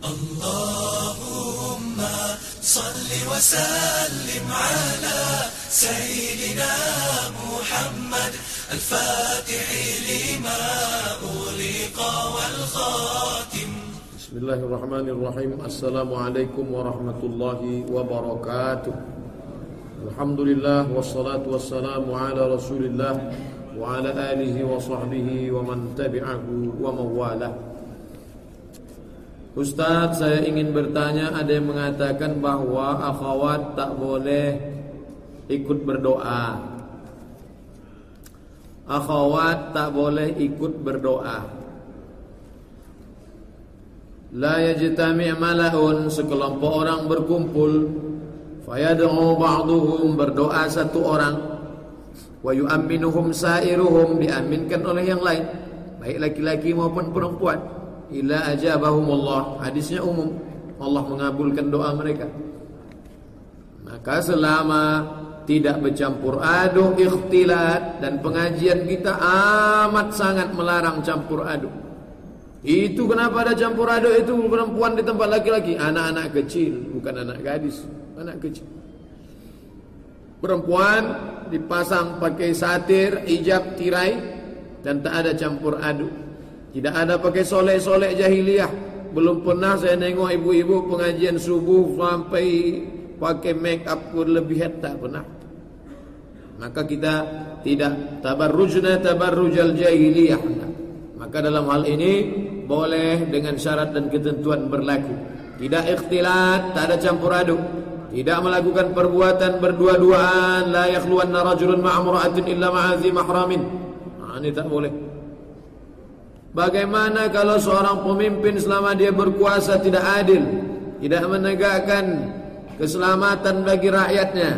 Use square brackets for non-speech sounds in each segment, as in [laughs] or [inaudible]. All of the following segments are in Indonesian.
اللهم صل وسلم على سيدنا محمد الفاتح لما أغلق والخاتم. بسم الله الرحمن الرحيم. السلام عليكم ورحمة الله وبركاته. الحمد لله والصلاة والسلام على رسول الله وعلى آله وصحبه ومن تبعه ومن والاه. Ustaz saya ingin bertanya ada yang mengatakan bahwa akhwat tak boleh ikut berdoa. Akhwat tak boleh ikut berdoa. La yajtami' mala'un sekelompok orang berkumpul. Fayad'u ba'duhum berdoa satu orang. Wa yu'minuhum sa'iruhum diaminkan oleh yang lain. Baik laki-laki maupun perempuan ila ajabahumullah hadisnya umum Allah mengabulkan doa mereka maka selama tidak bercampur aduk ikhtilat dan pengajian kita amat sangat melarang campur aduk itu kenapa ada campur aduk itu perempuan di tempat laki-laki? Anak-anak kecil, bukan anak gadis, anak kecil. Perempuan dipasang pakai satir, ijab, tirai dan tak ada campur aduk. Tidak ada pakai solek-solek jahiliyah. Belum pernah saya nengok ibu-ibu pengajian subuh sampai pakai make up pun lebih tak pernah. Maka kita tidak tabarrujna tabarrujal jahiliyah. Maka dalam hal ini boleh dengan syarat dan ketentuan berlaku. Tidak ikhtilat, tak ada campur aduk. Tidak melakukan perbuatan berdua-duaan, la yakhluwanna rajulun ma'amra'atin illa ma'azi mahramin. Nah, ini tak boleh. Bagaimana kalau seorang pemimpin selama dia berkuasa tidak adil, tidak menegakkan keselamatan bagi rakyatnya?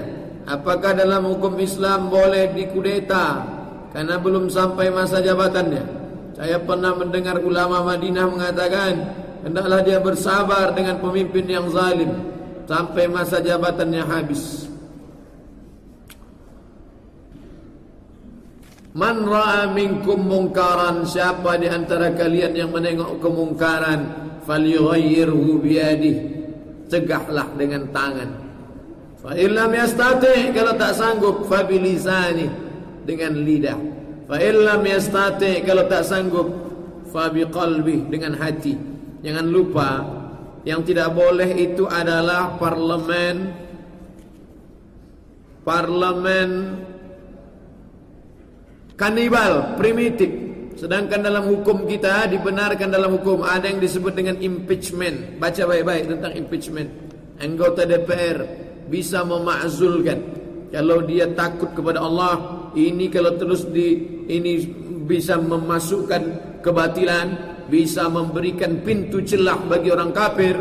Apakah dalam hukum Islam boleh dikudeta karena belum sampai masa jabatannya? Saya pernah mendengar ulama Madinah mengatakan Hendaklah dia bersabar dengan pemimpin yang zalim Sampai masa jabatannya habis Man ra'a minkum mungkaran Siapa di antara kalian yang menengok kemungkaran Falyughayyirhu biyadih Cegahlah dengan tangan Fa illam Kalau tak sanggup Fabilisani Dengan lidah Fa illam kalau tak sanggup fa biqalbi dengan hati. Jangan lupa yang tidak boleh itu adalah parlemen parlemen kanibal primitif. Sedangkan dalam hukum kita dibenarkan dalam hukum ada yang disebut dengan impeachment. Baca baik-baik tentang impeachment. Anggota DPR bisa memakzulkan kalau dia takut kepada Allah ini kalau terus di ini bisa memasukkan kebatilan, bisa memberikan pintu celah bagi orang kafir,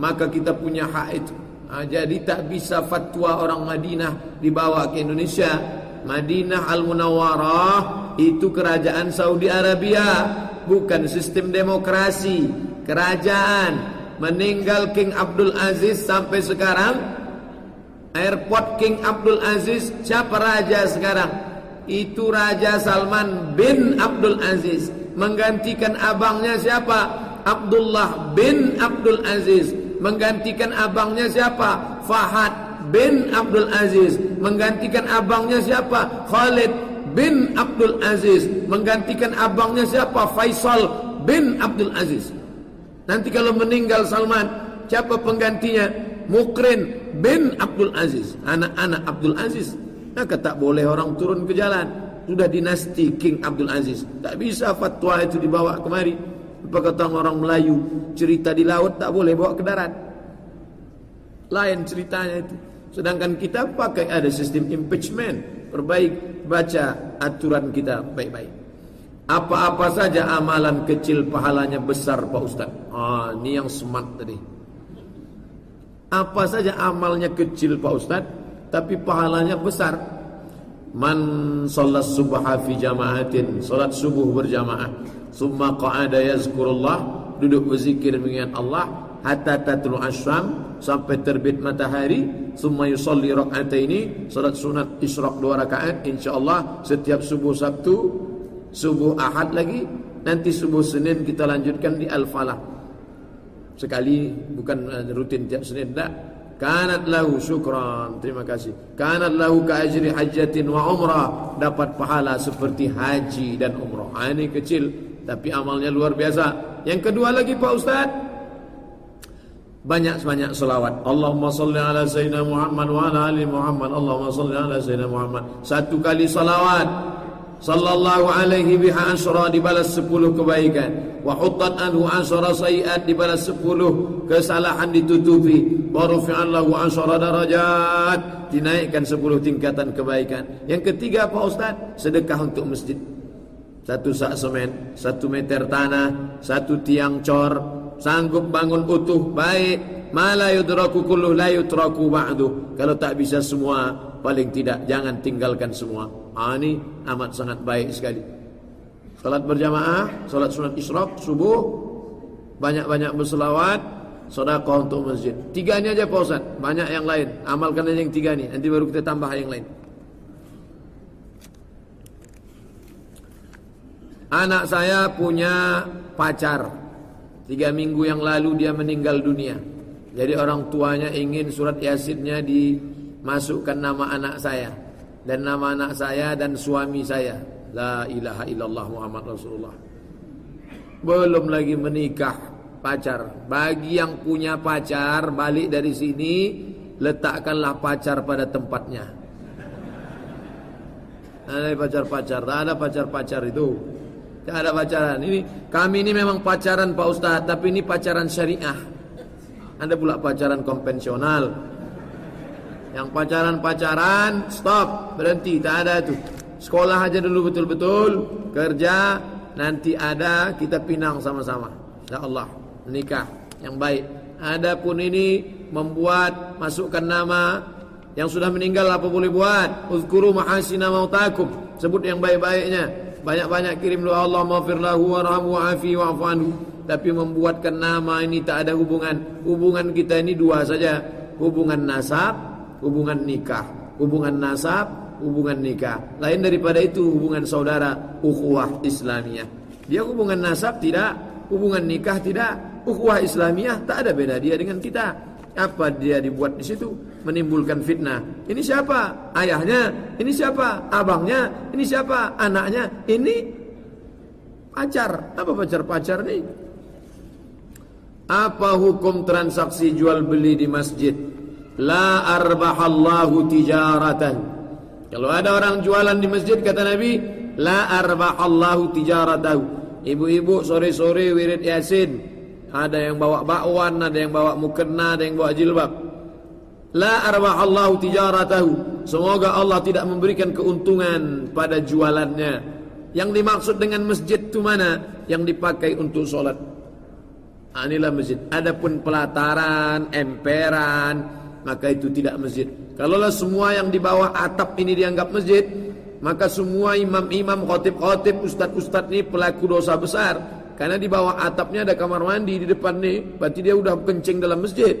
maka kita punya hak itu. Ha, jadi tak bisa fatwa orang Madinah dibawa ke Indonesia. Madinah Al-Munawwarah itu kerajaan Saudi Arabia, bukan sistem demokrasi. Kerajaan meninggal King Abdul Aziz sampai sekarang Airport King Abdul Aziz siapa raja sekarang? itu Raja Salman bin Abdul Aziz menggantikan abangnya siapa? Abdullah bin Abdul Aziz menggantikan abangnya siapa? Fahad bin Abdul Aziz menggantikan abangnya siapa? Khalid bin Abdul Aziz menggantikan abangnya siapa? Faisal bin Abdul Aziz. Nanti kalau meninggal Salman, siapa penggantinya? Mukrin bin Abdul Aziz, anak-anak Abdul Aziz. Maka tak boleh orang turun ke jalan. Sudah dinasti King Abdul Aziz. Tak bisa fatwa itu dibawa kemari. Apa kata orang Melayu, cerita di laut tak boleh bawa ke darat. Lain ceritanya itu. Sedangkan kita pakai ada sistem impeachment. Perbaik baca aturan kita baik-baik. Apa-apa saja amalan kecil pahalanya besar Pak Ustaz. Ah, ini yang smart tadi. Apa saja amalnya kecil Pak Ustaz tapi pahalanya besar. Man salat subha fi jama'atin, salat subuh berjamaah, summa qa'ada yazkurullah, duduk berzikir mengingat Allah hatta tatlu asyam sampai terbit matahari, summa yusalli rak'ataini, salat sunat isyraq dua rakaat insyaallah setiap subuh Sabtu, subuh Ahad lagi, nanti subuh Senin kita lanjutkan di Al-Falah. sekali bukan rutin tiap Senin tak kanat lahu syukran terima kasih. Kanat lahu ka ajri hajjatin wa umrah dapat pahala seperti haji dan umrah. Ha, ini kecil tapi amalnya luar biasa. Yang kedua lagi Pak Ustaz banyak-banyak selawat. Allahumma salli ala sayyidina Muhammad wa ala ali Muhammad. Allahumma salli ala sayyidina Muhammad. Satu kali salawat. Sallallahu alaihi biha ansara dibalas sepuluh kebaikan. Wa huttat anhu ansara sayiat dibalas sepuluh kesalahan ditutupi. Wa rufi'allahu ansara darajat dinaikkan sepuluh tingkatan kebaikan. Yang ketiga Pak Ustaz sedekah untuk masjid. Satu sak semen satu meter tanah satu tiang cor sanggup bangun utuh baik. Mala yudraku kulluh la ba'du. Kalau tak bisa semua paling tidak jangan tinggalkan semua. Ah ini amat sangat baik sekali. Salat berjamaah salat sunat isyraq subuh banyak-banyak berselawat sedekah untuk masjid. Tiga ini aja Pak Ustaz. Banyak yang lain. Amalkan aja yang tiga ini nanti baru kita tambah yang lain. Anak saya punya pacar Tiga minggu yang lalu dia meninggal dunia. Jadi orang tuanya ingin surat yasinnya dimasukkan nama anak saya. Dan nama anak saya dan suami saya. La ilaha illallah Muhammad Rasulullah. Belum lagi menikah pacar. Bagi yang punya pacar balik dari sini. Letakkanlah pacar pada tempatnya. Ada pacar-pacar. Tak ada pacar-pacar itu. Tak ada pacaran. Ini kami ini memang pacaran Pak Ustaz, tapi ini pacaran syariah. Anda pula pacaran konvensional. Yang pacaran-pacaran stop, berhenti, tak ada itu. Sekolah aja dulu betul-betul, kerja, nanti ada kita pinang sama-sama. Allah nikah yang baik. Adapun ini membuat masukkan nama yang sudah meninggal apa boleh buat? Uzkuru mahasina mautakum. Sebut yang baik-baiknya. Banyak-banyak kirim doa Allah maghfir lahu warhamhu wa'afi wa'fu. Tapi membuatkan nama ini tak ada hubungan. Hubungan kita ini dua saja. Hubungan nasab, hubungan nikah. Hubungan nasab, hubungan nikah. Lain daripada itu hubungan saudara, ukhuwah Islamiyah. Dia hubungan nasab tidak, hubungan nikah tidak, ukhuwah Islamiyah tak ada beda dia dengan kita. Apa dia dibuat di situ? Menimbulkan fitnah. Ini siapa? Ayahnya. Ini siapa? Abangnya. Ini siapa? Anaknya. Ini pacar. Apa pacar-pacar nih? Apa hukum transaksi jual beli di masjid? La arbahallahu tijaratan. Kalau ada orang jualan di masjid kata Nabi, la arbahallahu tijaratahu. Ibu-ibu sore-sore wirid Yasin, ada yang bawa bakwan, ada yang bawa mukena, ada yang bawa jilbab. La arbahallahu tijaratahu. Semoga Allah tidak memberikan keuntungan pada jualannya. Yang dimaksud dengan masjid itu mana? Yang dipakai untuk solat. Ah, inilah masjid. Adapun pelataran, emperan, maka itu tidak masjid. Kalaulah semua yang di bawah atap ini dianggap masjid, maka semua imam-imam, khotib-khotib, ustad-ustad ini pelaku dosa besar. Karena di bawah atapnya ada kamar mandi di depan nih, berarti dia udah kencing dalam masjid.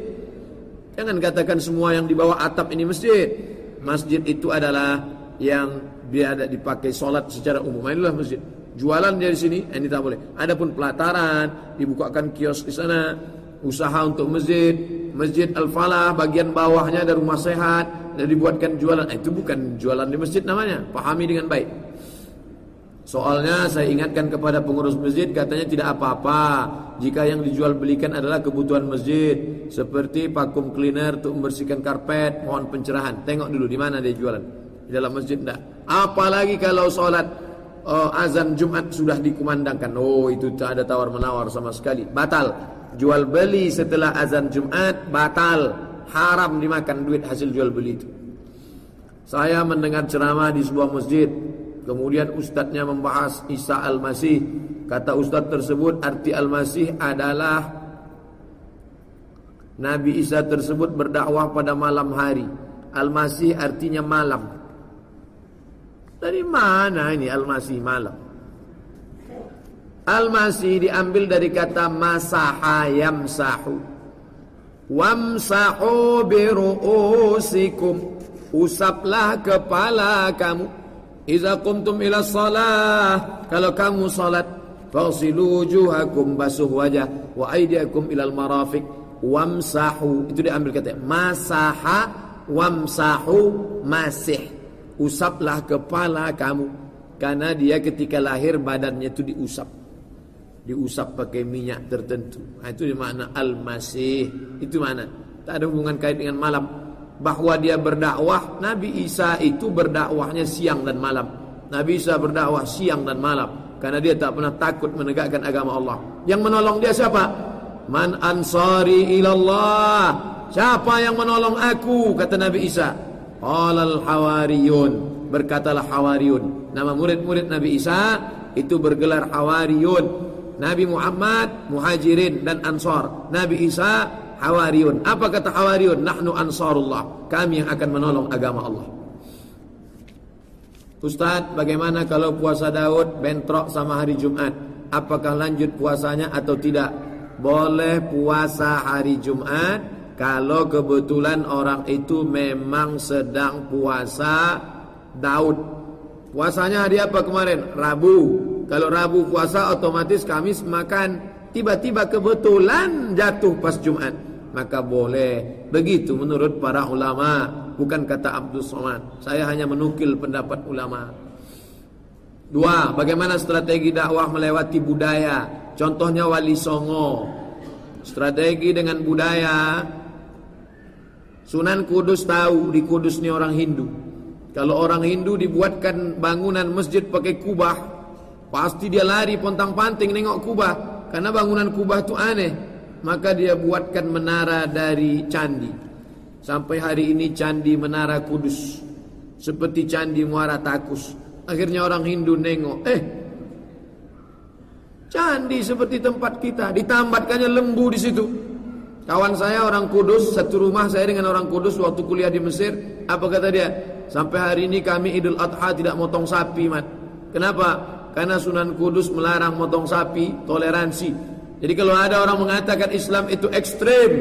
Jangan katakan semua yang di bawah atap ini masjid. Masjid itu adalah yang biada dipakai solat secara umum. Inilah masjid. Jualan dari sini, ini tak boleh. Adapun pelataran, dibukakan kios di sana, usaha untuk masjid, masjid Al-Falah bagian bawahnya ada rumah sehat dan dibuatkan jualan. Itu bukan jualan di masjid namanya. Pahami dengan baik. Soalnya saya ingatkan kepada pengurus masjid katanya tidak apa-apa jika yang dijual belikan adalah kebutuhan masjid seperti vakum cleaner untuk membersihkan karpet, mohon pencerahan. Tengok dulu di mana dia jualan. Di dalam masjid enggak. Apalagi kalau sholat uh, azan Jumat sudah dikumandangkan. Oh, itu tak ada tawar-menawar sama sekali. Batal. Jual beli setelah azan Jumat batal. Haram dimakan duit hasil jual beli itu. Saya mendengar ceramah di sebuah masjid Kemudian ustadznya membahas Isa Al-Masih. Kata ustadz tersebut arti Al-Masih adalah Nabi Isa tersebut berdakwah pada malam hari. Al-Masih artinya malam. Dari mana ini Al-Masih malam? Al-Masih diambil dari kata masaha yamsahu. Wamsahu biru'usikum. Usaplah kepala kamu. Iza kumtum ila salah Kalau kamu salat Fasilu wujuhakum basuh wajah wa aydiyakum ilal marafiq wamsahu. Itu diambil kata masaha wamsahu masih. Usaplah kepala kamu karena dia ketika lahir badannya itu diusap. Diusap pakai minyak tertentu. Nah, itu makna al-masih. Itu mana? Tak ada hubungan kait dengan malam. Bahwa dia berdakwah, Nabi Isa itu berdakwahnya siang dan malam. Nabi Isa berdakwah siang dan malam. Karena dia tak pernah takut menegakkan agama Allah. Yang menolong dia siapa? Man ansari ilallah. Siapa yang menolong aku? Kata Nabi Isa. Qalal hawariyun. Berkatalah hawariyun. Nama murid-murid Nabi Isa itu bergelar hawariyun. Nabi Muhammad muhajirin dan ansar. Nabi Isa hawariyun. Apa kata hawariyun? Nahnu ansarullah. Kami yang akan menolong agama Allah. Ustaz, bagaimana kalau puasa Daud bentrok sama hari Jumat? Apakah lanjut puasanya atau tidak? Boleh puasa hari Jumat kalau kebetulan orang itu memang sedang puasa Daud. Puasanya hari apa kemarin? Rabu. Kalau Rabu puasa otomatis Kamis makan. Tiba-tiba kebetulan jatuh pas Jumat. Maka boleh. Begitu menurut para ulama bukan kata Abdul Somad. Saya hanya menukil pendapat ulama. Dua, bagaimana strategi dakwah melewati budaya? Contohnya Wali Songo. Strategi dengan budaya. Sunan Kudus tahu di Kudus ini orang Hindu. Kalau orang Hindu dibuatkan bangunan masjid pakai kubah, pasti dia lari pontang-panting nengok kubah. Karena bangunan kubah itu aneh. Maka dia buatkan menara dari candi. Sampai hari ini candi Menara Kudus seperti candi Muara Takus. Akhirnya orang Hindu nengok, eh candi seperti tempat kita, ditambatkannya lembu di situ. Kawan saya orang Kudus, satu rumah saya dengan orang Kudus waktu kuliah di Mesir, apa kata dia? Sampai hari ini kami Idul Adha tidak motong sapi, mat. Kenapa? Karena Sunan Kudus melarang motong sapi, toleransi. Jadi kalau ada orang mengatakan Islam itu ekstrem,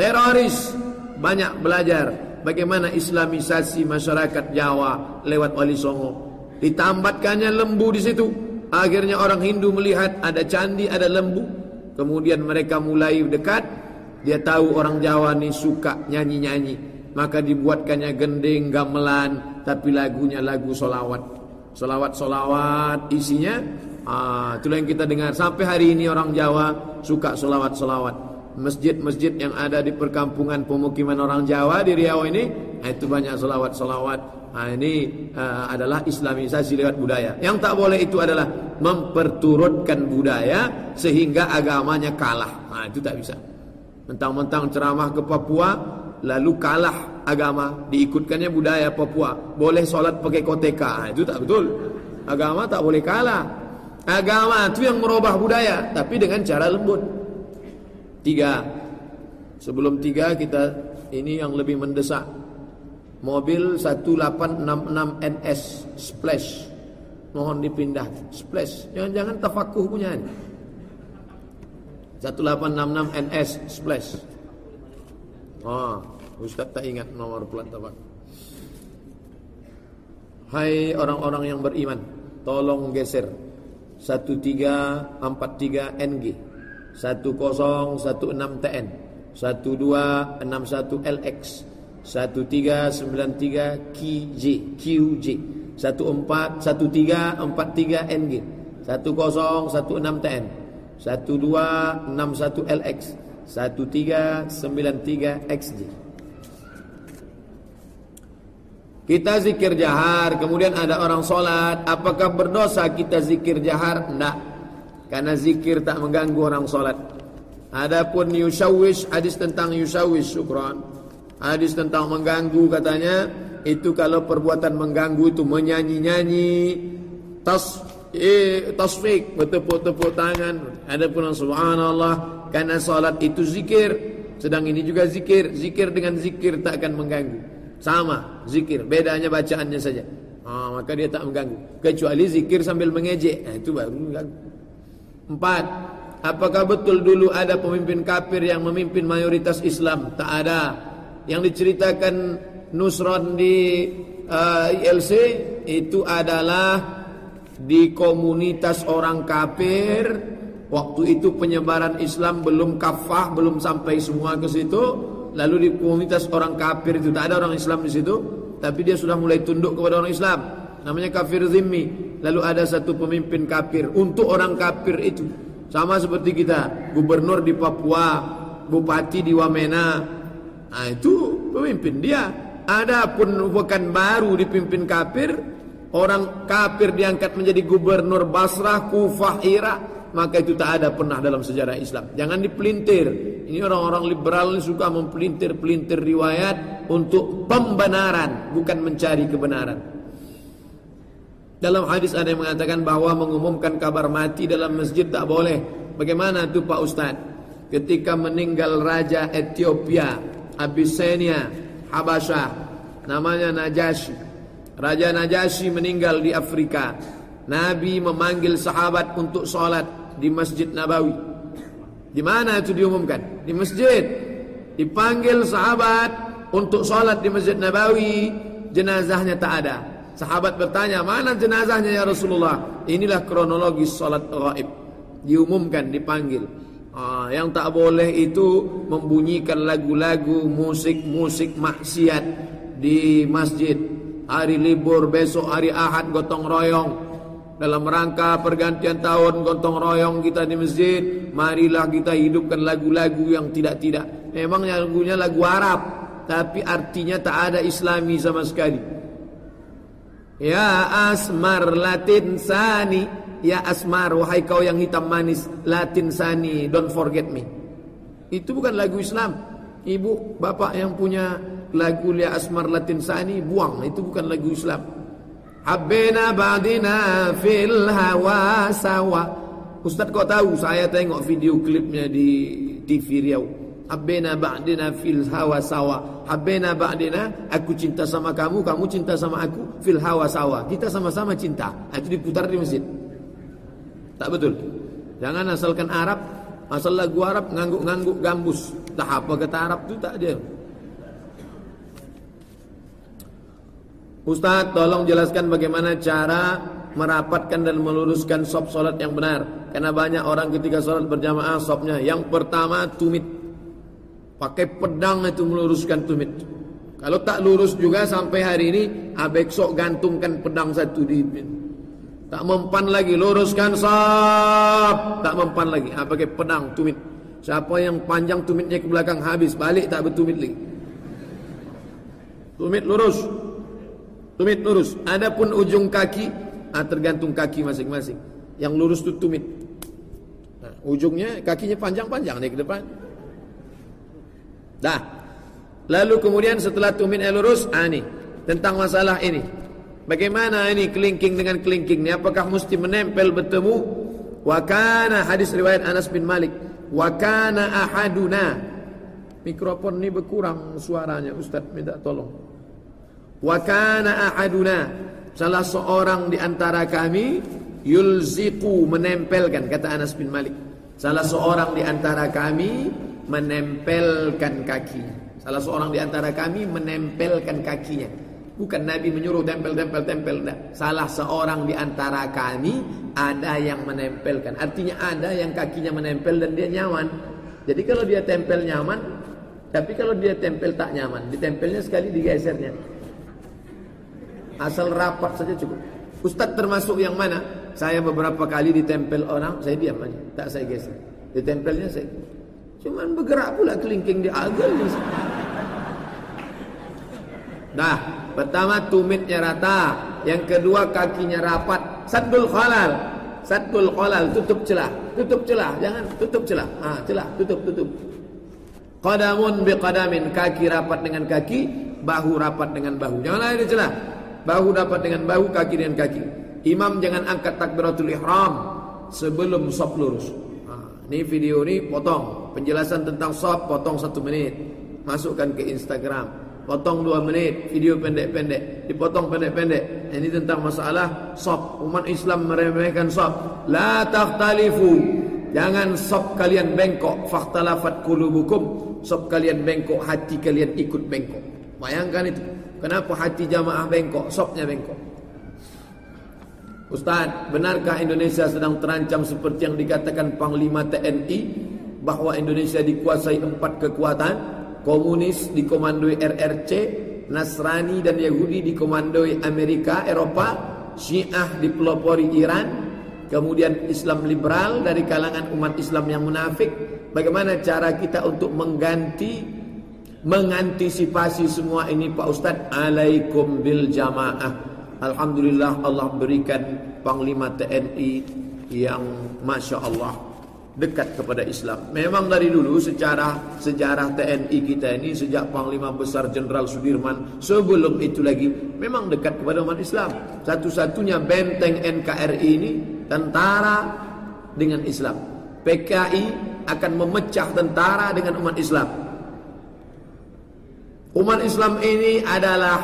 teroris, banyak belajar bagaimana islamisasi masyarakat Jawa lewat Wali Songo. Ditambatkannya lembu di situ. Akhirnya orang Hindu melihat ada candi, ada lembu. Kemudian mereka mulai dekat. Dia tahu orang Jawa ni suka nyanyi-nyanyi. Maka dibuatkannya gending, gamelan. Tapi lagunya lagu solawat. Solawat-solawat isinya. Ah, itulah yang kita dengar. Sampai hari ini orang Jawa suka solawat-solawat masjid-masjid yang ada di perkampungan pemukiman orang Jawa di Riau ini nah itu banyak selawat-selawat. Nah ini uh, adalah islamisasi lewat budaya. Yang tak boleh itu adalah memperturutkan budaya sehingga agamanya kalah. Nah itu tak bisa. Mentang-mentang ceramah ke Papua lalu kalah agama. Diikutkannya budaya Papua. Boleh sholat pakai koteka. Nah, itu tak betul. Agama tak boleh kalah agama itu yang merubah budaya tapi dengan cara lembut. Tiga. Sebelum tiga kita Ini yang lebih mendesak. Mobil 1866 NS Splash. Mohon dipindah. Splash. Jangan-jangan tafakuh punya ini. 1866 NS Splash. Oh Ustaz tak ingat nomor plat tabak Hai orang-orang yang beriman Tolong geser 1343 NG 1016 TN 1261 LX 1393 QJ QJ 141343 NG 1016 TN 1261 LX 1393 XJ Kita zikir jahar Kemudian ada orang solat Apakah berdosa kita zikir jahar? Tidak karena zikir tak mengganggu orang solat. Adapun yushawish hadis tentang yushawish syukran. Hadis tentang mengganggu katanya itu kalau perbuatan mengganggu itu menyanyi-nyanyi tas eh, tasfik bertepuk-tepuk tangan. Adapun subhanallah karena salat itu zikir. Sedang ini juga zikir. Zikir dengan zikir tak akan mengganggu. Sama zikir, bedanya bacaannya saja. Ah, maka dia tak mengganggu. Kecuali zikir sambil mengejek. Nah, itu baru mengganggu. Empat, apakah betul dulu ada pemimpin kafir yang memimpin mayoritas Islam? Tak ada. Yang diceritakan Nusron di uh, ILC itu adalah di komunitas orang kafir waktu itu penyebaran Islam belum kafah belum sampai semua ke situ lalu di komunitas orang kafir itu tak ada orang Islam di situ tapi dia sudah mulai tunduk kepada orang Islam. Namanya kafir zimmi. Lalu ada satu pemimpin kafir untuk orang kafir itu. Sama seperti kita gubernur di Papua bupati di Wamena. Nah itu pemimpin dia. Ada pun bukan baru dipimpin kafir orang kafir diangkat menjadi gubernur Basrah, Kufah, Irak, maka itu tak ada pernah dalam sejarah Islam. Jangan dipelintir. Ini orang-orang liberal suka mempelintir-pelintir riwayat untuk pembenaran, bukan mencari kebenaran. Dalam hadis ada yang mengatakan bahwa mengumumkan kabar mati dalam masjid tak boleh. Bagaimana itu Pak Ustaz? Ketika meninggal Raja Ethiopia, Abyssinia, Habasyah, namanya Najasyi. Raja Najasyi meninggal di Afrika. Nabi memanggil sahabat untuk sholat di Masjid Nabawi. Di mana itu diumumkan? Di masjid. Dipanggil sahabat untuk sholat di Masjid Nabawi. Jenazahnya tak ada. Sahabat bertanya, mana jenazahnya ya Rasulullah? Inilah kronologis sholat gaib. Diumumkan, dipanggil. Ah, yang tak boleh itu membunyikan lagu-lagu, musik-musik maksiat di masjid. Hari libur besok hari Ahad gotong royong. Dalam rangka pergantian tahun gotong royong kita di masjid, marilah kita hidupkan lagu-lagu yang tidak-tidak. Memang lagunya lagu Arab, tapi artinya tak ada Islami sama sekali. Ya asmar latin sani. Ya asmar wahai kau yang hitam manis Latin sani don't forget me. Itu bukan lagu Islam. Ibu bapak yang punya lagu Ya asmar latin sani Buang. Itu bukan lagu Islam Habbena ba'dina fil hawa sawa. Ustaz kau tahu saya tengok video klipnya di TV Riau. Habbena ba'dina fil hawa sawa. Habena ba'dina Aku cinta sama kamu Kamu cinta sama aku Fil hawa sawa. Kita sama-sama cinta. Itu diputar di masjid. Tak betul. Jangan asalkan Arab Asal lagu Arab Ngangguk-ngangguk gambus. Tak apa kata Arab itu tak ada Ustaz tolong jelaskan bagaimana cara merapatkan dan meluruskan sop solat yang benar Karena banyak orang ketika solat berjamaah sopnya Yang pertama tumit Pakai pedang itu meluruskan tumit. Kalau tak lurus juga sampai hari ini, abek sok gantungkan pedang satu di Tak mempan lagi, luruskan sab. Tak mempan lagi, ha, pakai pedang tumit. Siapa yang panjang tumitnya ke belakang habis, balik tak bertumit lagi. Tumit lurus. Tumit lurus. Adapun ujung kaki, ha, tergantung kaki masing-masing. Yang lurus itu tumit. Nah, ujungnya kakinya panjang-panjang nih ke depan. Dah. Lalu kemudian setelah tumit lurus, ah tentang masalah ini. Bagaimana ini kelingking dengan kelingking ini? Apakah mesti menempel bertemu? Wa kana hadis riwayat Anas bin Malik. Wa kana ahaduna. Mikrofon ini berkurang suaranya, Ustaz minta tolong. Wa kana ahaduna. Salah seorang di antara kami yulziqu menempelkan kata Anas bin Malik. Salah seorang di antara kami menempelkan kakinya. Salah seorang di antara kami menempelkan kakinya. Bukan Nabi menyuruh tempel-tempel-tempel. Salah seorang di antara kami ada yang menempelkan. Artinya ada yang kakinya menempel dan dia nyaman. Jadi kalau dia tempel nyaman, tapi kalau dia tempel tak nyaman, ditempelnya sekali digesernya. Asal rapat saja cukup. Ustadz termasuk yang mana? Saya beberapa kali ditempel orang, saya diam aja, tak saya geser. Ditempelnya saya Cuman bergerak pula kelingking di agel. Dah, pertama tumitnya rata, yang kedua kakinya rapat, sadul khalal. Sadul khalal tutup celah, tutup celah, jangan tutup celah. Ah, celah, tutup, tutup. Qadamun biqadamin, kaki rapat dengan kaki, bahu rapat dengan bahu. Janganlah ada celah. Bahu rapat dengan bahu, kaki dengan kaki. Imam jangan angkat takbiratul ihram sebelum sop lurus. Ini video ini potong. Penjelasan tentang sop potong satu menit Masukkan ke Instagram. Potong dua menit Video pendek-pendek. Dipotong pendek-pendek. Ini tentang masalah sop Umat Islam meremehkan sop La takhtalifu. Jangan sop kalian bengkok. Fakhtalafat kulubukum Sop kalian bengkok. Hati kalian ikut bengkok. Bayangkan itu Kenapa hati jamaah bengkok Sopnya bengkok Ustaz, benarkah Indonesia sedang terancam seperti yang dikatakan Panglima TNI bahwa Indonesia dikuasai empat kekuatan, komunis dikomandoi RRC, Nasrani dan Yahudi dikomandoi Amerika, Eropa, Syiah dipelopori Iran, kemudian Islam liberal dari kalangan umat Islam yang munafik. Bagaimana cara kita untuk mengganti mengantisipasi semua ini Pak Ustaz? Alaikum bil jamaah. Alhamdulillah Allah berikan Panglima TNI yang Masya Allah dekat kepada Islam. Memang dari dulu secara sejarah TNI kita ini sejak Panglima Besar Jenderal Sudirman sebelum itu lagi memang dekat kepada umat Islam. Satu-satunya benteng NKRI ini tentara dengan Islam. PKI akan memecah tentara dengan umat Islam. Umat Islam ini adalah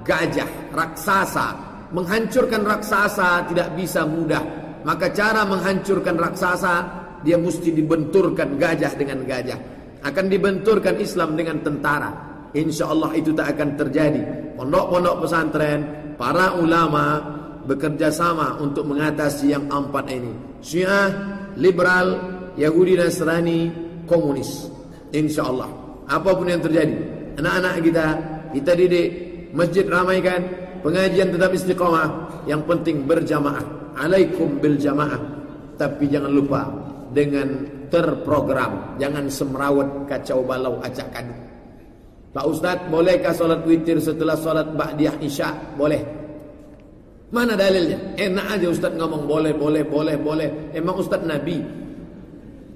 gajah, raksasa. Menghancurkan raksasa tidak bisa mudah. Maka cara menghancurkan raksasa, dia mesti dibenturkan gajah dengan gajah. Akan dibenturkan Islam dengan tentara. Insya Allah itu tak akan terjadi. Pondok-pondok pesantren, para ulama bekerja sama untuk mengatasi yang empat ini. Syiah, liberal, Yahudi, Nasrani, komunis. Insya Allah. Apa pun yang terjadi. Anak-anak kita, kita didik Masjid ramaikan, pengajian tetap istiqomah. Yang penting berjamaah. Alaikum bil jamaah. Tapi jangan lupa dengan terprogram. Jangan semrawut kacau balau acakan. Pak Ustaz, bolehkah solat witir setelah solat ba'diyah isya? Boleh. Mana dalilnya? Enak aja Ustaz ngomong boleh, boleh, boleh, boleh. Emang Ustaz Nabi?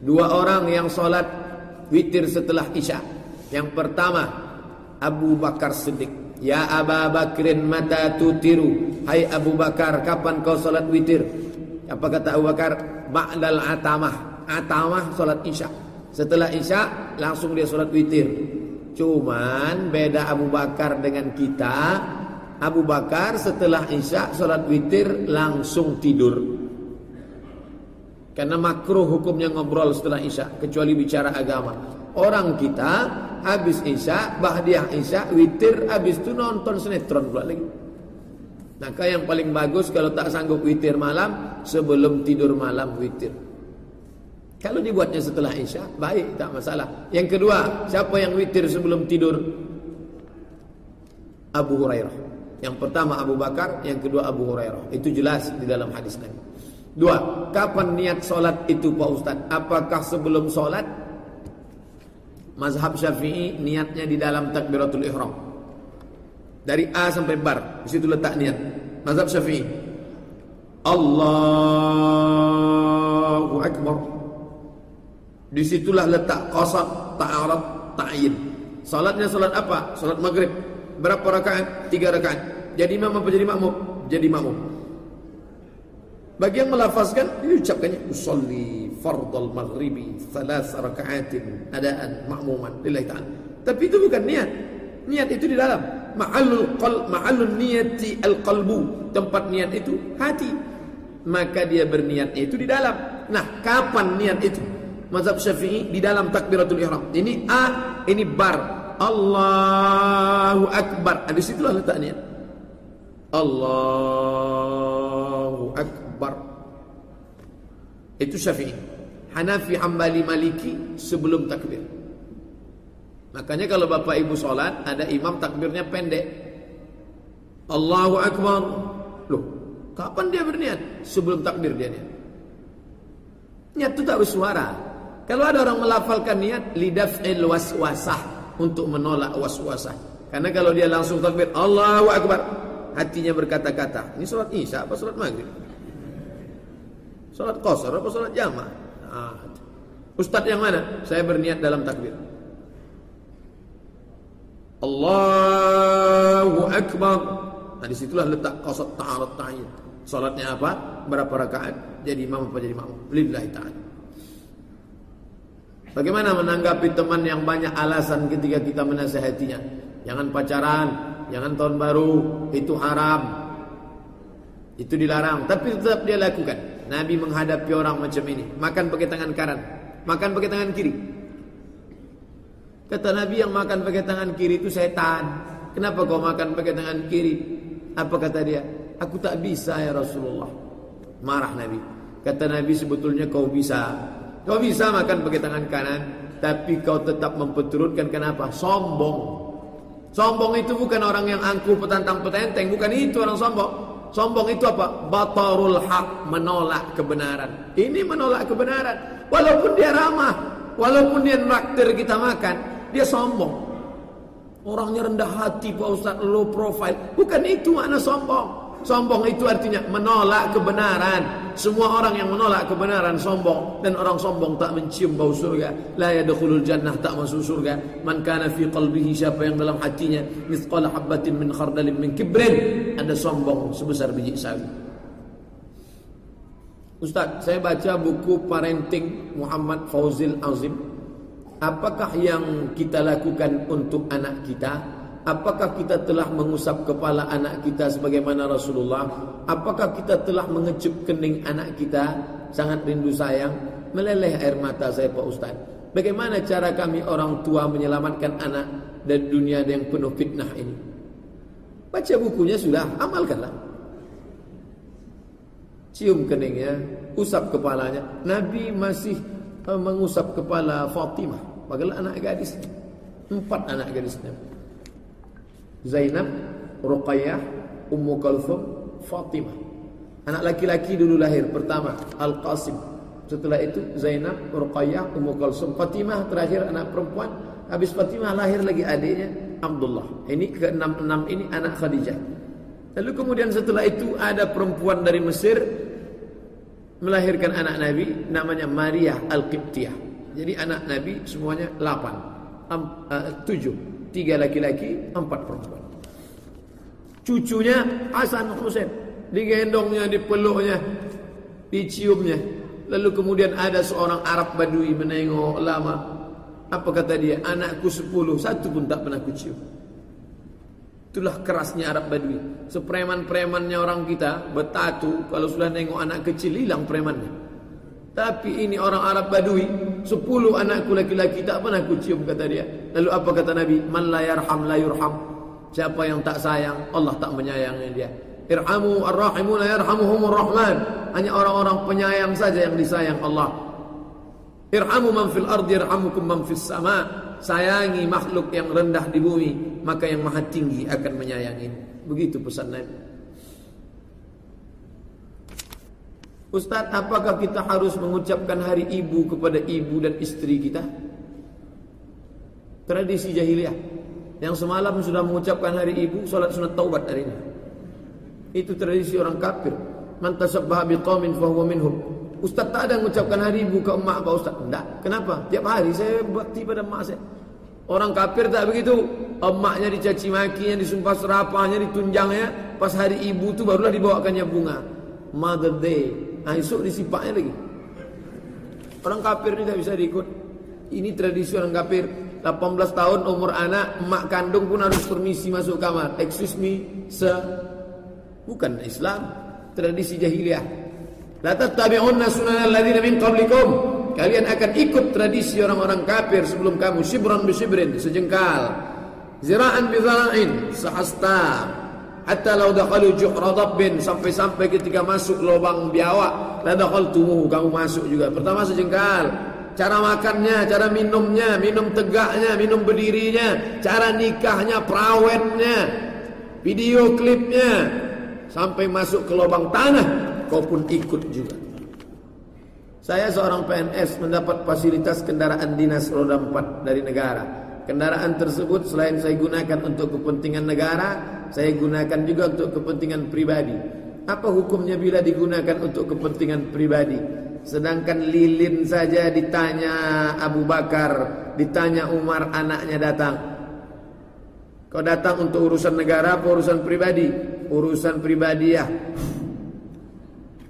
Dua orang yang solat witir setelah isya. Yang pertama, Abu Bakar Siddiq. Ya Abu Bakrin mata tutiru Hai Abu Bakar kapan kau salat witir? Apa kata Abu Bakar? Ba'dal atamah. Atamah salat isya. Setelah isya langsung dia salat witir. Cuman beda Abu Bakar dengan kita. Abu Bakar setelah isya salat witir langsung tidur. Karena makruh hukumnya ngobrol setelah isya Kecuali bicara agama. Orang kita habis isya, bahdiah isya, witir, habis itu nonton sinetron pula lagi. Maka yang paling bagus kalau tak sanggup witir malam, sebelum tidur malam witir. Kalau dibuatnya setelah isya, baik, tak masalah. Yang kedua, siapa yang witir sebelum tidur? Abu Hurairah. Yang pertama Abu Bakar, yang kedua Abu Hurairah. Itu jelas di dalam hadis Nabi. Dua, kapan niat solat itu Pak Ustaz? Apakah sebelum solat Mazhab Syafi'i niatnya di dalam takbiratul ihram. Dari A sampai bar, di situ letak niat. Mazhab Syafi'i. Allahu Akbar. Di situlah letak qasad, ta'arad, ta'yin. Salatnya salat apa? Salat maghrib. Berapa rakaat? Tiga rakaat. Jadi imam apa jadi makmum? Jadi makmum. Bagi yang melafazkan diucapkannya usolli fardal maghribi thalath raka'atin adaan ma'muman lillahi ta'ala. Tapi itu bukan niat. Niat itu di dalam. Ma'alul qal ma'alun niyati al-qalbu. Tempat niat itu hati. Maka dia berniat itu di dalam. Nah, kapan niat itu? Mazhab Syafi'i di dalam takbiratul ihram. Ini A, ini bar. Allahu akbar. Di situlah letak niat. Allahu akbar. Itu Syafi'i. Hanafi, Hambali, Maliki sebelum takbir. Makanya kalau bapak ibu sholat ada imam takbirnya pendek. Allahu Akbar. Loh, kapan dia berniat? Sebelum takbir dia niat. Niat itu tak bersuara. Kalau ada orang melafalkan niat lidaf'il waswasah untuk menolak waswasah. Karena kalau dia langsung takbir Allahu Akbar, hatinya berkata-kata, ini sholat Isya apa sholat Maghrib? Salat qasar apa salat jamaah? Nah, Ustaz yang mana? Saya berniat dalam takbir. Allahu Akbar. Nah di situlah letak qasad ta'alat ta'yin. Salatnya apa? Berapa rakaat? Jadi imam apa jadi makmum? Lillahi ta'ala. Bagaimana menanggapi teman yang banyak alasan ketika kita menasihatinya? Jangan pacaran, jangan tahun baru, itu haram. Itu dilarang, tapi tetap dia lakukan. Nabi menghadapi orang macam ini. Makan pakai tangan kanan. Makan pakai tangan kiri. Kata Nabi yang makan pakai tangan kiri itu setan. Kenapa kau makan pakai tangan kiri? Apa kata dia? Aku tak bisa ya Rasulullah. Marah Nabi. Kata Nabi sebetulnya kau bisa. Kau bisa makan pakai tangan kanan. Tapi kau tetap memperturutkan kenapa? Sombong. Sombong itu bukan orang yang angkuh petantang petenteng. Bukan itu orang sombong. Sombong itu apa? Batarul haq. Menolak kebenaran. Ini menolak kebenaran. Walaupun dia ramah. Walaupun dia naktir kita makan. Dia sombong. Orangnya rendah hati Pak Ustaz. Low profile. Bukan itu makna sombong. Sombong itu artinya menolak kebenaran. Semua orang yang menolak kebenaran sombong dan orang sombong tak mencium bau surga. La yadkhulul jannah tak masuk surga. Man kana fi qalbihi siapa yang dalam hatinya mithqala habatin min khardalin min kibrin ada sombong sebesar biji sawi. Ustaz, saya baca buku parenting Muhammad Fauzil Azim. Apakah yang kita lakukan untuk anak kita Apakah kita telah mengusap kepala anak kita sebagaimana Rasulullah? Apakah kita telah mengecup kening anak kita? Sangat rindu sayang. Meleleh air mata saya Pak Ustaz. Bagaimana cara kami orang tua menyelamatkan anak dari dunia yang penuh fitnah ini? Baca bukunya sudah, amalkanlah. Cium keningnya, usap kepalanya. Nabi masih eh, mengusap kepala Fatimah. Bagaimana anak gadisnya? Empat anak gadisnya. Zainab, Ruqayyah, Ummu Fatimah. Anak laki-laki dulu lahir pertama Al-Qasim. Setelah itu Zainab, Ruqayyah, Ummu Fatimah terakhir anak perempuan. Habis Fatimah lahir lagi adiknya Abdullah. Ini ke-66 ini anak Khadijah. Lalu kemudian setelah itu ada perempuan dari Mesir melahirkan anak Nabi namanya Maria Al-Qibtiyah. Jadi anak Nabi semuanya 8 7 Tiga laki-laki, empat perempuan. Cucunya Hasan Husain. Digendongnya, dipeluknya, diciumnya. Lalu kemudian ada seorang Arab Badui menengok lama. Apa kata dia? Anakku sepuluh, satu pun tak pernah kucium. Itulah kerasnya Arab Badui. Sepreman-premannya orang kita bertatu. Kalau sudah nengok anak kecil, hilang premannya. Tapi ini orang Arab Badui, sepuluh anakku laki-laki tak pernah kucium kata dia. Lalu apa kata Nabi? Man la yarham la yurham. Siapa yang tak sayang, Allah tak menyayangi dia. Irhamu ar-rahimu la yarhamuhumur rahman. Hanya orang-orang penyayang saja yang disayang Allah. Irhamu man fil ardi yarhamukum man fis sama. Sayangi makhluk yang rendah di bumi, maka yang maha tinggi akan menyayangi. Begitu pesan Nabi. Ustaz, apakah kita harus mengucapkan hari ibu kepada ibu dan istri kita? Tradisi jahiliyah. Yang semalam sudah mengucapkan hari ibu, salat sunat taubat hari ini. Itu tradisi orang kafir. Man tasabbaha biqaumin fahuwa minhum. Ustaz tak ada mengucapkan hari ibu ke emak Pak Ustaz? Tidak. Kenapa? Tiap hari saya bakti pada emak saya. Orang kafir tak begitu. Emaknya dicaci maki, disumpah serapahnya, ditunjangnya. Pas hari ibu tu barulah dibawakannya bunga. Mother Day. Nah esok disipaknya lagi. Orang kafir ini tak bisa diikut. Ini tradisi orang kafir. 18 tahun umur anak Emak kandung pun harus permisi masuk kamar. Excuse me sir. Bukan Islam. Tradisi jahiliyah. La tattabi'unna sunanal ladhina min qablikum. Kalian akan ikut tradisi orang-orang kafir sebelum kamu. Shibran bisibrin Sejengkal. Zira'an bizara'in Sehasta Hatta lau dakhalu juhra dabbin sampai-sampai ketika masuk lubang biawak la dakhaltumuhu kamu masuk juga. Pertama sejengkal. Cara makannya, cara minumnya, minum tegaknya, minum berdirinya, cara nikahnya, perawetnya, video klipnya sampai masuk ke lubang tanah kau pun ikut juga. Saya seorang PNS mendapat fasilitas kendaraan dinas roda 4 dari negara. Kendaraan tersebut selain saya gunakan untuk kepentingan negara, saya gunakan juga untuk kepentingan pribadi. Apa hukumnya bila digunakan untuk kepentingan pribadi? Sedangkan lilin saja ditanya Abu Bakar, ditanya Umar anaknya datang. Kau datang untuk urusan negara apa urusan pribadi? Urusan pribadi ya.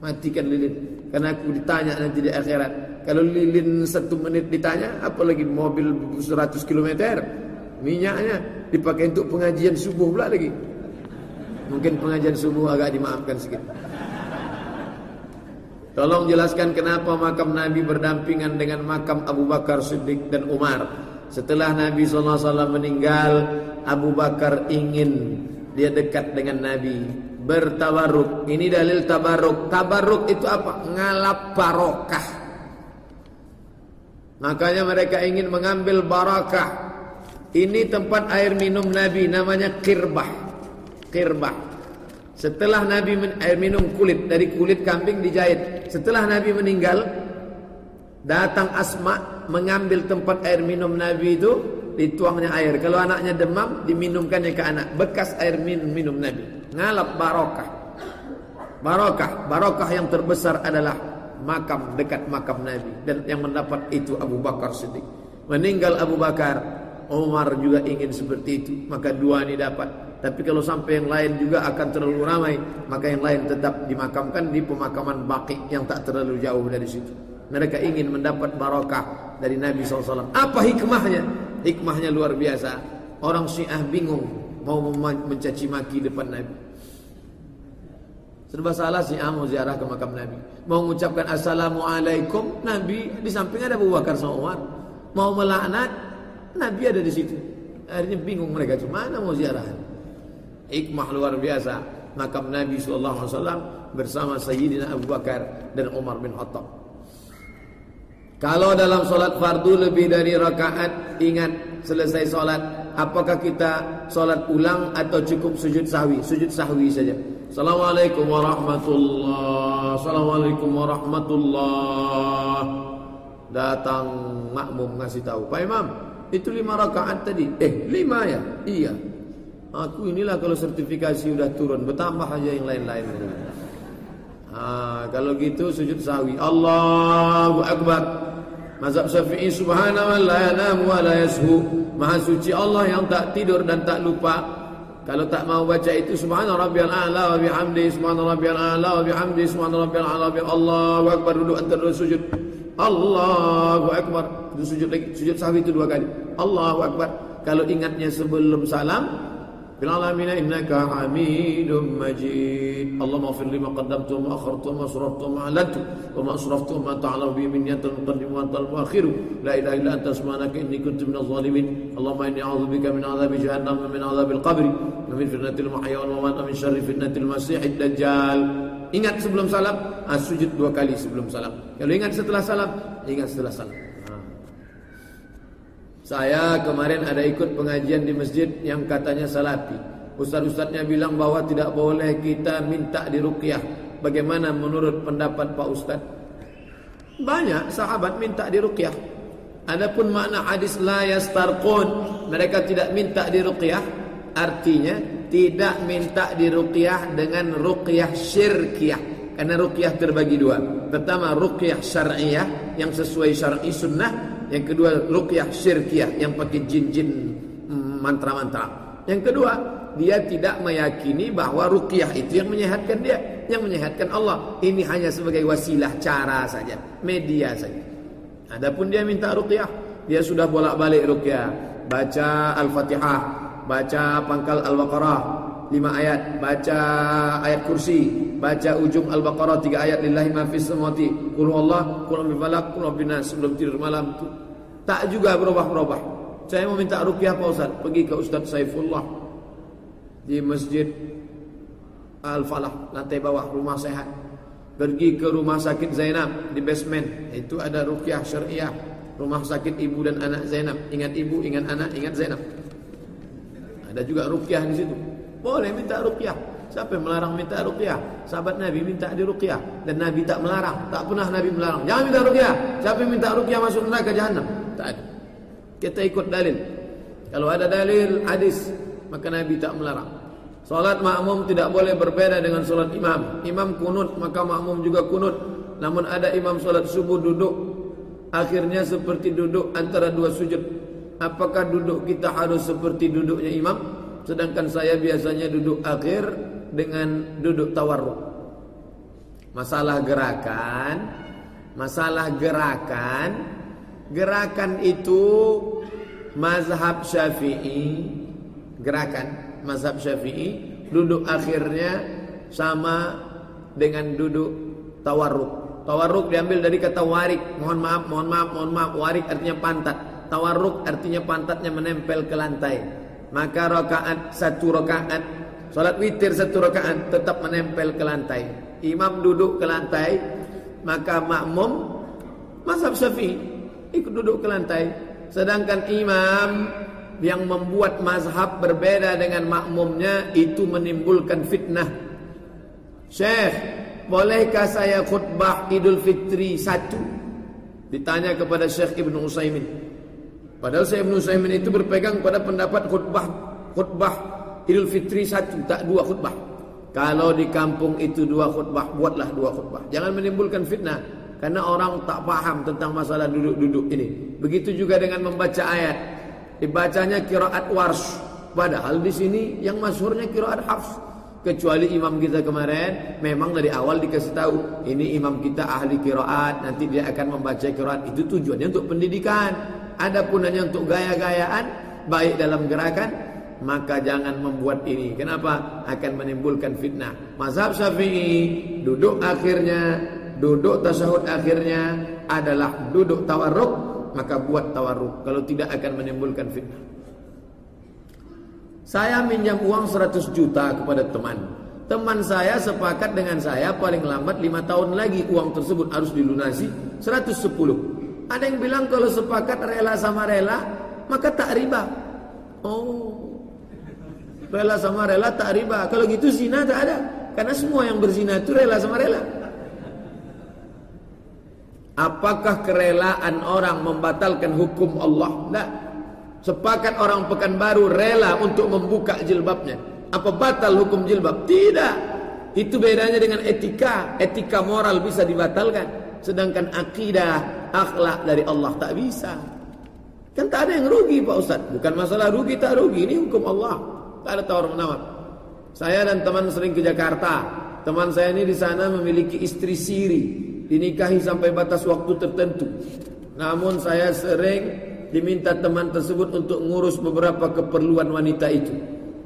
Matikan lilin. Karena aku ditanya nanti di akhirat. Kalau lilin satu menit ditanya, apalagi mobil 100 km. Minyaknya dipakai untuk pengajian subuh pula lagi. Mungkin pengajian subuh agak dimaafkan sedikit. Tolong jelaskan kenapa makam Nabi berdampingan dengan makam Abu Bakar Siddiq dan Umar. Setelah Nabi SAW meninggal, Abu Bakar ingin dia dekat dengan Nabi, bertabaruk. Ini dalil tabaruk. Tabaruk itu apa? Ngalap barokah. Makanya mereka ingin mengambil barakah. Ini tempat air minum Nabi namanya kirbah. Kirbah. Setelah Nabi air minum kulit dari kulit kambing dijahit. Setelah Nabi meninggal, datang Asma mengambil tempat air minum Nabi itu dituangnya air. Kalau anaknya demam, diminumkannya ke anak. Bekas air minum, minum Nabi. Ngalap barokah. Barokah. Barokah yang terbesar adalah makam dekat makam Nabi. Dan yang mendapat itu Abu Bakar Siddiq. Meninggal Abu Bakar, Umar juga ingin seperti itu. Maka dua ini dapat. Tapi kalau sampai yang lain juga akan terlalu ramai, maka yang lain tetap dimakamkan di pemakaman baki yang tak terlalu jauh dari situ. Mereka ingin mendapat barokah dari Nabi SAW. Apa hikmahnya? Hikmahnya luar biasa. Orang Syiah bingung mau mencaci maki depan Nabi. Serba salah Syiah mau ziarah ke makam Nabi. Mau mengucapkan Assalamualaikum, Nabi di samping ada Abu Bakar sama Umar. Mau melaknat, Nabi ada di situ. Akhirnya bingung mereka, mana mau ziarah? Hikmah luar biasa. Makam Nabi SAW bersama Sayyidina Abu Bakar dan Umar bin Khattab. Kalau dalam solat fardu lebih dari rakaat Ingat selesai solat Apakah kita solat ulang Atau cukup sujud sahwi Sujud sahwi saja Assalamualaikum warahmatullahi Assalamualaikum warahmatullahi Datang makmum ngasih tahu Pak Imam itu lima rakaat tadi Eh lima ya Iya Aku inilah kalau sertifikasi udah turun Bertambah aja yang lain-lain kalau gitu sujud sahwi. Allahu Akbar. Mazhab Syafi'i subhanahu wa la yanamu wa la yashu. Maha suci Allah yang tak tidur dan tak lupa. Kalau tak mau baca itu subhana rabbiyal a'la wa bihamdi subhana rabbiyal a'la wa bihamdi subhana rabbiyal a'la wa Allahu akbar duduk antara sujud. Allahu akbar. Itu sujud lagi, sujud sahwi itu dua kali. Allahu akbar. Kalau ingatnya sebelum salam, في العالمين إنك حميد مجيد اللهم اغفر لي ما قدمت وما أخرت وما أسررت وما أعلنت وما أسرفت وما تعلم به من أنت المقدم وأنت المؤخر لا إله إلا أنت سبحانك إني كنت من الظالمين اللهم إني أعوذ بك من عذاب جهنم ومن عذاب القبر ومن فتنة المحيا والممات ومن شر فتنة المسيح الدجال Ingat sebelum salam, ah, sujud dua kali sebelum salam. Kalau ingat setelah salam, ingat setelah salam. Saya kemarin ada ikut pengajian di masjid yang katanya salafi. Ustaz-ustaznya bilang bahwa tidak boleh kita minta diruqyah. Bagaimana menurut pendapat Pak Ustaz? Banyak sahabat minta diruqyah. Adapun makna hadis la yastarqun, mereka tidak minta diruqyah, artinya tidak minta diruqyah dengan ruqyah syirkiyah. Karena ruqyah terbagi dua. Pertama ruqyah syar'iyah yang sesuai syar'i sunnah yang kedua ruqyah syirkiyah yang pakai jin-jin mm, mantra-mantra. Yang kedua, dia tidak meyakini bahwa ruqyah itu yang menyehatkan dia, yang menyehatkan Allah. Ini hanya sebagai wasilah cara saja, media saja. Adapun dia minta ruqyah, dia sudah bolak-balik ruqyah, baca Al-Fatihah, baca pangkal Al-Baqarah, lima ayat, baca ayat kursi, baca ujung Al-Baqarah tiga ayat lillahi ma fis samawati, qul Allah, qul bi falaq, qul nas sebelum tidur malam itu. Tak juga berubah-berubah. Saya mau minta ruqyah Pak Ustaz, pergi ke Ustaz Saifullah di Masjid Al-Falah, lantai bawah rumah sehat. Pergi ke rumah sakit Zainab di basement, itu ada ruqyah syariah. Rumah sakit ibu dan anak Zainab. Ingat ibu, ingat anak, ingat Zainab. Ada juga ruqyah di situ. Boleh minta ruqyah. Siapa yang melarang minta ruqyah? Sahabat Nabi minta di dan Nabi tak melarang. Tak pernah Nabi melarang. Jangan minta ruqyah. Siapa yang minta ruqyah masuk neraka jahanam? Tak ada. Kita ikut dalil. Kalau ada dalil hadis, maka Nabi tak melarang. Salat makmum tidak boleh berbeda dengan salat imam. Imam kunut, maka makmum juga kunut. Namun ada imam salat subuh duduk akhirnya seperti duduk antara dua sujud. Apakah duduk kita harus seperti duduknya imam? Sedangkan saya biasanya duduk akhir dengan duduk tawarruk. Masalah gerakan, masalah gerakan, gerakan itu mazhab Syafi'i, gerakan mazhab Syafi'i duduk akhirnya sama dengan duduk tawarruk. Tawarruk diambil dari kata warik. Mohon maaf, mohon maaf, mohon maaf. Warik artinya pantat. Tawarruk artinya pantatnya menempel ke lantai. Maka rakaat satu rakaat Salat witir satu rakaat tetap menempel ke lantai. Imam duduk ke lantai, maka makmum mazhab Syafi'i ikut duduk ke lantai. Sedangkan imam yang membuat mazhab berbeda dengan makmumnya itu menimbulkan fitnah. Syekh, bolehkah saya khutbah Idul Fitri satu? Ditanya kepada Syekh Ibn Usaimin. Padahal Syekh Ibn Usaimin itu berpegang pada pendapat khutbah khutbah Idul Fitri satu, tak dua khutbah. Kalau di kampung itu dua khutbah, buatlah dua khutbah. Jangan menimbulkan fitnah. Karena orang tak paham tentang masalah duduk-duduk ini. Begitu juga dengan membaca ayat. Dibacanya kiraat wars. Padahal di sini yang masyhurnya kiraat hafs. Kecuali imam kita kemarin memang dari awal dikasih tahu ini imam kita ahli kiraat nanti dia akan membaca kiraat itu tujuannya untuk pendidikan. Adapun hanya untuk gaya-gayaan baik dalam gerakan maka jangan membuat ini. Kenapa? Akan menimbulkan fitnah. Mazhab Syafi'i duduk akhirnya duduk tasahud akhirnya adalah duduk tawarruk maka buat tawarruk kalau tidak akan menimbulkan fitnah. Saya minjam uang 100 juta kepada teman. Teman saya sepakat dengan saya paling lambat 5 tahun lagi uang tersebut harus dilunasi 110. Ada yang bilang kalau sepakat rela sama rela maka tak riba. Oh. Rela sama rela tak riba. Kalau gitu zina tak ada. Karena semua yang berzina itu rela sama rela. Apakah kerelaan orang membatalkan hukum Allah? Tidak. Sepakat orang Pekanbaru rela untuk membuka jilbabnya. Apa batal hukum jilbab? Tidak. Itu bedanya dengan etika. Etika moral bisa dibatalkan. Sedangkan akidah, akhlak dari Allah tak bisa. Kan tak ada yang rugi Pak Ustaz. Bukan masalah rugi tak rugi. Ini hukum Allah. Tak ada tawar menawar. Saya dan teman sering ke Jakarta. Teman saya ini di sana memiliki istri siri. Dinikahi sampai batas waktu tertentu. Namun saya sering diminta teman tersebut untuk ngurus beberapa keperluan wanita itu.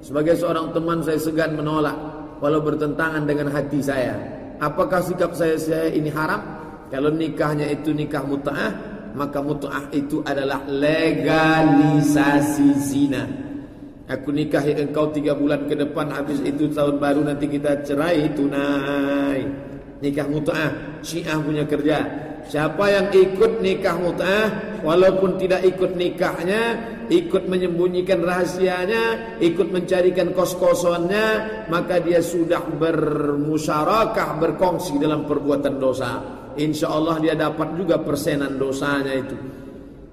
Sebagai seorang teman saya segan menolak walau bertentangan dengan hati saya. Apakah sikap saya saya ini haram? Kalau nikahnya itu nikah mut'ah, maka mut'ah itu adalah legalisasi zina. Aku nikahi engkau tiga bulan ke depan Habis itu tahun baru nanti kita cerai tunai. Nikah mut'ah Syiah punya kerja. Siapa yang ikut nikah mut'ah Walaupun tidak ikut nikahnya Ikut menyembunyikan rahasianya Ikut mencarikan kos-kosonnya Maka dia sudah bermusyarakah Berkongsi dalam perbuatan dosa. Insya Allah dia dapat juga persenan dosanya itu.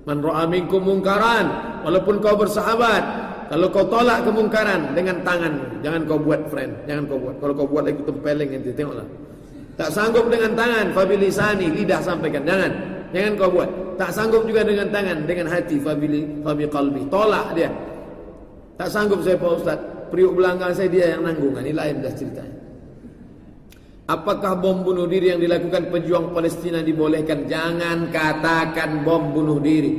Man minkum mungkaran Walaupun kau bersahabat kalau kau tolak kemungkaran dengan tangan, jangan kau buat friend, jangan kau buat. Kalau kau buat lagi tempeleng nanti tengoklah. Tak sanggup dengan tangan, fabilisani, lidah sampaikan, jangan. Jangan kau buat. Tak sanggup juga dengan tangan, dengan hati, fabili, fabi qalbi. Tolak dia. Tak sanggup saya Pak Ustaz. Priuk belakang saya dia yang nanggung. Ini lain dah ceritanya. Apakah bom bunuh diri yang dilakukan pejuang Palestina dibolehkan? Jangan katakan bom bunuh diri.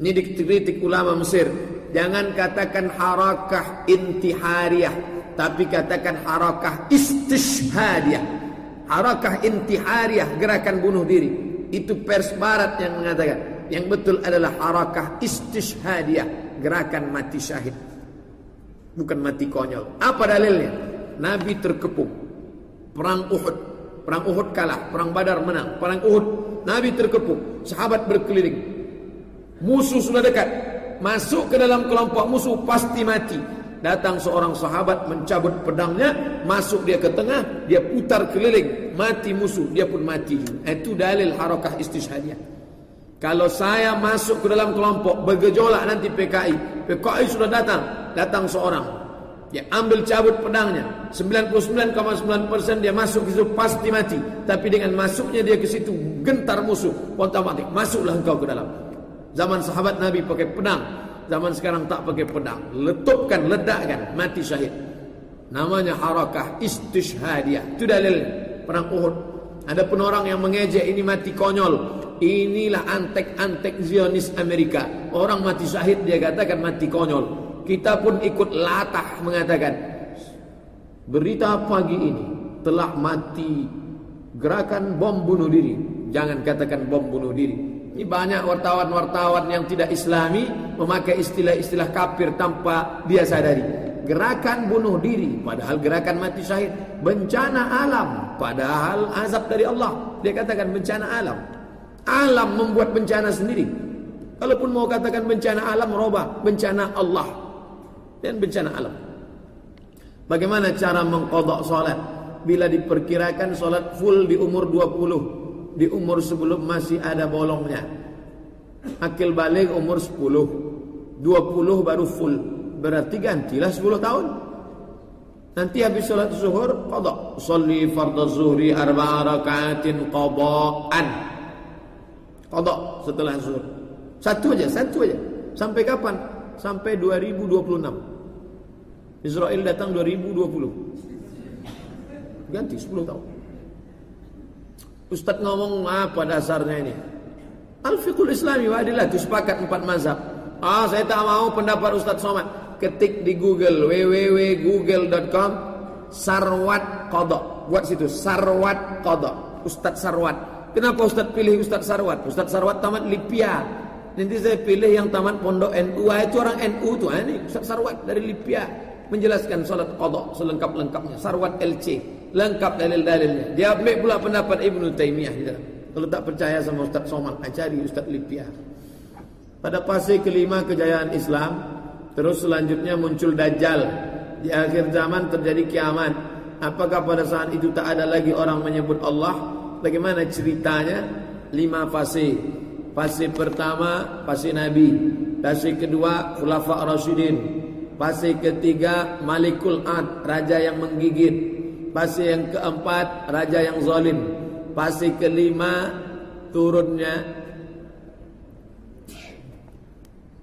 Ini dikritik ulama Mesir. Jangan katakan harakah intihariyah Tapi katakan harakah istishhadiyah. Harakah intihariyah Gerakan bunuh diri. Itu pers barat yang mengatakan. Yang betul adalah harakah istishhadiyah Gerakan mati syahid. Bukan mati konyol. Apa dalilnya? Nabi terkepung. Perang Uhud. Perang Uhud kalah Perang Badar menang. Perang Uhud Nabi terkepung. Sahabat berkeliling. Musuh sudah dekat masuk ke dalam kelompok musuh pasti mati. Datang seorang sahabat mencabut pedangnya, masuk dia ke tengah, dia putar keliling, mati musuh, dia pun mati. Itu dalil harakah istishhadiyah. Kalau saya masuk ke dalam kelompok bergejolak nanti PKI, PKI sudah datang, datang seorang. Dia ambil cabut pedangnya 99,9% dia masuk ke situ pasti mati Tapi dengan masuknya dia ke situ Gentar musuh Otomatik masuklah engkau ke dalam Zaman sahabat Nabi pakai pedang. Zaman sekarang tak pakai pedang. Letupkan, ledakkan, mati syahid. Namanya harakah istishhadiyah. Itu dalil perang Uhud. Ada pun orang yang mengejek ini mati konyol. Inilah antek-antek Zionis Amerika. Orang mati syahid dia katakan mati konyol. Kita pun ikut latah mengatakan berita pagi ini telah mati gerakan bom bunuh diri. Jangan katakan bom bunuh diri. Ini banyak wartawan-wartawan yang tidak islami memakai istilah-istilah kafir tanpa dia sadari. Gerakan bunuh diri padahal gerakan mati syahid. Bencana alam padahal azab dari Allah. Dia katakan bencana alam. Alam membuat bencana sendiri. Kalaupun mau katakan bencana alam robah bencana Allah dan bencana alam. Bagaimana cara mengkodok solat? Bila diperkirakan solat full di umur 20 di umur sebelum masih ada bolongnya. Akil balik umur 10. 20 baru full. Berarti gantilah 10 tahun. Nanti habis sholat zuhur qada. Shalli fardhu zuhri arba'a raka'atin qada'an. Qada setelah zuhur. Satu aja, satu aja. Sampai kapan? Sampai 2026. Israel datang 2020. Ganti 10 tahun. Ustaz ngomong apa dasarnya ini? Al-fiqhul islami wa adilah itu sepakat empat mazhab. Ah, saya tak mau pendapat Ustaz Somad. Ketik di Google www.google.com Sarwat Qadha. Buat situ Sarwat Qadha. Ustaz Sarwat. Kenapa Ustaz pilih Ustaz Sarwat? Ustaz Sarwat tamat Lipia. Nanti saya pilih yang tamat pondok NU. Ah, itu orang NU tuh. Ah, ini Ustaz Sarwat dari Lipia menjelaskan salat qadha selengkap-lengkapnya. Sarwat LC lengkap dalil-dalilnya. Dia ambil pula pendapat Ibnu Taimiyah di dalam. Kalau tak percaya sama Ustaz Somad, cari Ustaz Lipia. Pada fase kelima kejayaan Islam, terus selanjutnya muncul Dajjal. Di akhir zaman terjadi kiamat. Apakah pada saat itu tak ada lagi orang menyebut Allah? Bagaimana ceritanya? Lima fase. Fase pertama, fase Nabi. Fase kedua, Khulafa Rasyidin. Fase ketiga, Malikul Ad, raja yang menggigit. Fase yang keempat raja yang zalim. Fase kelima turunnya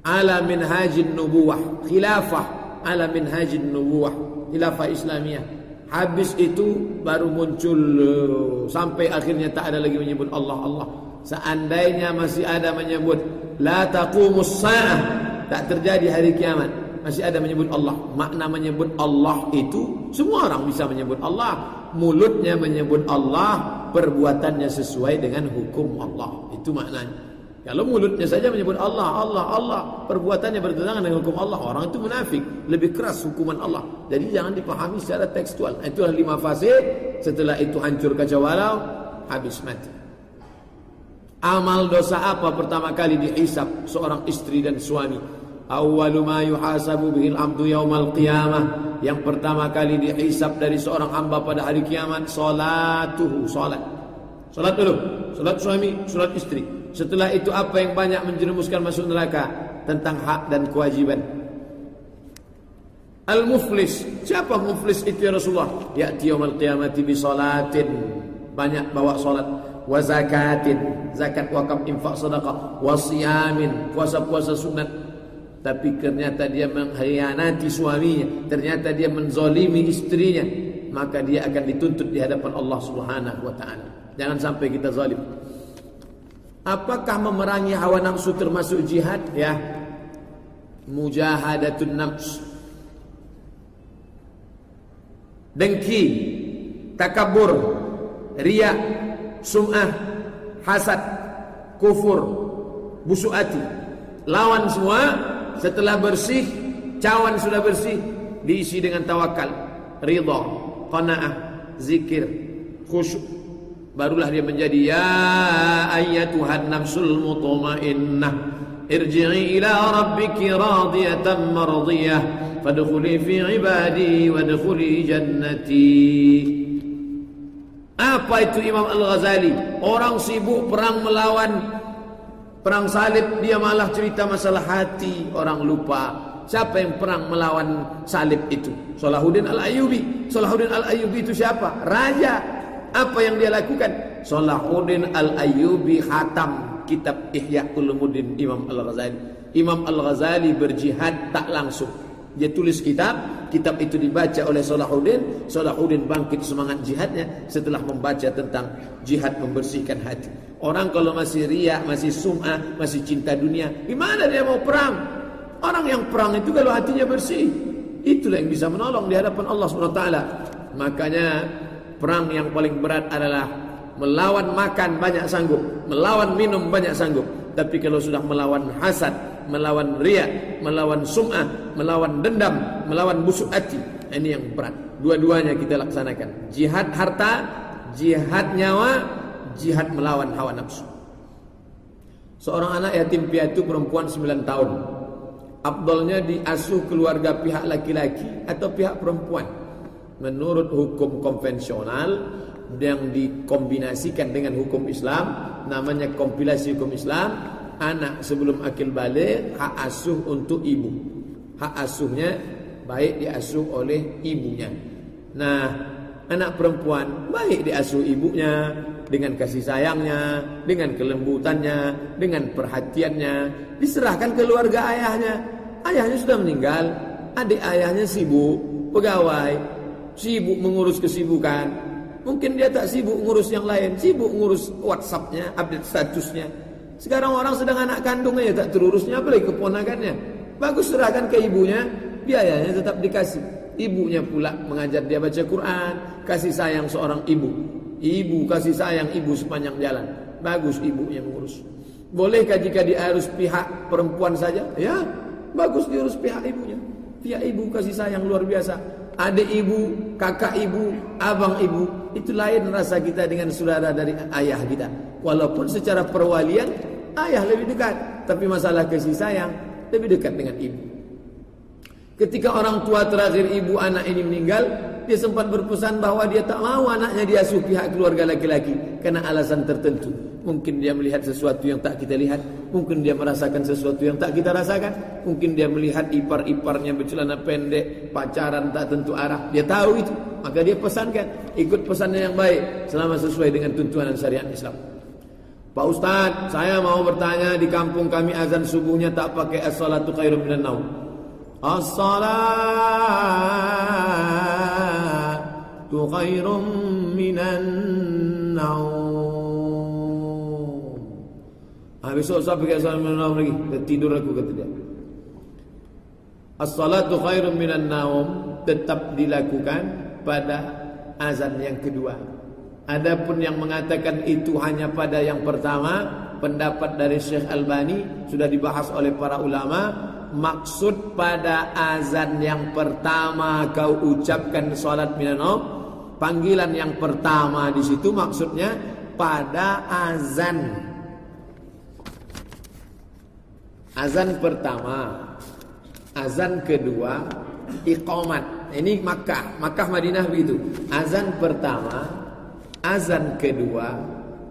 ala minhajin nubuwah, khilafah ala minhajin nubuwah, khilafah Islamiyah. Habis itu baru muncul sampai akhirnya tak ada lagi menyebut Allah Allah. Seandainya masih ada menyebut la taqumus saah, tak terjadi hari kiamat masih ada menyebut Allah. Makna menyebut Allah itu semua orang bisa menyebut Allah. Mulutnya menyebut Allah, perbuatannya sesuai dengan hukum Allah. Itu maknanya. Kalau mulutnya saja menyebut Allah, Allah, Allah, perbuatannya bertentangan dengan hukum Allah, orang itu munafik, lebih keras hukuman Allah. Jadi jangan dipahami secara tekstual. Itulah lima fase. Setelah itu hancur kacau walau, habis mati. Amal dosa apa pertama kali dihisap seorang istri dan suami? Awwalu ma yuhasabu bihil abdu yaumal qiyamah. Yang pertama kali dihisap dari seorang hamba pada hari kiamat Salatuhu, salat. Salat dulu, salat suami, salat istri. Setelah itu apa yang banyak menjerumuskan masuk neraka? Tentang hak dan kewajiban. Al-muflis. Siapa muflis itu ya Rasulullah? Ya'ti yaumal qiyamati bi salatin. Banyak bawa salat. Wa zakatin. Zakat wakaf infak sadaqah. Wa siyamin. Puasa-puasa sunat tapi ternyata dia mengkhianati suaminya, ternyata dia menzolimi istrinya, maka dia akan dituntut di hadapan Allah Subhanahu wa taala. Jangan sampai kita zalim. Apakah memerangi hawa nafsu termasuk jihad? Ya. Mujahadatun nafs. Dengki, takabur, riya, sum'ah, hasad, kufur, busuk hati. Lawan semua setelah bersih, cawan sudah bersih, diisi dengan tawakal, ridha, qanaah, zikir, khusyuk. Barulah dia menjadi ya ayyatuhan nafsul mutmainnah irji'i ila rabbiki radiyatan mardiyah fadkhuli fi ibadi wadkhuli jannati apa itu Imam Al-Ghazali orang sibuk perang melawan Perang salib dia malah cerita masalah hati orang lupa. Siapa yang perang melawan salib itu? Salahuddin Al-Ayyubi. Salahuddin Al-Ayyubi itu siapa? Raja. Apa yang dia lakukan? Salahuddin Al-Ayyubi khatam kitab Ihya Ulumuddin Imam Al-Ghazali. Imam Al-Ghazali berjihad tak langsung. Dia tulis kitab, kitab itu dibaca oleh Salahuddin, Salahuddin bangkit semangat jihadnya setelah membaca tentang jihad membersihkan hati. Orang kalau masih riak, masih sum'ah, masih cinta dunia, gimana dia mau perang? Orang yang perang itu kalau hatinya bersih, itulah yang bisa menolong di hadapan Allah SWT. Makanya perang yang paling berat adalah Melawan makan banyak sanggup, melawan minum banyak sanggup. Tapi kalau sudah melawan hasad, melawan riak, melawan sum'ah, melawan dendam, melawan busuk hati, ini yang berat. Dua-duanya kita laksanakan. Jihad harta, jihad nyawa, jihad melawan hawa nafsu. Seorang anak yatim piatu perempuan 9 tahun. Abdulnya diasuh keluarga pihak laki-laki atau pihak perempuan. Menurut hukum konvensional, yang dikombinasikan dengan hukum Islam namanya kompilasi hukum Islam anak sebelum akil balik hak asuh untuk ibu. Hak asuhnya baik diasuh oleh ibunya. Nah anak perempuan baik diasuh ibunya dengan kasih sayangnya dengan kelembutannya dengan perhatiannya diserahkan ke keluarga ayahnya. Ayahnya sudah meninggal adik ayahnya sibuk pegawai sibuk mengurus kesibukan Mungkin dia tak sibuk ngurus yang lain, sibuk ngurus WhatsAppnya, update statusnya. Sekarang orang sedang anak kandungnya ya tak terurusnya, apalagi keponakannya. Bagus serahkan ke ibunya, biayanya tetap dikasih. Ibunya pula mengajar dia baca Quran, kasih sayang seorang ibu. Ibu kasih sayang ibu sepanjang jalan. Bagus ibunya mengurus. Bolehkah jika dia harus pihak perempuan saja? Ya, bagus diurus pihak ibunya. Pihak ibu kasih sayang luar biasa adik ibu, kakak ibu, abang ibu, itu lain rasa kita dengan saudara dari ayah kita. Walaupun secara perwalian ayah lebih dekat, tapi masalah kasih sayang lebih dekat dengan ibu. Ketika orang tua terakhir ibu anak ini meninggal, dia sempat berpesan bahwa dia tak mau anaknya diasuh pihak keluarga laki-laki karena alasan tertentu. Mungkin dia melihat sesuatu yang tak kita lihat. Mungkin dia merasakan sesuatu yang tak kita rasakan. Mungkin dia melihat ipar-iparnya bercelana pendek, pacaran tak tentu arah. Dia tahu itu. Maka dia pesankan, ikut pesannya yang baik selama sesuai dengan tuntunan syariat Islam. Pak Ustaz, saya mau bertanya di kampung kami azan subuhnya tak pakai as-salatu khairum minan naum. As-salatu khairum minan naum. Ha, besok saya pergi assalamualaikum lagi. Dan tidur aku kata dia. As-salatu khairun minan naum tetap dilakukan pada azan yang kedua. Adapun yang mengatakan itu hanya pada yang pertama, pendapat dari Syekh Albani sudah dibahas oleh para ulama. Maksud pada azan yang pertama kau ucapkan salat minan naum, panggilan yang pertama di situ maksudnya pada azan Azan pertama, azan kedua, iqamat. Ini Makkah, Makkah Madinah begitu. Azan pertama, azan kedua,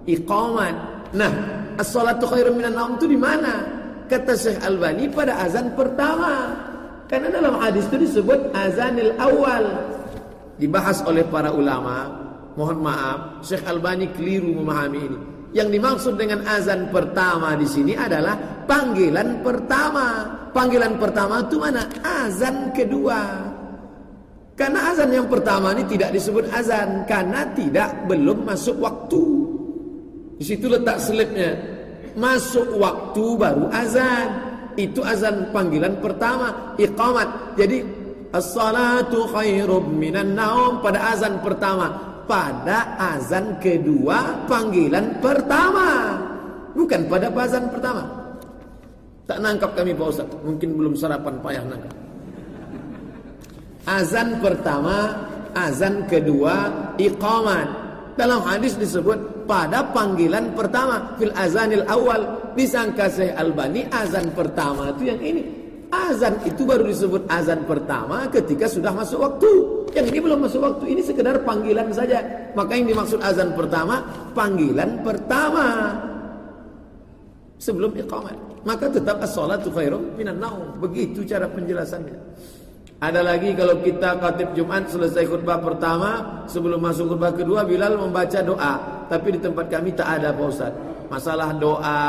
iqamat. Nah, as-salatu khairum minan naum itu di mana? Kata Syekh Albani pada azan pertama. Karena dalam hadis itu disebut azanil awal. Dibahas oleh para ulama. Mohon maaf, Syekh Albani keliru memahami ini. Yang dimaksud dengan azan pertama di sini adalah panggilan pertama. Panggilan pertama itu mana? Azan kedua. Karena azan yang pertama ini tidak disebut azan karena tidak belum masuk waktu. Di situ letak selipnya. Masuk waktu baru azan. Itu azan panggilan pertama, iqamat. Jadi as-salatu khairum minan naum. Pada azan pertama. Pada azan kedua panggilan pertama. Bukan pada azan pertama. Tak nangkap kami Pak Ustaz. Mungkin belum sarapan payah nangkap. Azan pertama azan kedua iqamat. Dalam hadis disebut pada panggilan pertama fil azanil awal. Disangka Syekh Albani azan pertama itu yang ini Azan itu baru disebut azan pertama ketika sudah masuk waktu. Yang ini belum masuk waktu, ini sekedar panggilan saja. Maka yang dimaksud azan pertama, panggilan pertama. Sebelum iqamat. Maka tetap as-salatu khairum minan naum. Begitu cara penjelasannya. Ada lagi kalau kita khatib Jumat selesai khutbah pertama, sebelum masuk khutbah kedua Bilal membaca doa. Tapi di tempat kami tak ada Pak. Masalah doa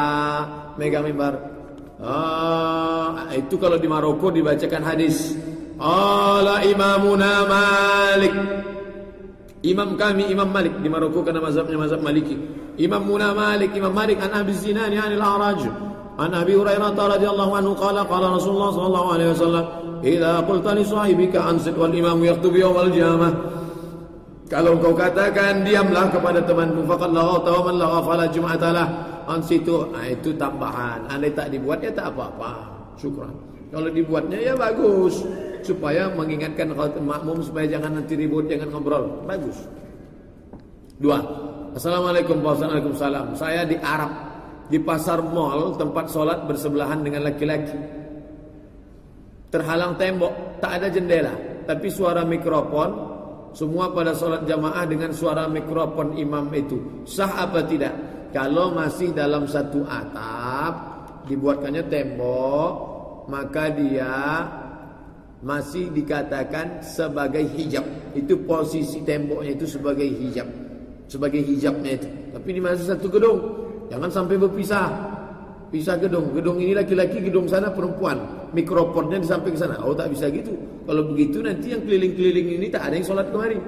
mega mimbar Ah, itu kalau di Maroko dibacakan hadis. Ala imamuna Malik. Imam kami Imam Malik di Maroko karena mazhabnya mazhab Maliki. Imam Muna Malik, Imam Malik an Abi Zinani anil A'raj. An Abi Hurairah radhiyallahu anhu qala qala Rasulullah sallallahu alaihi wasallam, "Idza qulta li sahibika ansit wal imam yaktubu yawm al-jamaah" Kalau kau katakan diamlah kepada temanmu faqad laghata wa man lagha fala jum'atalah. On situ nah, itu tambahan. Andai tak dibuat ya tak apa-apa. Syukran. Kalau dibuatnya ya bagus supaya mengingatkan makmum supaya jangan nanti ribut, jangan ngobrol. Bagus. Dua. Assalamualaikum Waalaikumsalam. Saya di Arab di pasar mall tempat sholat bersebelahan dengan laki-laki. Terhalang tembok, tak ada jendela, tapi suara mikrofon semua pada solat jamaah dengan suara mikrofon imam itu Sah apa tidak? Kalau masih dalam satu atap Dibuatkannya tembok Maka dia Masih dikatakan sebagai hijab Itu posisi temboknya itu sebagai hijab Sebagai hijabnya itu Tapi di masih satu gedung Jangan sampai berpisah Pisah gedung. Gedung ini laki-laki, gedung sana perempuan. Mikrofonnya di samping sana. Oh tak bisa gitu. Kalau begitu nanti yang keliling-keliling ini tak ada yang sholat kemari.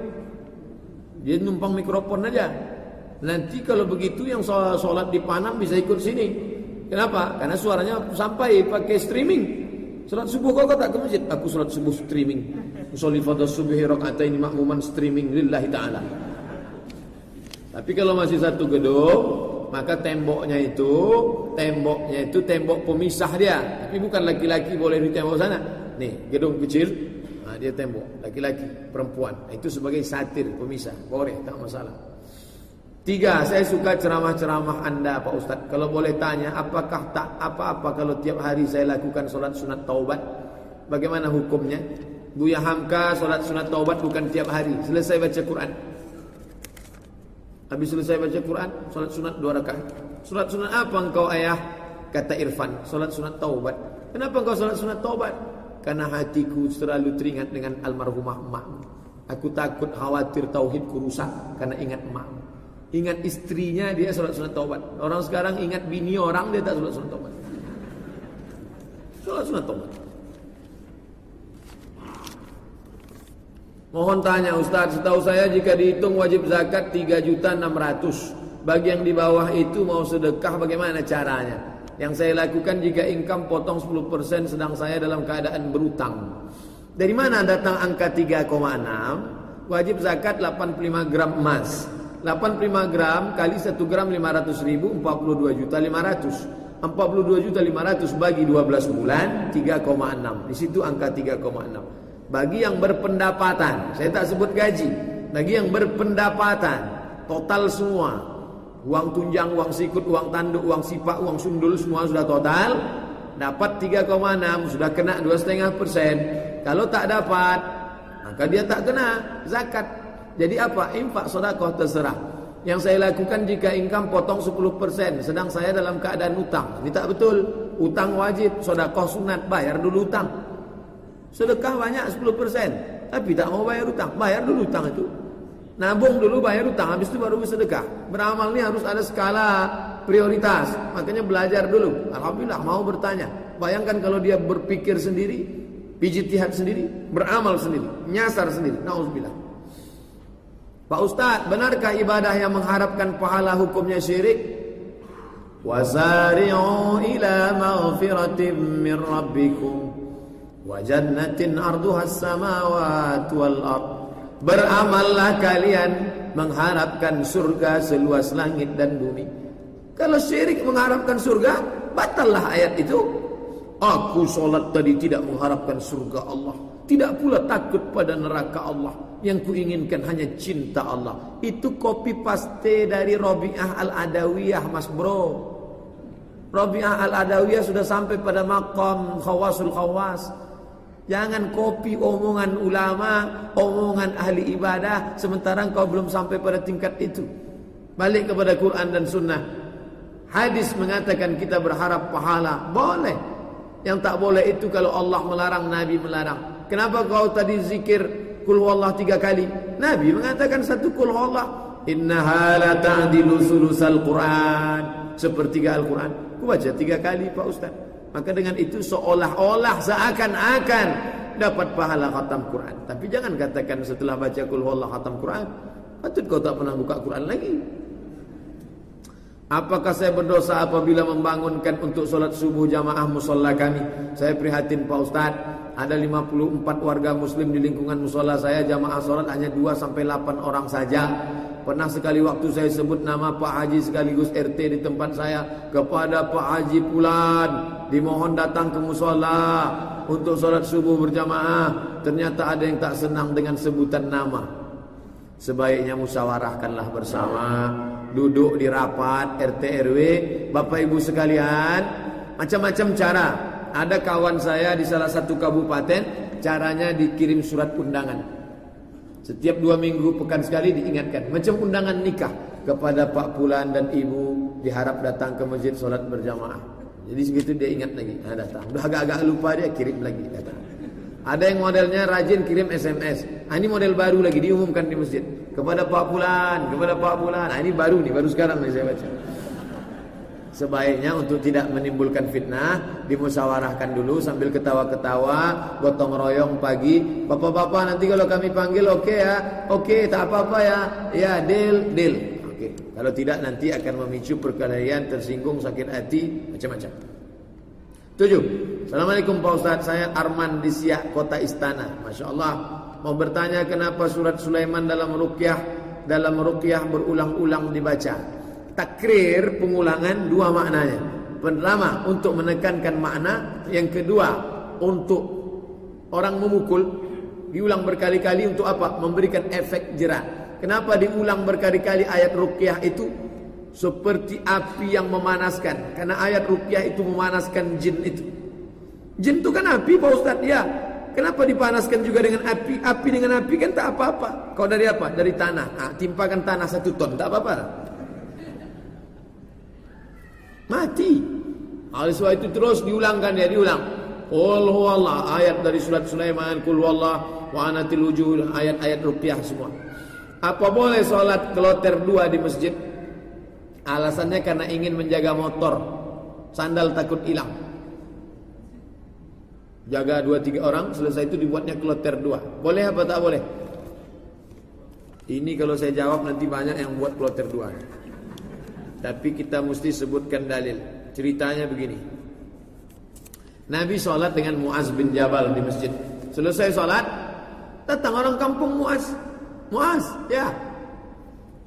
Dia numpang mikrofon aja. Nanti kalau begitu yang sholat di Panam bisa ikut sini. Kenapa? Karena suaranya sampai pakai streaming. Sholat subuh kau tak ke masjid? Aku sholat subuh streaming. Usolli fadha subuhi ini makmuman streaming lillahi ta'ala. Tapi kalau masih satu gedung, maka temboknya itu temboknya itu tembok pemisah dia tapi bukan laki-laki boleh di tembok sana nih gedung kecil nah, dia tembok laki-laki perempuan itu sebagai satir pemisah boleh tak masalah tiga saya suka ceramah-ceramah anda Pak Ustadz kalau boleh tanya apakah tak apa-apa kalau tiap hari saya lakukan solat sunat taubat bagaimana hukumnya Buya Hamka solat sunat taubat bukan tiap hari selesai baca Quran Habis selesai baca Quran, solat sunat dua rakaat. Solat sunat apa engkau ayah? Kata Irfan, solat sunat taubat. Kenapa engkau solat sunat taubat? Karena hatiku selalu teringat dengan almarhumah emak. Aku takut khawatir tauhidku rusak karena ingat emak. Ingat istrinya dia solat sunat taubat. Orang sekarang ingat bini orang dia tak solat sunat taubat. Solat sunat taubat. Mohon tanya Ustaz, setahu saya jika dihitung wajib zakat 3 juta 600. Bagi yang di bawah itu mau sedekah bagaimana caranya? Yang saya lakukan jika income potong 10% sedang saya dalam keadaan berutang. Dari mana datang angka 3,6? Wajib zakat 85 gram emas. 85 gram kali 1 gram 500 ribu 42 juta 500. 42 juta 500 bagi 12 bulan 3,6. Di situ angka 3,6. Bagi yang berpendapatan, saya tak sebut gaji. Bagi yang berpendapatan, total semua. Uang tunjang, uang sikut, uang tanduk, uang sipak, uang sundul semua sudah total. Dapat 3,6 sudah kena 2,5 persen. Kalau tak dapat, maka dia tak kena zakat. Jadi apa? Infak sodakoh terserah. Yang saya lakukan jika income potong 10% Sedang saya dalam keadaan utang. Ini tak betul. Utang wajib Sodakoh sunat Bayar dulu utang. Sedekah banyak 10% Tapi tak mau bayar hutang Bayar dulu hutang itu. Nabung dulu bayar hutang Habis itu baru bersedekah. Beramal ni harus ada skala prioritas. Makanya belajar dulu. Alhamdulillah mau bertanya. Bayangkan kalau dia berpikir sendiri Pijit sendiri Beramal sendiri Nyasar sendiri. Nauzubillah Pak Ustaz Benarkah ibadah yang mengharapkan pahala hukumnya syirik? Wasari'u ila maghfiratim min rabbikum. Wa jannatin arduha samawati wal ard. Beramallah kalian mengharapkan surga seluas langit dan bumi. Kalau syirik mengharapkan surga batallah ayat itu. Aku solat tadi tidak mengharapkan surga Allah. Tidak pula takut pada neraka Allah yang kuinginkan hanya cinta Allah itu kopi paste dari Rabi'ah al-Adawiyah mas bro Rabi'ah al-Adawiyah sudah sampai pada makam khawasul khawas Jangan kopi omongan ulama, omongan ahli ibadah sementara engkau belum sampai pada tingkat itu. Balik kepada Quran dan Sunnah. Hadis mengatakan kita berharap pahala. Boleh. Yang tak boleh itu kalau Allah melarang, Nabi melarang. Kenapa kau tadi zikir kul Allah tiga kali? Nabi mengatakan satu kul Allah. Innaha la ta'dilu sulusal Quran. Sepertiga Al-Quran. Ku baca tiga kali Pak Ustaz. Maka dengan itu seolah-olah seakan-akan dapat pahala khatam Quran. Tapi jangan katakan setelah baca kul huwallahu khatam Quran, patut kau tak pernah buka Quran lagi. Apakah saya berdosa apabila membangunkan untuk solat subuh jamaah musola kami? Saya prihatin Pak Ustaz. Ada 54 warga muslim di lingkungan musola saya jamaah sholat hanya 2 sampai 8 orang saja. Pernah sekali waktu saya sebut nama Pak Haji sekaligus RT di tempat saya kepada Pak Haji Pulan dimohon datang ke musola untuk sholat subuh berjamaah. Ternyata ada yang tak senang dengan sebutan nama. Sebaiknya musyawarahkanlah bersama, duduk di rapat RT RW, Bapak Ibu sekalian, macam-macam cara ada kawan saya di salah satu kabupaten caranya dikirim surat undangan. Setiap dua minggu pekan sekali diingatkan macam undangan nikah kepada Pak Pulan dan Ibu diharap datang ke masjid solat berjamaah. Jadi segitu dia ingat lagi, nah, datang. Udah agak-agak lupa dia kirim lagi datang. Ada yang modelnya rajin kirim SMS. Nah, ini model baru lagi diumumkan di masjid kepada Pak Pulan, kepada Pak Pulan. Nah, ini baru nih, baru sekarang nih saya baca. Sebaiknya untuk tidak menimbulkan fitnah Dimusyawarahkan dulu sambil ketawa-ketawa Gotong royong pagi. Bapak-bapak nanti kalau kami panggil oke okay ya? Oke okay, tak apa-apa ya? Ya deal, deal Oke. Okay. Kalau tidak nanti akan memicu perkelahian Tersinggung, sakit hati, macam-macam. Tujuh. Assalamualaikum Pak Ustaz Saya Arman di Siak Kota Istana. Masya Allah. Mau bertanya kenapa surat Sulaiman dalam rukyah Dalam rukyah berulang-ulang dibaca takrir pengulangan dua maknanya. Pertama untuk menekankan makna, yang kedua untuk orang memukul diulang berkali-kali untuk apa? Memberikan efek jerat. Kenapa diulang berkali-kali ayat ruqyah itu? Seperti api yang memanaskan. Karena ayat ruqyah itu memanaskan jin itu. Jin itu kan api Pak Ustaz ya. Kenapa dipanaskan juga dengan api? Api dengan api kan tak apa-apa. Kau dari apa? Dari tanah. Nah, timpakan tanah satu ton, tak apa-apa mati. Oleh sebab itu terus diulangkan dia diulang. Qul huwallah ayat dari surat Sulaiman, qul huwallah wa anatil wujuh ayat-ayat ruqyah semua. Apa boleh solat kloter dua di masjid? Alasannya karena ingin menjaga motor. Sandal takut hilang. Jaga dua tiga orang, selesai itu dibuatnya kloter dua. Boleh apa tak boleh? Ini kalau saya jawab nanti banyak yang buat kloter dua. Tapi kita mesti sebutkan dalil. Ceritanya begini. Nabi sholat dengan Muaz bin Jabal di masjid. Selesai sholat, datang orang kampung Muaz. Muaz, ya.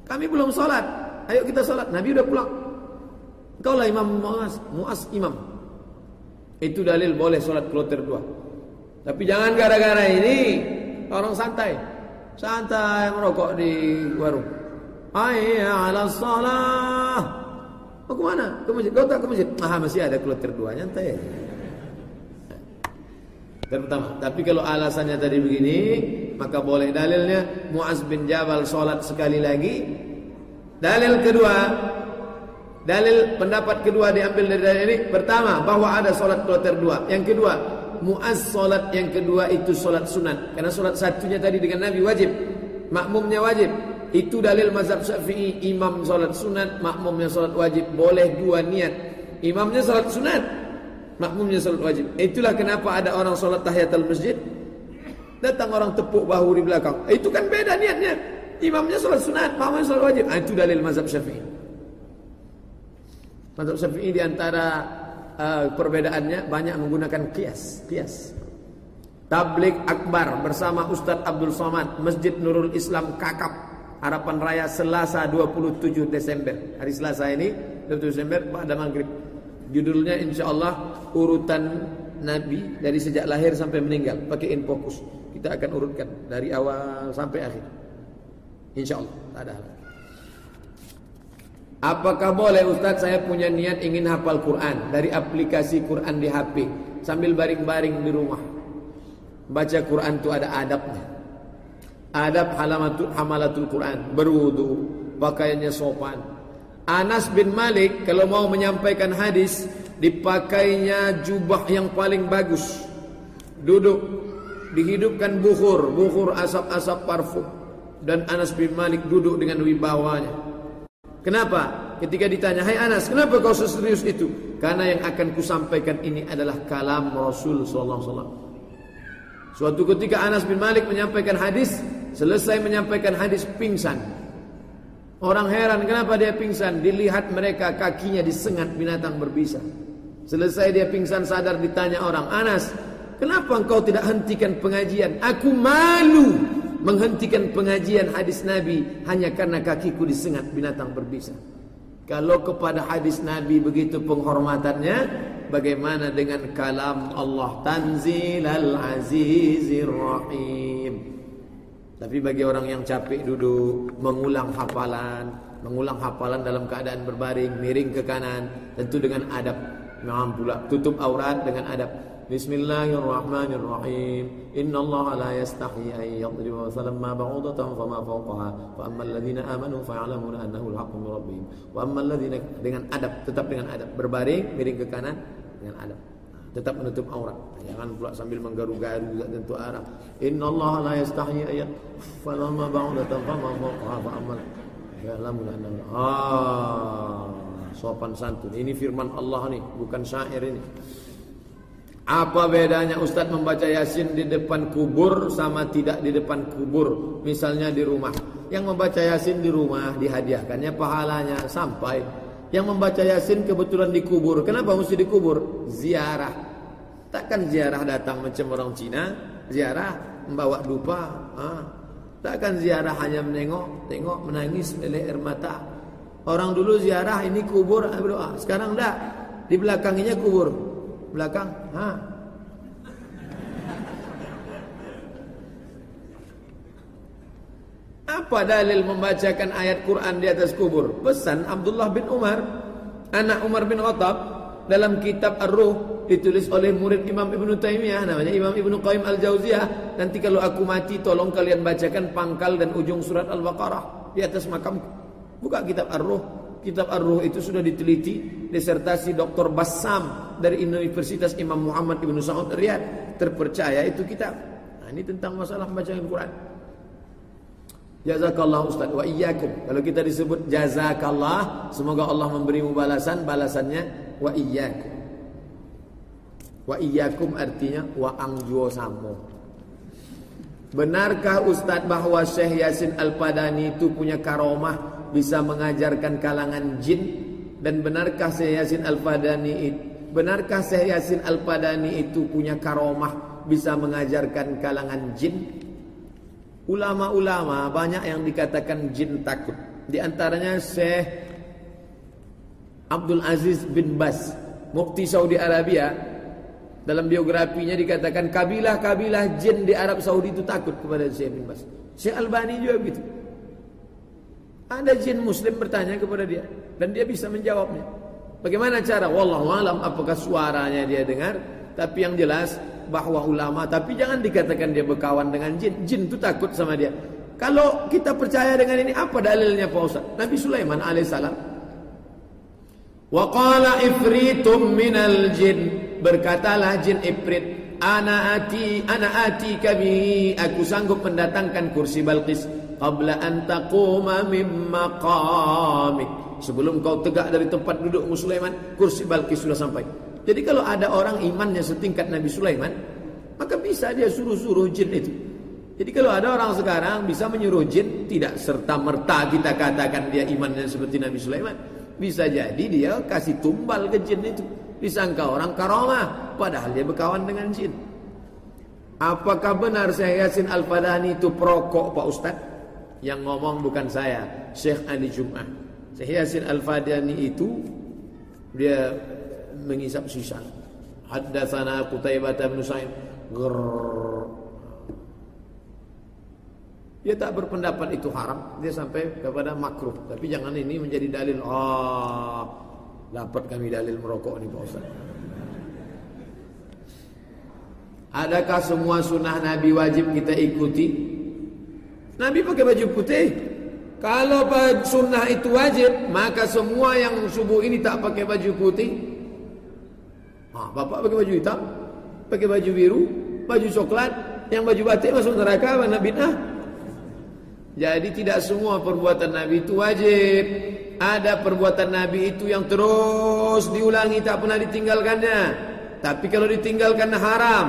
Kami belum sholat. Ayo kita sholat. Nabi udah pulang. Kau lah imam Muaz. Muaz imam. Itu dalil boleh sholat kloter dua. Tapi jangan gara-gara ini orang santai. Santai merokok di warung. Hayya ala salah. Mau ke mana? Ke masjid. Kau tak ke masjid? Ah, masih ada kloter dua nyantai. Pertama, tapi kalau alasannya tadi begini, maka boleh dalilnya Muaz bin Jabal sholat sekali lagi. Dalil kedua, dalil pendapat kedua diambil dari dalil ini. Pertama, bahwa ada sholat kloter dua. Yang kedua, Muaz sholat yang kedua itu sholat sunat. Karena sholat satunya tadi dengan Nabi wajib, makmumnya wajib. Itu dalil mazhab syafi'i. Imam salat sunat Makmumnya salat wajib. Boleh dua niat. Imamnya salat sunat Makmumnya salat wajib. Itulah kenapa ada orang salat tahiyatul masjid Datang orang tepuk bahu di belakang. Itu kan beda niatnya. Imamnya salat sunat Makmumnya salat wajib. Nah, Itu dalil mazhab syafi'i. Mazhab syafi'i di antara uh, Perbedaannya Banyak menggunakan kias Kias. Tablik Akbar bersama Ustadz Abdul Somad Masjid Nurul Islam Kakap Harapan Raya Selasa 27 Desember. Hari Selasa ini 27 Desember pada maghrib. Judulnya insya Allah urutan Nabi dari sejak lahir sampai meninggal. Pakai fokus. Kita akan urutkan dari awal sampai akhir. Insya Allah. Tak ada hal. Apakah boleh Ustaz saya punya niat ingin hafal Quran dari aplikasi Quran di HP sambil baring-baring di rumah. Baca Quran itu ada adabnya. Adab halamatul hamalatul Quran. Berwudu Pakaiannya sopan. Anas bin Malik Kalau mau menyampaikan hadis Dipakainya jubah yang paling bagus. Duduk Dihidupkan bukhur Bukhur asap-asap parfum. Dan Anas bin Malik duduk dengan wibawanya. Kenapa? Ketika ditanya Hai Anas kenapa kau seserius itu? Karena yang akan kusampaikan ini adalah Kalam Rasul Wasallam. Suatu ketika Anas bin Malik menyampaikan hadis Selesai menyampaikan hadis pingsan. Orang heran kenapa dia pingsan. Dilihat mereka kakinya disengat binatang berbisa. Selesai dia pingsan sadar ditanya orang. Anas, Kenapa engkau tidak hentikan pengajian? Aku malu menghentikan pengajian hadis Nabi hanya karena kakiku disengat binatang berbisa. Kalau kepada hadis Nabi begitu penghormatannya, bagaimana dengan kalam Allah Tanzilal Azizir Rahim? Tapi bagi orang yang capek duduk mengulang hafalan, mengulang hafalan dalam keadaan berbaring, miring ke kanan, tentu dengan adab. Memang pula tutup aurat dengan adab. Bismillahirrahmanirrahim. Inna Allah la yastahi an yadriba masalan ma ba'udatan fama fawqaha. Fa amma alladhina amanu fa'alamuna annahu al-haqqu min rabbihim. Wa amma alladhina dengan adab, tetap dengan adab. Berbaring, miring ke kanan dengan adab tetap menutup aurat. Jangan pula sambil menggaru-garu tak tentu arah. Inna Allah la yastahi ayat falamma ba'udatan fama fawqaha fa amal. Ya'lamu anna ah sopan santun. Ini firman Allah nih, bukan syair ini. Apa bedanya Ustaz membaca Yasin di depan kubur sama tidak di depan kubur? Misalnya di rumah. Yang membaca Yasin di rumah dihadiahkannya pahalanya sampai yang membaca Yasin kebetulan dikubur. Kenapa mesti dikubur? Ziarah. Takkan ziarah datang macam orang Cina, ziarah membawa dupa. Ah. Takkan ziarah hanya menengok, tengok, menangis, meleleh air mata. Orang dulu ziarah ini kubur berdoa. Sekarang dah di belakangnya kubur. Belakang, ha. Apa dalil membacakan ayat Quran di atas kubur? Pesan Abdullah bin Umar, anak Umar bin Khattab dalam kitab Ar-Ruh ditulis oleh murid Imam Ibnu Taimiyah namanya Imam Ibnu Qayyim Al-Jauziyah. Nanti kalau aku mati tolong kalian bacakan pangkal dan ujung surat Al-Baqarah di atas makam. Buka kitab Ar-Ruh. Kitab Ar-Ruh itu sudah diteliti disertasi Dr. Bassam dari Universitas Imam Muhammad Ibnu Saud Riyadh. Terpercaya itu kitab. Nah, ini tentang masalah membaca Al-Quran. Jazakallah Ustaz wa iyyakum. Kalau kita disebut jazakallah, semoga Allah memberimu balasan, balasannya wa iyyakum. Wa iyyakum artinya wa angjuo samo. Benarkah Ustaz bahwa Syekh Yasin Al-Padani itu punya karomah bisa mengajarkan kalangan jin dan benarkah Syekh Yasin Al-Padani itu benarkah Syekh Yasin Al-Padani itu punya karomah bisa mengajarkan kalangan jin? Ulama-ulama banyak yang dikatakan jin takut. Di antaranya Syekh Abdul Aziz bin Bas, Mufti Saudi Arabia. Dalam biografinya dikatakan kabilah-kabilah jin di Arab Saudi itu takut kepada Syekh bin Bas. Syekh Albani juga begitu. Ada jin muslim bertanya kepada dia dan dia bisa menjawabnya. Bagaimana cara? Wallahu alam apakah suaranya dia dengar? Tapi yang jelas bahwa ulama tapi jangan dikatakan dia berkawan dengan jin. Jin itu takut sama dia. Kalau kita percaya dengan ini apa dalilnya Pak Ustaz? Nabi Sulaiman alaihissalam Wa qala ifritum minal jin berkatalah jin ifrit ana ati ana ati kabi aku sanggup mendatangkan kursi Balqis qabla an taquma maqamik sebelum kau tegak dari tempat duduk Sulaiman kursi Balqis sudah sampai jadi kalau ada orang imannya setingkat Nabi Sulaiman, maka bisa dia suruh-suruh jin itu. Jadi kalau ada orang sekarang bisa menyuruh jin, tidak serta merta kita katakan dia imannya seperti Nabi Sulaiman. Bisa jadi dia kasih tumbal ke jin itu. Disangka orang karomah, padahal dia berkawan dengan jin. Apakah benar Syekh Yasin Al-Fadani itu perokok Pak Ustaz? Yang ngomong bukan saya, Syekh Ali Jum'ah. Syekh Yasin Al-Fadani itu dia mengisap sisa. Haddatsana Qutaibah bin Sa'id. Dia tak berpendapat itu haram, dia sampai kepada makruh. Tapi jangan ini menjadi dalil. Oh, dapat kami dalil merokok nih Pak Ustaz. Adakah semua sunnah Nabi wajib kita ikuti? Nabi pakai baju putih. Kalau sunnah itu wajib, maka semua yang subuh ini tak pakai baju putih, Ha, bapak pakai baju hitam, pakai baju biru, baju coklat, yang baju batik masuk neraka mana bid'ah. Jadi tidak semua perbuatan Nabi itu wajib. Ada perbuatan Nabi itu yang terus diulangi tak pernah ditinggalkannya. Tapi kalau ditinggalkan haram,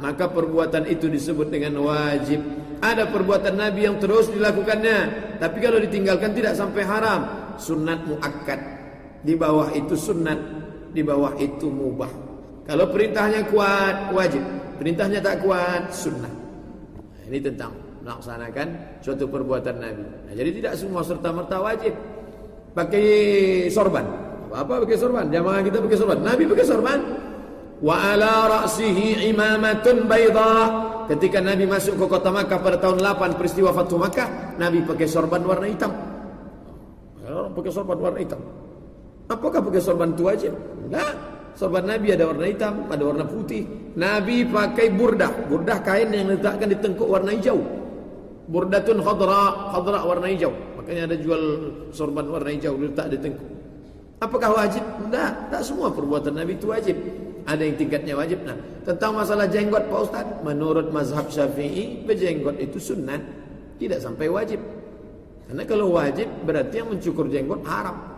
maka perbuatan itu disebut dengan wajib. Ada perbuatan Nabi yang terus dilakukannya, tapi kalau ditinggalkan tidak sampai haram. Sunat muakkad. Di bawah itu sunat di bawah itu mubah. Kalau perintahnya kuat wajib, Perintahnya tak kuat, sunnah. Nah, ini tentang melaksanakan suatu perbuatan Nabi. Nah, jadi tidak semua serta merta wajib pakai sorban. Apa pakai sorban? Jamaah kita pakai sorban. Nabi pakai sorban. Wa ala ra'sihi imamatun bayda. Ketika Nabi masuk ke kota Makkah pada tahun 8 peristiwa Fathu Makkah, Nabi pakai sorban warna hitam. Orang pakai sorban warna hitam. Apakah pakai sorban itu wajib? Enggak. Sorban Nabi ada warna hitam, ada warna putih. Nabi pakai burdah. Burdah kain yang diletakkan di tengkuk warna hijau. Burdatun khadra, khadra warna hijau. Makanya ada jual sorban warna hijau diletak di tengkuk. Apakah wajib? Tidak, tak semua perbuatan Nabi itu wajib. Ada yang tingkatnya wajib. Nah, tentang masalah jenggot Pak Ustaz, menurut mazhab Syafi'i, berjenggot itu sunnah, tidak sampai wajib. Karena kalau wajib berarti yang mencukur jenggot haram.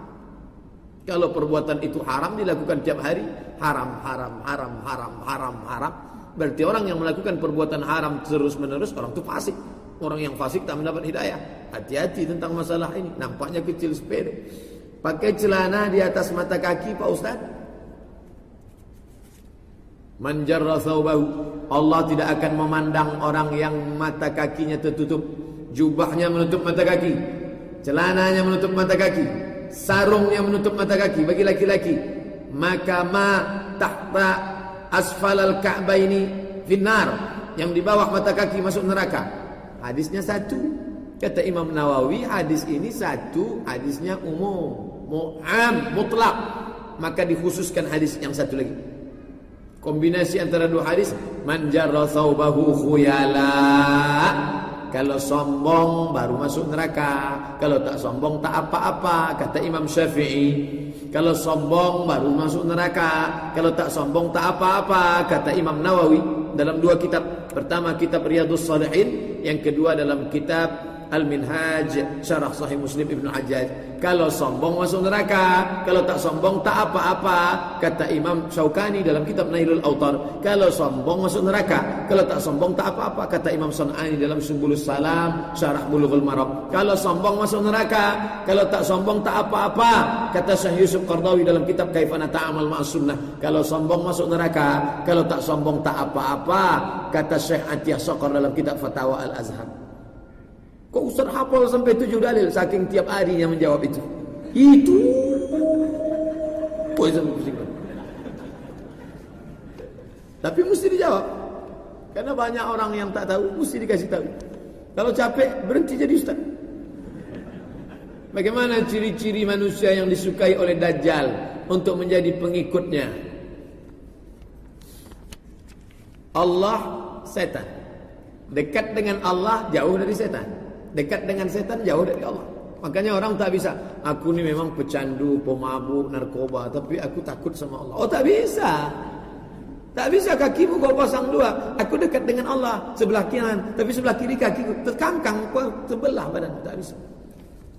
Kalau perbuatan itu haram dilakukan tiap hari, haram, haram, haram, haram, haram, haram. Berarti orang yang melakukan perbuatan haram terus-menerus orang itu fasik. Orang yang fasik tak mendapat hidayah. Hati-hati tentang masalah ini. Nampaknya kecil sepeda. Pakai celana di atas mata kaki Pak Ustaz. Manjarra thawbahu. Allah tidak akan memandang orang yang mata kakinya tertutup. Jubahnya menutup mata kaki. Celananya menutup mata kaki. Sarungnya menutup mata kaki bagi laki-laki. Maka ma tahta asfal al-ka'baini finnar. Yang di bawah mata kaki masuk neraka. Hadisnya satu. Kata Imam Nawawi hadis ini satu. Hadisnya umum. Mu'am mutlak. Maka dikhususkan hadis yang satu lagi. Kombinasi antara dua hadis man jarra thawbahu khuyala. Kalau sombong baru masuk neraka. Kalau tak sombong tak apa-apa kata Imam Syafi'i. Kalau sombong baru masuk neraka. Kalau tak sombong tak apa-apa kata Imam Nawawi dalam dua kitab. Pertama kitab Riyadhus Shalihin, yang kedua dalam kitab Al-Minhaj Syarah Sahih Muslim Ibn Hajjaj. Kalau sombong masuk neraka Kalau tak sombong tak apa-apa Kata Imam Syaukani dalam kitab Nailul Autar. Kalau sombong masuk neraka Kalau tak sombong tak apa-apa Kata Imam Sun'ani dalam Sumbulus Salam Syarah Bulughul Marab Kalau sombong masuk neraka Kalau tak sombong tak apa-apa Kata Syekh Yusuf Qardawi dalam kitab Kaifana Ta'amal Ma'as Sunnah. Kalau sombong masuk neraka Kalau tak sombong tak apa-apa Kata Syekh Atiyah Sokor dalam kitab Fatawa Al-Azhar Kok Ustaz hafal sampai tujuh dalil saking tiap harinya menjawab itu. Itu. Oh, Tapi mesti dijawab. Karena banyak orang yang tak tahu, mesti dikasih tahu. Kalau capek, berhenti jadi ustaz. Bagaimana ciri-ciri manusia yang disukai oleh Dajjal untuk menjadi pengikutnya? Allah, setan. Dekat dengan Allah, jauh dari setan. Dekat dengan setan jauh dari Allah. Makanya orang tak bisa. Aku ni memang pecandu, pemabuk, narkoba. Tapi aku takut sama Allah. Oh tak bisa. Tak bisa kakimu kau pasang dua. Aku dekat dengan Allah sebelah kanan. Tapi sebelah kiri kaki terkangkang. Kau terbelah badan. Tak bisa.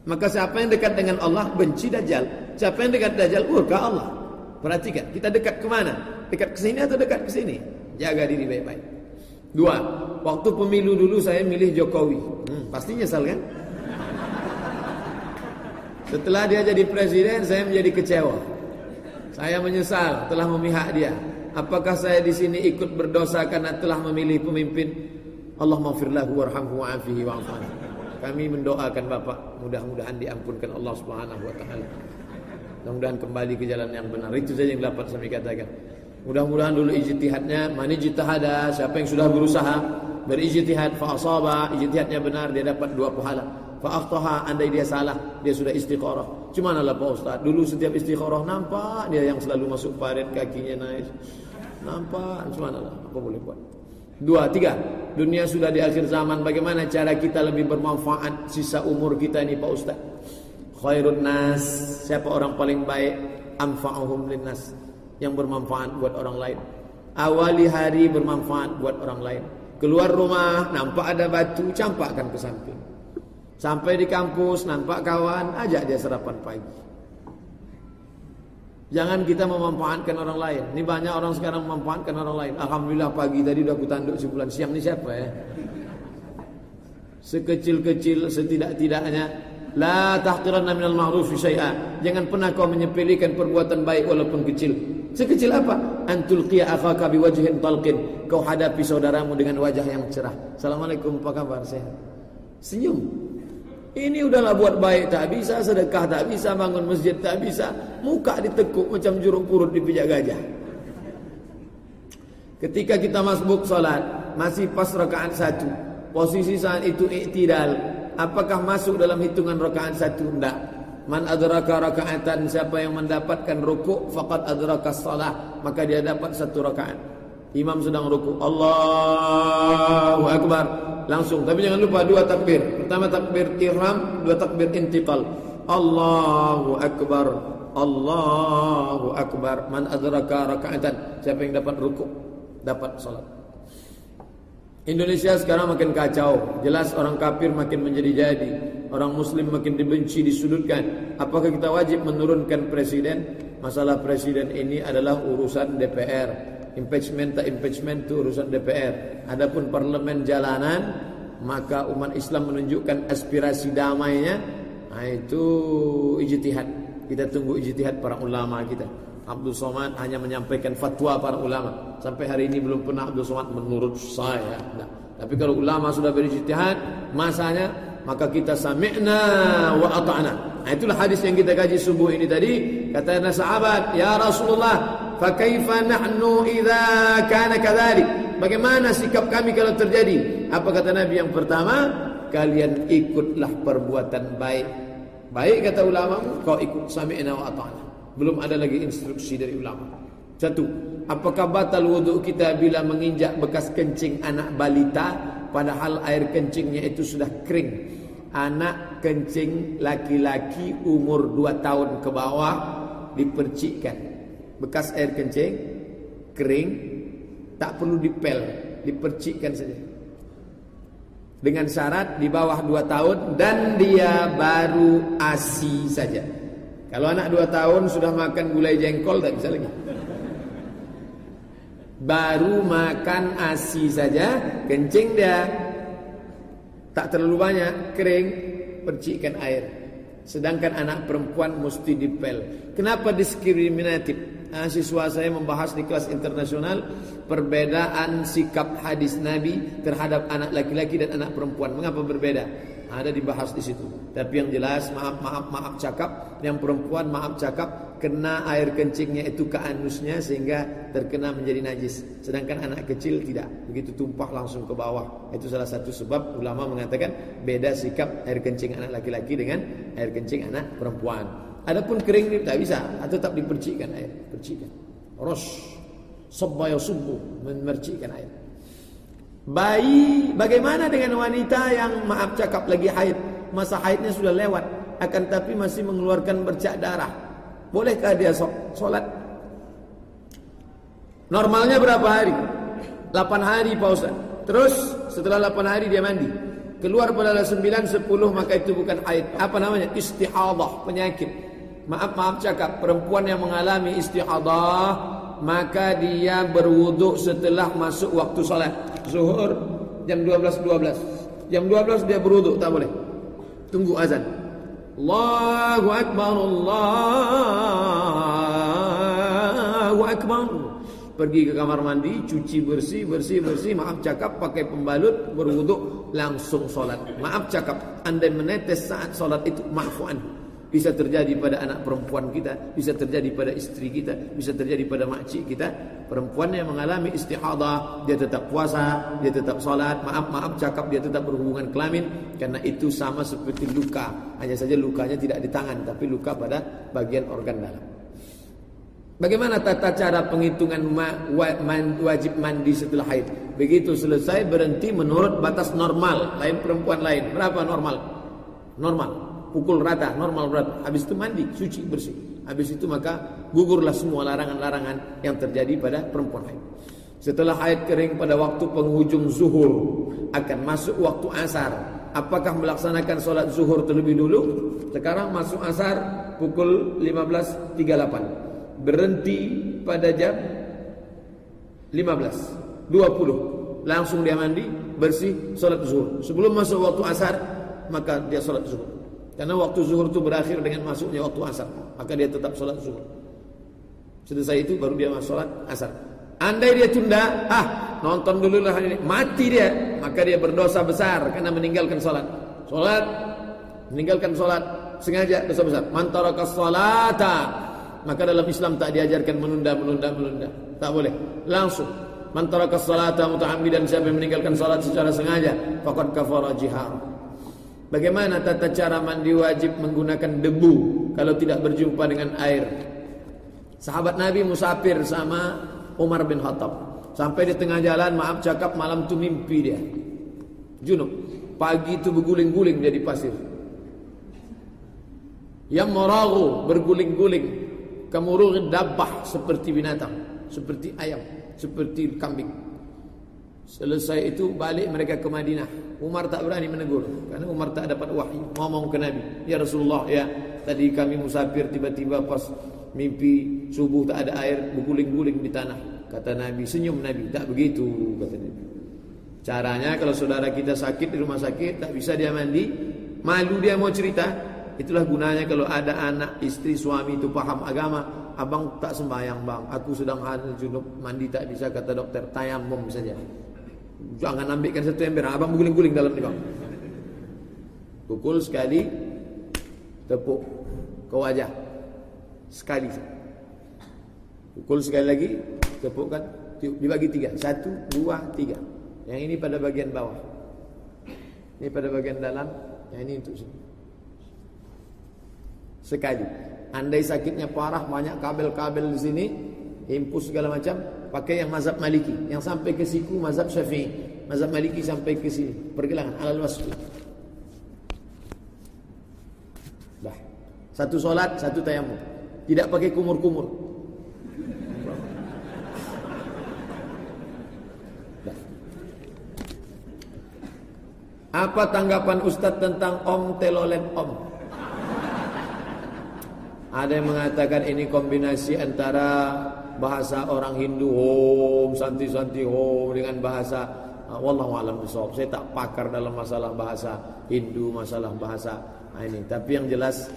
Maka siapa yang dekat dengan Allah benci Dajjal. Siapa yang dekat Dajjal murka Allah. Perhatikan. Kita dekat ke mana? Dekat ke sini atau dekat ke sini? Jaga diri baik-baik. Dua, waktu pemilu dulu saya milih Jokowi. Hmm, pasti nyesal kan? Setelah dia jadi presiden, saya menjadi kecewa. Saya menyesal telah memihak dia. Apakah saya di sini ikut berdosa karena telah memilih pemimpin? Allah maafirlahu warhamhu wa'afihi wa'afan. Kami mendoakan Bapak, mudah-mudahan diampunkan Allah Subhanahu wa taala. Mudah-mudahan kembali ke jalan yang benar. Itu saja yang dapat saya katakan. Mudah-mudahan dulu ijtihadnya, mana ijtihada, siapa yang sudah berusaha berijtihad fa asaba, ijtihadnya benar dia dapat dua pahala. Fa akhtaha andai dia salah, dia sudah istiqarah. Cuma lah Pak Ustaz, dulu setiap istiqarah nampak dia yang selalu masuk paret kakinya naik. Nampak, cuma lah apa boleh buat. Dua, tiga. Dunia sudah di akhir zaman. Bagaimana cara kita lebih bermanfaat sisa umur kita ini Pak Ustaz? Khairun nas. Siapa orang paling baik? Anfa'uhum linnas yang bermanfaat buat orang lain. Awali hari bermanfaat buat orang lain. Keluar rumah nampak ada batu campakkan ke samping. Sampai di kampus nampak kawan ajak dia sarapan pagi. Jangan kita memanfaatkan orang lain. Ini banyak orang sekarang memanfaatkan orang lain. Alhamdulillah pagi tadi udah aku tanduk sebulan siang ni siapa ya? Sekecil-kecil setidak-tidaknya La tahqiranna minal ma'ruf syai'a. Jangan pernah kau menyepelekan perbuatan baik walaupun kecil. Sekecil apa? Antul qiyah akhaka biwajhin talqin. Kau hadapi saudaramu dengan wajah yang cerah. Assalamualaikum, apa kabar? Sehat. Senyum. Ini udahlah buat baik tak bisa, sedekah tak bisa, bangun masjid tak bisa. Muka ditekuk macam juruk purut dipijak gajah. Ketika kita masbuk salat, masih pas rakaat satu. Posisi saat itu iktidal. Apakah masuk dalam hitungan rakaat satu? Tidak. Man adraka rakaatan siapa yang mendapatkan rukuk faqad adraka salah maka dia dapat satu rakaat. Imam sedang rukuk. Allahu akbar. Langsung tapi jangan lupa dua takbir. Pertama takbir ihram, dua takbir intiqal. Allahu akbar. Allahu akbar. Man adraka rakaatan siapa yang dapat rukuk dapat salat. Indonesia sekarang makin kacau. Jelas orang kafir makin menjadi jadi. Orang muslim makin dibenci, disudutkan. Apakah kita wajib menurunkan presiden? Masalah presiden ini adalah urusan DPR. Impeachment tak impeachment itu urusan DPR. Adapun parlemen jalanan, maka umat Islam menunjukkan aspirasi damainya. Nah itu ijtihad. Kita tunggu ijtihad para ulama kita. Abdul Somad hanya menyampaikan fatwa para ulama. Sampai hari ini belum pernah Abdul Somad menurut saya. Nah, tapi kalau ulama sudah berijtihad, masanya maka kita sami'na wa ata'na. Nah, itulah hadis yang kita kaji subuh ini tadi. Kata sahabat, "Ya Rasulullah, fa kaifa nahnu idza kana kadzalik?" Bagaimana sikap kami kalau terjadi? Apa kata Nabi yang pertama? Kalian ikutlah perbuatan baik. Baik kata ulama, kau ikut sami'na wa ata'na. Belum ada lagi instruksi dari ulama. Satu, apakah batal wudhu kita bila menginjak bekas kencing anak balita padahal air kencingnya itu sudah kering? Anak kencing laki-laki umur 2 tahun ke bawah dipercikkan. Bekas air kencing kering tak perlu dipel, dipercikkan saja. Dengan syarat di bawah 2 tahun dan dia baru ASI saja. Kalau anak dua tahun sudah makan gulai jengkol tak bisa lagi. Baru makan ASI saja, kencing dia. Tak terlalu banyak, kering, percikan air. Sedangkan anak perempuan mesti dipel. Kenapa diskriminatif? Nah, siswa saya membahas di kelas internasional perbedaan sikap hadis Nabi terhadap anak laki-laki dan anak perempuan. Mengapa berbeda? Ada dibahas di situ. Tapi yang jelas maaf maaf maaf cakap yang perempuan maaf cakap kena air kencingnya itu ke anusnya sehingga terkena menjadi najis. Sedangkan anak kecil tidak. Begitu tumpah langsung ke bawah. Itu salah satu sebab ulama mengatakan beda sikap air kencing anak laki-laki dengan air kencing anak perempuan. Adapun kering ini tak bisa, atau tetap dipercikkan air, percikan. Ros sabba yasubbu memercikkan air. Bayi bagaimana dengan wanita yang maaf cakap lagi haid? Masa haidnya sudah lewat Akan tapi masih mengeluarkan bercak darah. Bolehkah dia sholat? Normalnya berapa hari? 8 hari Pak Terus setelah 8 hari dia mandi. Keluar pada 9, 10 maka itu bukan haid. Apa namanya? Istihadah, penyakit. Maaf-maaf cakap Perempuan yang mengalami istihadah Maka dia berwuduk setelah masuk waktu sholat zuhur jam 12.12. 12. Jam 12 dia beruduk tak boleh. Tunggu azan. Allahu akbar Allahu akbar. Pergi ke kamar mandi, cuci bersih, bersih, bersih, maaf cakap, pakai pembalut, berwuduk, langsung solat. Maaf cakap, anda menetes saat solat itu, maafuan. Bisa terjadi pada anak perempuan kita, bisa terjadi pada istri kita, bisa terjadi pada makcik kita. Perempuan yang mengalami istihadah, dia tetap puasa, dia tetap salat, maaf-maaf cakap dia tetap berhubungan kelamin karena itu sama seperti luka. Hanya saja lukanya tidak di tangan tapi luka pada bagian organ dalam. Bagaimana tata cara penghitungan wajib mandi setelah haid? Begitu selesai berhenti menurut batas normal, lain perempuan lain. Berapa normal? Normal pukul rata, normal rata. Habis itu mandi, suci, bersih. Habis itu maka gugurlah semua larangan-larangan yang terjadi pada perempuan haid. Setelah haid kering pada waktu penghujung zuhur akan masuk waktu asar. Apakah melaksanakan sholat zuhur terlebih dulu? Sekarang masuk asar pukul 15.38. Berhenti pada jam 15. 20. Langsung dia mandi, bersih, sholat zuhur. Sebelum masuk waktu asar, maka dia sholat zuhur. Karena waktu zuhur itu berakhir dengan masuknya waktu asar. Maka dia tetap sholat zuhur. Selesai itu baru dia masuk sholat asar. Andai dia tunda, ah nonton dulu lah ini, mati dia, maka dia berdosa besar karena meninggalkan sholat. Sholat, meninggalkan sholat sengaja dosa besar. Mantaraka sholata, maka dalam Islam tak diajarkan menunda, menunda, menunda. Tak boleh. Langsung. Mantaraka sholata muta'ammidan siapa yang meninggalkan sholat secara sengaja, faqad kafara jihar. Bagaimana tata cara mandi wajib menggunakan debu kalau tidak berjumpa dengan air? Sahabat Nabi musafir sama Umar bin Khattab. Sampai di tengah jalan, maaf cakap malam tu mimpi dia. Junub. Pagi itu berguling-guling jadi pasir. Yang moragu berguling-guling. Kemurung dabah seperti binatang. Seperti ayam. Seperti kambing. Selesai itu balik mereka ke Madinah. Umar tak berani menegur. Karena Umar tak dapat wahyu. Ngomong ke Nabi. Ya Rasulullah ya. Tadi kami musafir tiba-tiba pas mimpi subuh tak ada air. Berguling-guling di tanah. Kata Nabi, senyum Nabi. Tak begitu, kata Nabi. Caranya kalau saudara kita sakit di rumah sakit, tak bisa dia mandi, malu dia mau cerita. Itulah gunanya kalau ada anak, istri, suami itu paham agama. Abang tak sembahyang bang, aku sedang hadil junub, mandi tak bisa kata dokter, tayamum saja. Jangan ambilkan satu ember, abang guling-guling dalam ni bang. Pukul sekali, tepuk ke wajah. Sekali. Pukul sekali lagi, tepukkan dibagi tiga. Satu dua tiga. Yang ini pada bagian bawah. Ini pada bagian dalam. Yang ini untuk sini. Sekali. Andai sakitnya parah banyak kabel-kabel di sini impus segala macam pakai yang mazhab maliki. Yang sampai ke siku mazhab syafi'i. Mazhab maliki sampai ke sini. Pergelangan. Alal wasfu. Dah. Satu solat satu tayamum tidak pakai kumur-kumur. Apa tanggapan Ustadz tentang Om Telolet Om? Ada yang mengatakan ini kombinasi antara bahasa orang Hindu Om, santi-santi Om dengan bahasa uh, Wallahu alam bisawab. Saya tak pakar dalam masalah bahasa Hindu, masalah bahasa nah ini. Tapi yang jelas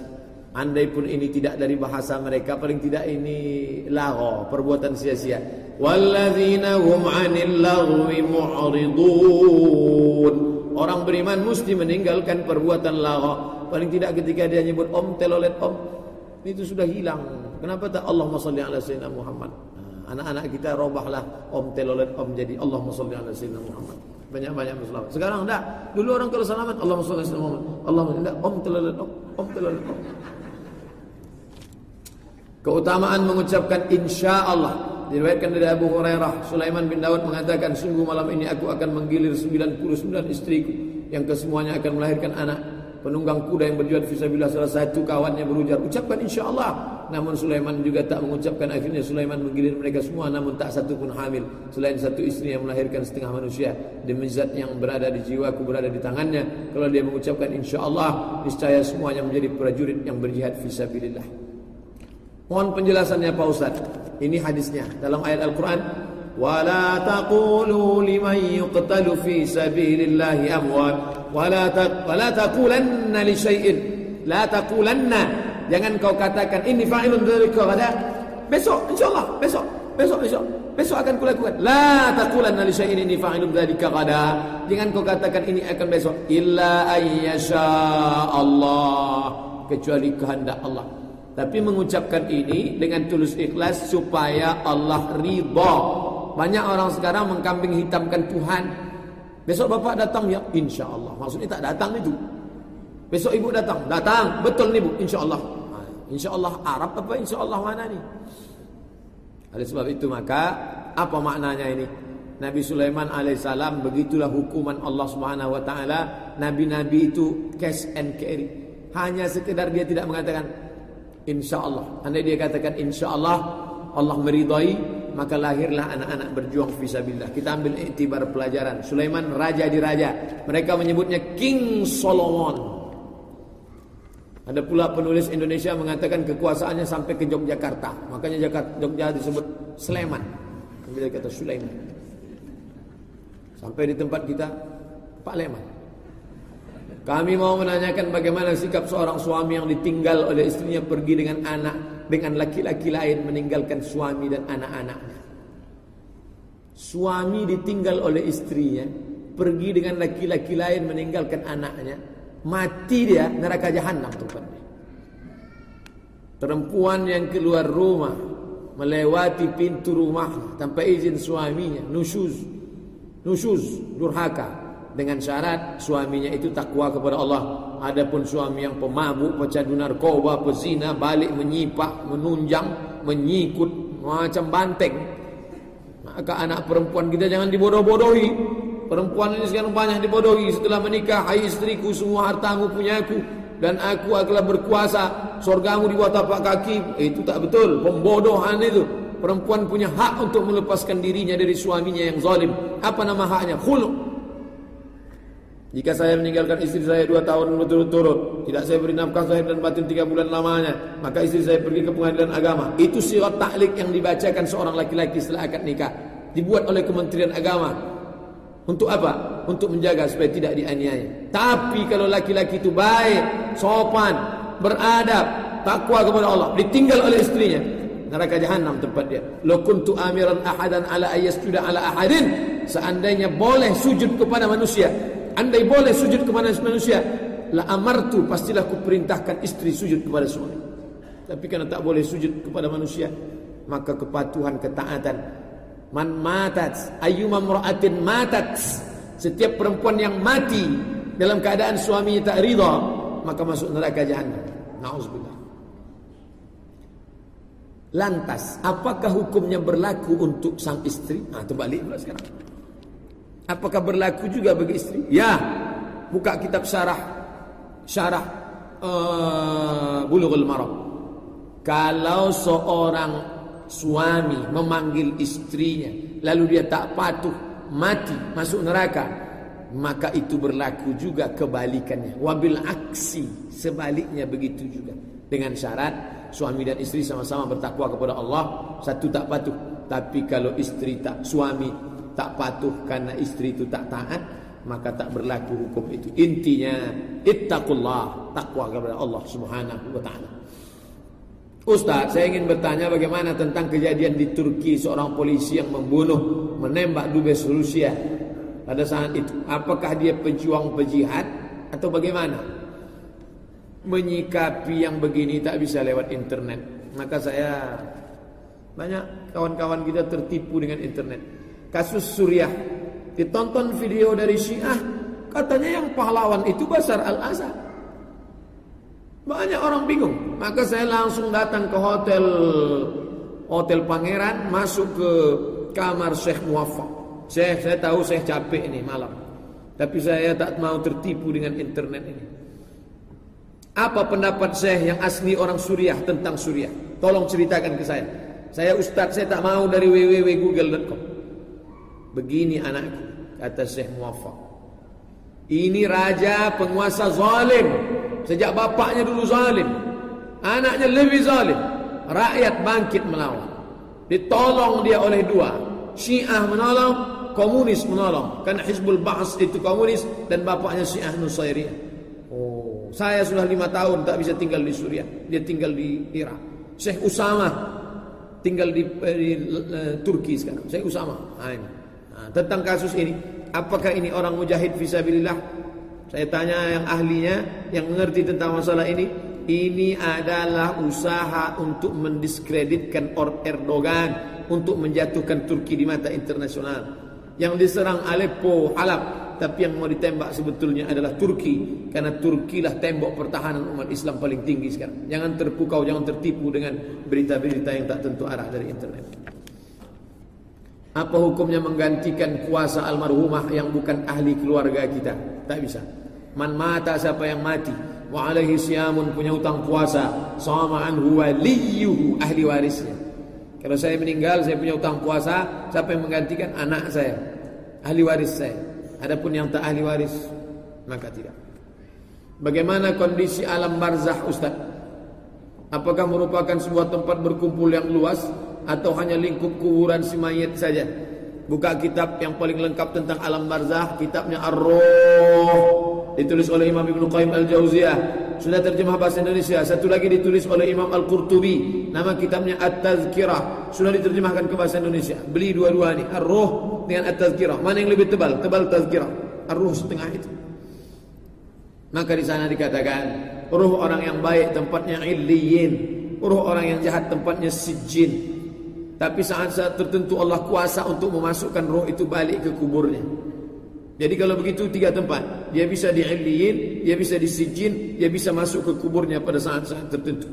Andai pun ini tidak dari bahasa mereka Paling tidak ini lago Perbuatan sia-sia Walladzina hum anil mu'ridun Orang beriman mesti meninggalkan perbuatan lara. Paling tidak ketika dia nyebut om telolet om itu sudah hilang. Kenapa tak Allahumma salli ala sayyidina Muhammad? Anak-anak kita robahlah om telolet om jadi Allahumma salli ala sayyidina Muhammad. Banyak-banyak berselawat. Sekarang enggak. Dulu orang kalau selamat Allahumma salli ala sayyidina Muhammad. Allahumma enggak om telolet om, om telolet om. Keutamaan mengucapkan insya Allah Diriwayatkan dari Abu Hurairah, Sulaiman bin Dawud mengatakan, sungguh malam ini aku akan menggilir 99 istriku yang kesemuanya akan melahirkan anak. Penunggang kuda yang berjuang fisabilillah salah satu kawannya berujar, ucapkan insya Allah. Namun Sulaiman juga tak mengucapkan akhirnya Sulaiman menggilir mereka semua namun tak satu pun hamil selain satu istri yang melahirkan setengah manusia. Demi zat yang berada di jiwaku berada di tangannya. Kalau dia mengucapkan insya Allah, niscaya semuanya menjadi prajurit yang berjihad fisabilillah. Mohon penjelasannya Pak Ustaz. Ini hadisnya dalam ayat Al-Quran. ولا تقولوا لمن يقتل في سبيل الله أموات ولا ولا تقولن لشيء لا تقولن jangan kau katakan ini fa'ilun dzalika ghada besok insyaallah besok besok besok besok akan kulakukan la taqulanna li syai'in ini fa'ilun dzalika ghada jangan kau katakan ini akan besok illa ayyasha Allah kecuali kehendak Allah tapi mengucapkan ini dengan tulus ikhlas supaya Allah ridha. Banyak orang sekarang mengkambing hitamkan Tuhan. Besok bapak datang ya, insya Allah. Maksudnya tak datang itu. Besok ibu datang, datang. Betul nih bu, insya Allah. Ha, insya Allah Arab apa insya Allah mana nih? Oleh sebab itu maka apa maknanya ini? Nabi Sulaiman alaihissalam begitulah hukuman Allah Subhanahu wa taala. Nabi-nabi itu cash and carry. Hanya sekedar dia tidak mengatakan Insya Allah. Andai dia katakan insya Allah Allah meridai maka lahirlah anak-anak berjuang fisabilillah. Kita ambil iktibar pelajaran. Sulaiman raja di raja. Mereka menyebutnya King Solomon. Ada pula penulis Indonesia mengatakan kekuasaannya sampai ke Yogyakarta. Makanya Jakarta Jogja disebut Sleman. Ambil kata Sulaiman. Sampai di tempat kita Pak Leman. Kami mau menanyakan bagaimana sikap seorang suami yang ditinggal oleh istrinya pergi dengan anak dengan laki-laki lain meninggalkan suami dan anak-anaknya. Suami ditinggal oleh istrinya, pergi dengan laki-laki lain meninggalkan anaknya, mati dia neraka jahanam tempatnya. Perempuan yang keluar rumah melewati pintu rumah tanpa izin suaminya, nusyuz, nusyuz, durhaka dengan syarat suaminya itu takwa kepada Allah. Adapun suami yang pemabuk, pecandu narkoba, pezina, balik menyipak, menunjang, menyikut macam banteng. Maka anak perempuan kita jangan dibodoh-bodohi. Perempuan ini sekarang banyak dibodohi setelah menikah. Hai istriku, semua hartamu punya aku. Dan aku adalah berkuasa. Surgamu di tapak kaki. Itu tak betul. Pembodohan itu. Perempuan punya hak untuk melepaskan dirinya dari suaminya yang zalim. Apa nama haknya? Khulu jika saya meninggalkan istri saya dua tahun berturut-turut tidak saya beri nafkah saya dan batin tiga bulan lamanya maka istri saya pergi ke pengadilan agama. Itu sirat taklik yang dibacakan seorang laki-laki setelah akad nikah. Dibuat oleh Kementerian Agama untuk apa? Untuk menjaga supaya tidak dianiaya. Tapi kalau laki-laki itu baik, sopan, beradab, takwa kepada Allah, ditinggal oleh istrinya, neraka jahanam tempat dia. Lo kuntu amiran ahadan ala sudah ala ahadin, seandainya boleh sujud kepada manusia, andai boleh sujud kepada manusia, la amartu pastilah ku perintahkan istri sujud kepada suami. Tapi karena tak boleh sujud kepada manusia, maka kepatuhan, ketaatan Man matat ayyuma mra'atin matat setiap perempuan yang mati dalam keadaan suaminya tak ridha maka masuk neraka jahanam. Nauzubillah. Lantas, apakah hukumnya berlaku untuk sang istri? Nah, terbalik pula sekarang. Apakah berlaku juga bagi istri? Ya. Buka kitab syarah syarah uh, Bulughul Maram. Kalau seorang suami memanggil istrinya lalu dia tak patuh mati masuk neraka maka itu berlaku juga kebalikannya. Wabil aksi sebaliknya begitu juga. Dengan syarat suami dan istri sama-sama bertakwa kepada Allah satu tak patuh. Tapi kalau istri tak suami tak patuh karena istri itu tak taat maka tak berlaku hukum itu. Intinya ittaqullah takwa kepada Allah Subhanahu wa taala Ustaz, saya ingin bertanya bagaimana tentang kejadian di Turki seorang polisi yang membunuh, menembak dubes Rusia pada saat itu. Apakah dia pejuang pejihad atau bagaimana? Menyikapi yang begini tak bisa lewat internet. Maka saya banyak kawan-kawan kita tertipu dengan internet. Kasus Suriah, ditonton video dari Syiah, katanya yang pahlawan itu Basar al-Assad. Banyak orang bingung. Maka saya langsung datang ke hotel Hotel Pangeran, masuk ke kamar Syekh Muwaffaq. Syekh, saya tahu saya capek ini malam. Tapi saya tak mau tertipu dengan internet ini. Apa pendapat Syekh yang asli orang Suriah tentang Suriah? Tolong ceritakan ke saya. Saya ustaz, saya tak mau dari www.google.com. Begini anakku, kata Syekh Muwaffaq. Ini raja penguasa zalim Sejak bapaknya dulu zalim Anaknya lebih zalim Rakyat bangkit melawan. Ditolong dia oleh dua Syiah menolong Komunis menolong. Karena Hizbul Ba'as itu komunis Dan bapaknya Syiah Nusairiyah Oh, Saya sudah lima tahun tak bisa tinggal di Suriah. Dia tinggal di Irak Syekh Usama Tinggal di, eh, di uh, Turki sekarang. Syekh Usama. Nah, ini. Nah, Tentang kasus ini Apakah ini orang mujahid visabilillah saya tanya yang ahlinya yang mengerti tentang masalah ini, ini adalah usaha untuk mendiskreditkan Erdogan untuk menjatuhkan Turki di mata internasional. Yang diserang Aleppo, Halab, tapi yang mau ditembak sebetulnya adalah Turki karena Turki lah tembok pertahanan umat Islam paling tinggi sekarang. Jangan terpukau, jangan tertipu dengan berita-berita yang tak tentu arah dari internet. Apa hukumnya menggantikan kuasa almarhumah yang bukan ahli keluarga kita? Tak bisa. Man mata siapa yang mati wa alaihi siyamun punya utang puasa sama anhu waliyuhu ahli warisnya. Kalau saya meninggal saya punya utang puasa, siapa yang menggantikan anak saya? Ahli waris saya. Adapun yang tak ahli waris maka tidak. Bagaimana kondisi alam barzah Ustaz? Apakah merupakan sebuah tempat berkumpul yang luas atau hanya lingkup kuburan si mayat saja? Buka kitab yang paling lengkap tentang alam barzah, kitabnya Ar-Ruh ditulis oleh Imam Ibn Qayyim Al-Jauziyah sudah terjemah bahasa Indonesia. Satu lagi ditulis oleh Imam Al-Qurtubi. Nama kitabnya At-Tazkirah. Sudah diterjemahkan ke bahasa Indonesia. Beli dua-dua ini. Ar-Ruh dengan At-Tazkirah. Mana yang lebih tebal? Tebal Tazkirah. Ar-Ruh setengah itu. Maka di sana dikatakan, ruh orang yang baik tempatnya illiyin, ruh orang yang jahat tempatnya sijin. Tapi saat-saat tertentu Allah kuasa untuk memasukkan roh itu balik ke kuburnya. Jadi kalau begitu tiga tempat, dia bisa di dia bisa di sijin, dia bisa masuk ke kuburnya pada saat-saat tertentu.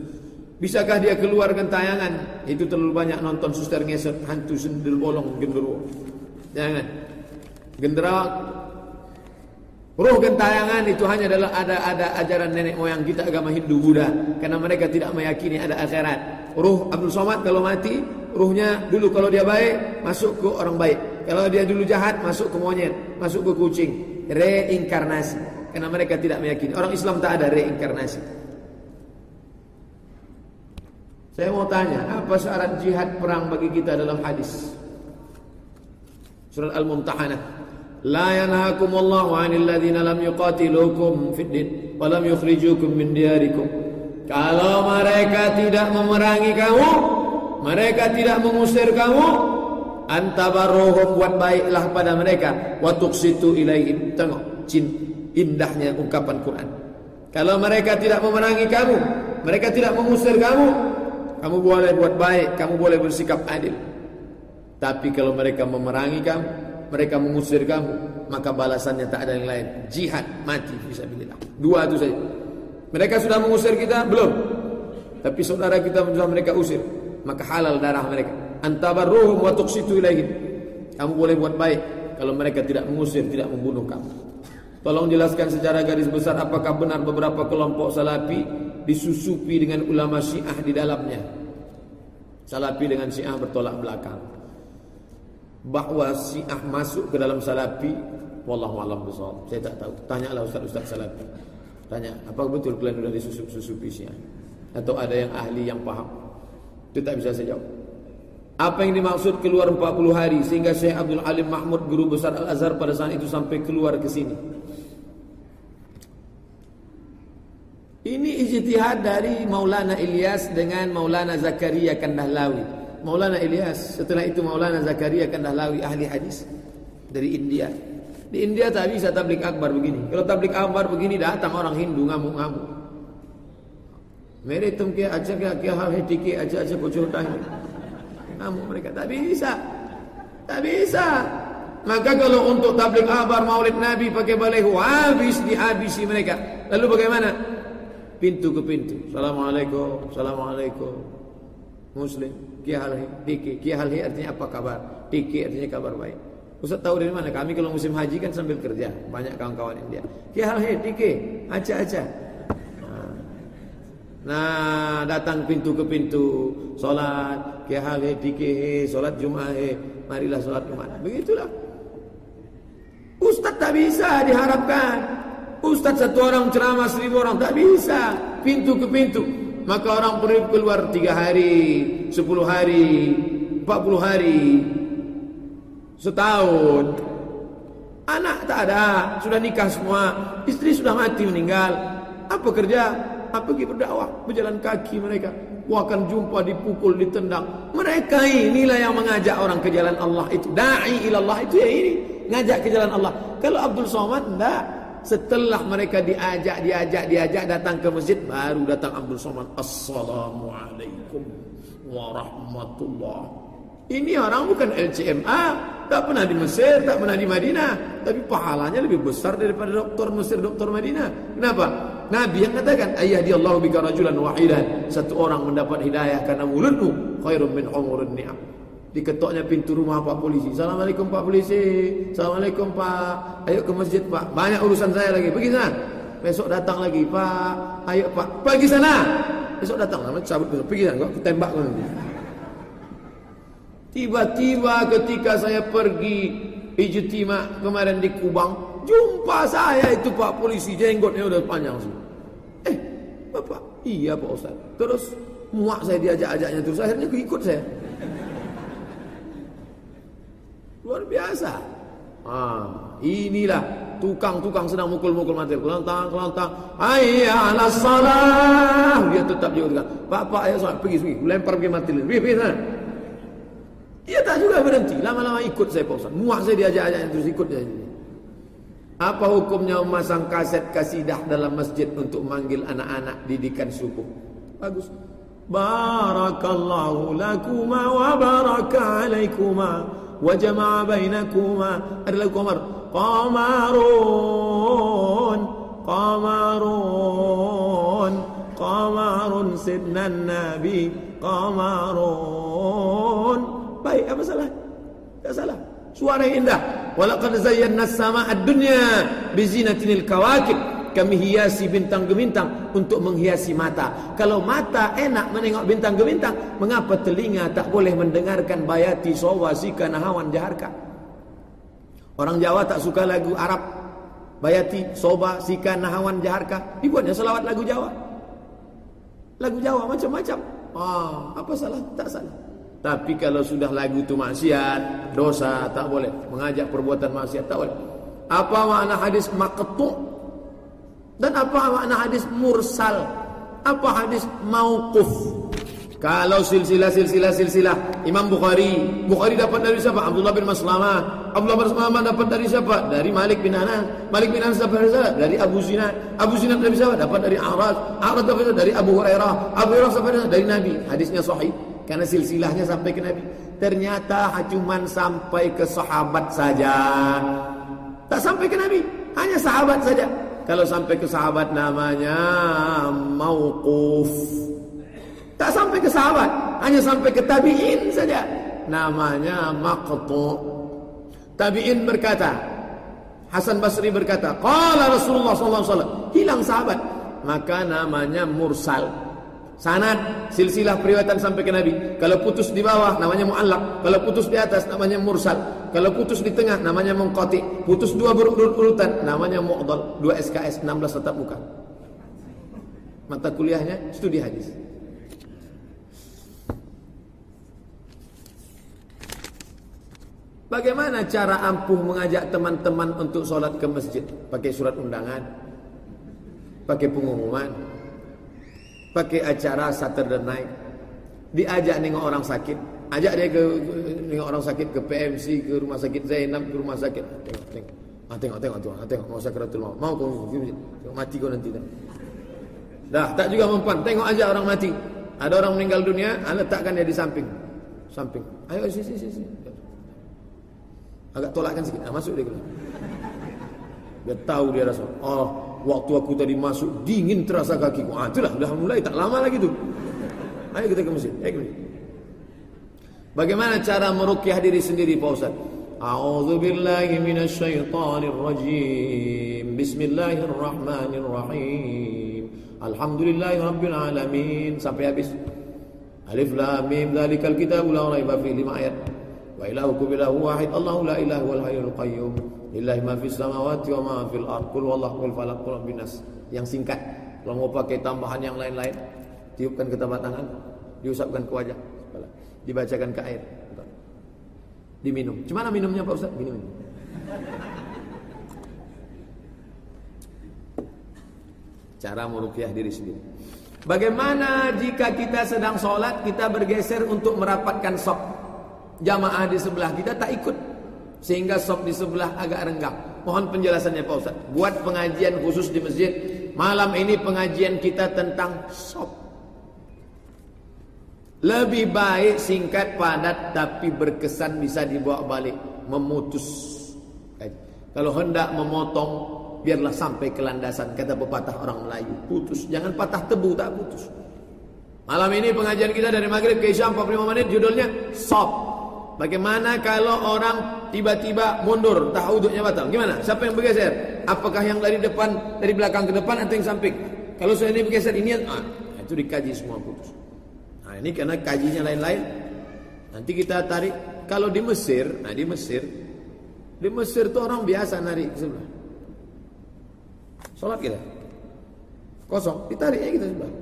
Bisakah dia keluarkan tayangan? Itu terlalu banyak nonton suster ngeset hantu sendil bolong genderuwo. Jangan. Gendera Ruh gentayangan itu hanya adalah ada ada ajaran nenek moyang kita agama Hindu Buddha karena mereka tidak meyakini ada akhirat. Ruh Abdul Somad kalau mati, ruhnya dulu kalau dia baik masuk ke orang baik. Kalau dia dulu jahat masuk ke monyet, masuk ke kucing. Reinkarnasi. Karena mereka tidak meyakini. Orang Islam tak ada reinkarnasi. Saya mau tanya, apa syarat jihad perang bagi kita dalam hadis? Surat Al-Mumtahanah. لا ينهاكم الله عن الذين لم يقاتلوكم في الدين ولم يخرجوكم من دياركم kalau mereka tidak memerangi kamu mereka tidak mengusir kamu antabarruhum buat baiklah pada mereka wa tuqsitu ilaihim tengok cin indahnya ungkapan Quran kalau mereka tidak memerangi kamu mereka tidak mengusir kamu kamu boleh buat baik kamu boleh bersikap adil tapi kalau mereka memerangi kamu mereka mengusir kamu, maka balasannya tak ada yang lain. Jihad, mati bisa bilillah. Dua itu saja. Mereka sudah mengusir kita? Belum. Tapi saudara kita sudah mereka usir, maka halal darah mereka. Antabarruhum wa tuqsitu ilaihim. Kamu boleh buat baik kalau mereka tidak mengusir, tidak membunuh kamu. Tolong jelaskan secara garis besar apakah benar beberapa kelompok salafi disusupi dengan ulama syiah di dalamnya. Salafi dengan syiah bertolak belakang bahwa Syiah masuk ke dalam Salafi wallahu alam bisawab. Saya tak tahu. Tanyalah ustaz-ustaz Salafi. Tanya, apa betul kalian sudah disusup-susupi Syiah? Atau ada yang ahli yang paham? Itu tak bisa saya jawab. Apa yang dimaksud keluar 40 hari sehingga Syekh Abdul Alim Mahmud guru besar Al-Azhar pada saat itu sampai keluar ke sini? Ini ijtihad dari Maulana Ilyas dengan Maulana Zakaria Kandahlawi. Maulana Ilyas, setelah itu Maulana Zakaria Kandahlawi ahli hadis dari India. Di India tak bisa tablik akbar begini. Kalau tablik akbar begini datang orang Hindu ngamuk-ngamuk. Mere tum ke aja ke ke hal hetiki aja aja bocor dah. Ngamuk mereka tak bisa. Tak bisa. Maka kalau untuk tablik akbar Maulid Nabi pakai balehu habis dihabisi mereka. Lalu bagaimana? Pintu ke pintu. Assalamualaikum. Assalamualaikum. Muslim, kia halhi, diki, kia halhi artinya apa kabar? Diki artinya kabar baik. Ustaz tahu dari mana? Kami kalau musim haji kan sambil kerja, banyak kawan-kawan India. Kia halhi, diki, aja-aja. Nah, datang pintu ke pintu, solat, kia halhi, diki, solat Jumat, marilah solat Jumat. Begitulah. Ustaz tak bisa diharapkan. Ustaz satu orang ceramah seribu orang tak bisa. Pintu ke pintu. Maka orang perlu keluar tiga hari, sepuluh hari, empat puluh hari, setahun. Anak tak ada, sudah nikah semua, istri sudah mati meninggal. Apa kerja? Apa pergi berdakwah, berjalan kaki mereka. Akan jumpa dipukul, ditendang. Mereka inilah yang mengajak orang ke jalan Allah itu. Da'i ilallah itu ya ini. Ngajak ke jalan Allah. Kalau Abdul Somad, enggak. Setelah mereka diajak, diajak, diajak datang ke masjid, baru datang Abdul Somad. Assalamualaikum warahmatullah. Ini orang bukan LCMA, tak pernah di Mesir, tak pernah di Madinah, tapi pahalanya lebih besar daripada doktor Mesir, doktor Madinah. Kenapa? Nabi yang katakan, ayah di Allah bika rajulan wahidan. Satu orang mendapat hidayah karena mulutmu khairum min umurin ni'am diketoknya pintu rumah Pak Polisi. Assalamualaikum Pak Polisi. Assalamualaikum Pak. Ayo ke masjid Pak. Banyak urusan saya lagi. Pergi sana. Besok datang lagi Pak. Ayo Pak. Pergi sana. Besok datang. Cabut besok. Pergi sana. Kau tembak kau nanti. Tiba-tiba ketika saya pergi ijtima kemarin di Kubang, jumpa saya itu Pak Polisi jenggotnya udah panjang semua. Eh, Bapak, iya Pak Ustaz. Terus muak saya diajak-ajaknya terus akhirnya ikut saya. Luar biasa. Ah, inilah tukang-tukang sedang mukul-mukul mati, kelantang, kelantang. Ayya ala salah. Dia tetap juga tukang. Pak, pak, ayo salat, pergi, pergi. Lempar pergi mati. Pergi. Dia tak juga berhenti. Lama-lama ikut saya Pak Ustaz. Muak saya diajak-ajak terus ikut dia. Apa hukumnya memasang kaset kasidah dalam masjid untuk manggil anak-anak didikan suku? Bagus. Barakallahu lakuma wa baraka alaikuma wa jama'a bainakuma. Ada lagu Umar. Qamarun Qamarun Qamarun sidna nabi Qamarun Baik apa salah? Tak salah Suara yang indah Walaqad zayyana as-sama'a ad-dunya bizinatinil kawakib kami hiasi bintang gemintang untuk menghiasi mata. Kalau mata enak menengok bintang gemintang, mengapa telinga tak boleh mendengarkan bayati sawasika nahawan jaharka? Orang Jawa tak suka lagu Arab. Bayati, Soba, Sika, Nahawan, Jaharka. Dibuatnya selawat lagu Jawa. Lagu Jawa macam-macam. Ah, apa salah? Tak salah. Tapi kalau sudah lagu itu maksiat, dosa, tak boleh. Mengajak perbuatan maksiat, tak boleh. Apa makna hadis maqtu? Dan apa makna hadis mursal? Apa hadis mauquf? Kalau silsilah silsilah silsilah Imam Bukhari, Bukhari dapat dari siapa? Abdullah bin Maslamah. Abdullah bin Maslamah dapat dari siapa? Dari Malik bin Anas. Malik bin Anas dapat dari siapa? Dari Abu Zinad. Abu Zinad dari siapa? Dapat dari Arad. Arad dapat dari Abu Hurairah. Abu Hurairah dapat dari Nabi. Hadisnya sahih karena silsilahnya sampai ke Nabi. Ternyata cuma sampai ke sahabat saja. Tak sampai ke Nabi, hanya sahabat saja. Kalau sampai ke sahabat namanya mauquf. Tak sampai ke sahabat, hanya sampai ke tabi'in saja. Namanya maqtu. Tabi'in berkata, Hasan Basri berkata, qala Rasulullah wasallam, hilang sahabat, maka namanya mursal. Sanad silsilah periwayatan sampai ke Nabi. Kalau putus di bawah namanya muallaq, kalau putus di atas namanya mursal, kalau putus di tengah namanya munqati, putus dua berurut-urutan namanya mu'dhal, dua SKS 16 tetap muka. Mata kuliahnya studi hadis. Bagaimana cara ampuh mengajak teman-teman untuk sholat ke masjid? Pakai surat undangan, pakai pengumuman, pakai acara Saturday night, diajak nengok orang sakit, ajak dia ke nengok orang sakit ke PMC, ke rumah sakit Zainab, ke rumah sakit. Tengok, tengok, ah, tengok, tengok, tengok, ah, tengok, mau sakaratul maut, mau kau mati kau nanti. Dah. dah, tak juga mempan. Tengok aja orang mati. Ada orang meninggal dunia, letakkan dia di samping, samping. Ayo sini, sini, sini. Agak tolakkan sikit. Nah, masuk dia ke Dia tahu dia rasa. Oh, waktu aku tadi masuk dingin terasa kakiku. Ah, itulah sudah mulai tak lama lagi tu. Ayo kita ke masjid. Ayo ke masjid. Bagaimana cara merukyah diri sendiri Pak Ustaz? A'udzu billahi minasyaitonir rajim. Bismillahirrahmanirrahim. Alhamdulillahirabbil alamin sampai habis. Alif lam mim dzalikal kitabul la raiba fihi lima ayat. Wa ilahukum ilahu wahid Allahu la ilaha wal hayyul qayyum Lillahi ma fis samawati wa ma fil ard. Qul wallahu qul falaq qul binas Yang singkat. Kalau mau pakai tambahan yang lain-lain Tiupkan ke tapak tangan Diusapkan ke wajah Dibacakan ke air. Diminum. Cuma minumnya Pak Ustaz? Minum Cara merukyah diri sendiri. Bagaimana jika kita sedang sholat Kita bergeser untuk merapatkan sok Jamaah di sebelah kita tak ikut Sehingga sok di sebelah agak renggang. Mohon penjelasannya Pak Ustaz. Buat pengajian khusus di masjid Malam ini pengajian kita tentang sok Lebih baik singkat padat Tapi berkesan bisa dibawa balik. Memutus. Kalau hendak memotong biarlah sampai ke landasan kata pepatah orang Melayu. Putus. Jangan patah tebu tak putus. Malam ini pengajian kita dari maghrib ke isya 45 menit judulnya sop bagaimana kalau orang tiba-tiba mundur tak uduknya batal? Gimana? Siapa yang bergeser? Apakah yang dari depan dari belakang ke depan atau yang samping? Kalau saya ini bergeser ini ah, itu dikaji semua putus. Nah ini karena kajinya lain-lain. Nanti kita tarik. Kalau di Mesir nah di Mesir di Mesir tuh orang biasa narik sebelah. Sholat kita. Kosong, ditariknya kita sebelah.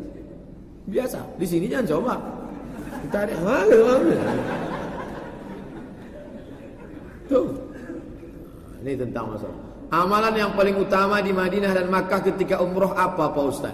Biasa, di sini jangan coba. Ditarik, gitu, Tuh. Ini tentang masalah. Amalan yang paling utama di Madinah dan Makkah ketika umroh apa Pak Ustaz?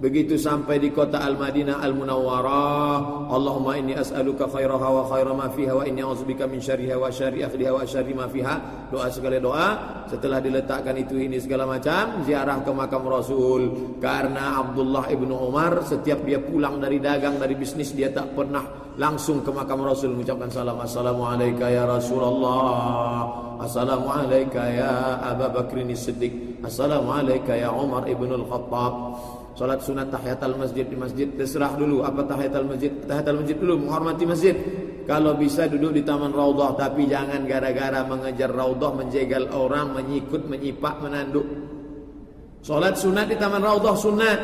Begitu sampai di kota Al-Madinah Al-Munawwarah Allahumma inni as'aluka khairaha wa khaira ma fiha Wa inni a'udzubika min syariha wa syari akhliha wa syari ma fiha. Doa segala doa Setelah diletakkan itu ini segala macam Ziarah ke makam Rasul. Karena Abdullah ibnu Umar Setiap dia pulang dari dagang, dari bisnis Dia tak pernah langsung ke makam Rasul. Mengucapkan salam Assalamualaikum ya Rasulullah. Assalamualaikum ya Abu Bakrin Siddiq Assalamualaikum ya Umar ibnu Al-Khattab Salat sunat tahiyatul masjid di masjid terserah dulu apa tahiyatul masjid. Tahiyatul masjid dulu menghormati masjid. Kalau bisa duduk di taman raudhah tapi jangan gara-gara mengejar raudhah menjegal orang, menyikut, menyipak, menanduk. Salat sunat di taman raudhah sunat.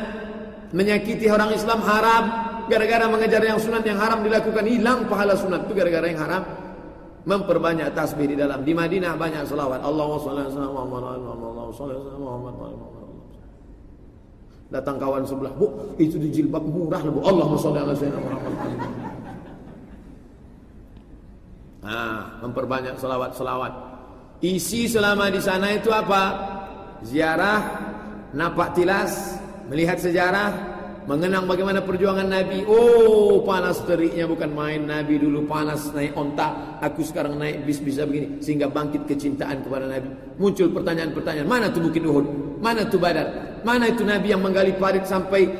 Menyakiti orang Islam haram. Gara-gara mengejar yang sunat yang haram dilakukan hilang pahala sunat itu gara-gara yang haram. Memperbanyak tasbih di dalam. Di Madinah banyak selawat. Allahumma shalli ala Muhammad shalli ala Muhammad Datang kawan sebelah, bu itu di jilbab murah lah bu. Allah sholli ala sayyidina Muhammad. Nah, memperbanyak selawat-selawat. Isi selama di sana itu apa? Ziarah, napak tilas, melihat sejarah, mengenang bagaimana perjuangan Nabi. Oh, panas teriknya bukan main Nabi dulu panas naik onta, aku sekarang naik bis bisa begini sehingga bangkit kecintaan kepada Nabi. Muncul pertanyaan-pertanyaan, mana tuh Bukit Uhud? Mana tuh Badar? Mana itu Nabi yang menggali parit sampai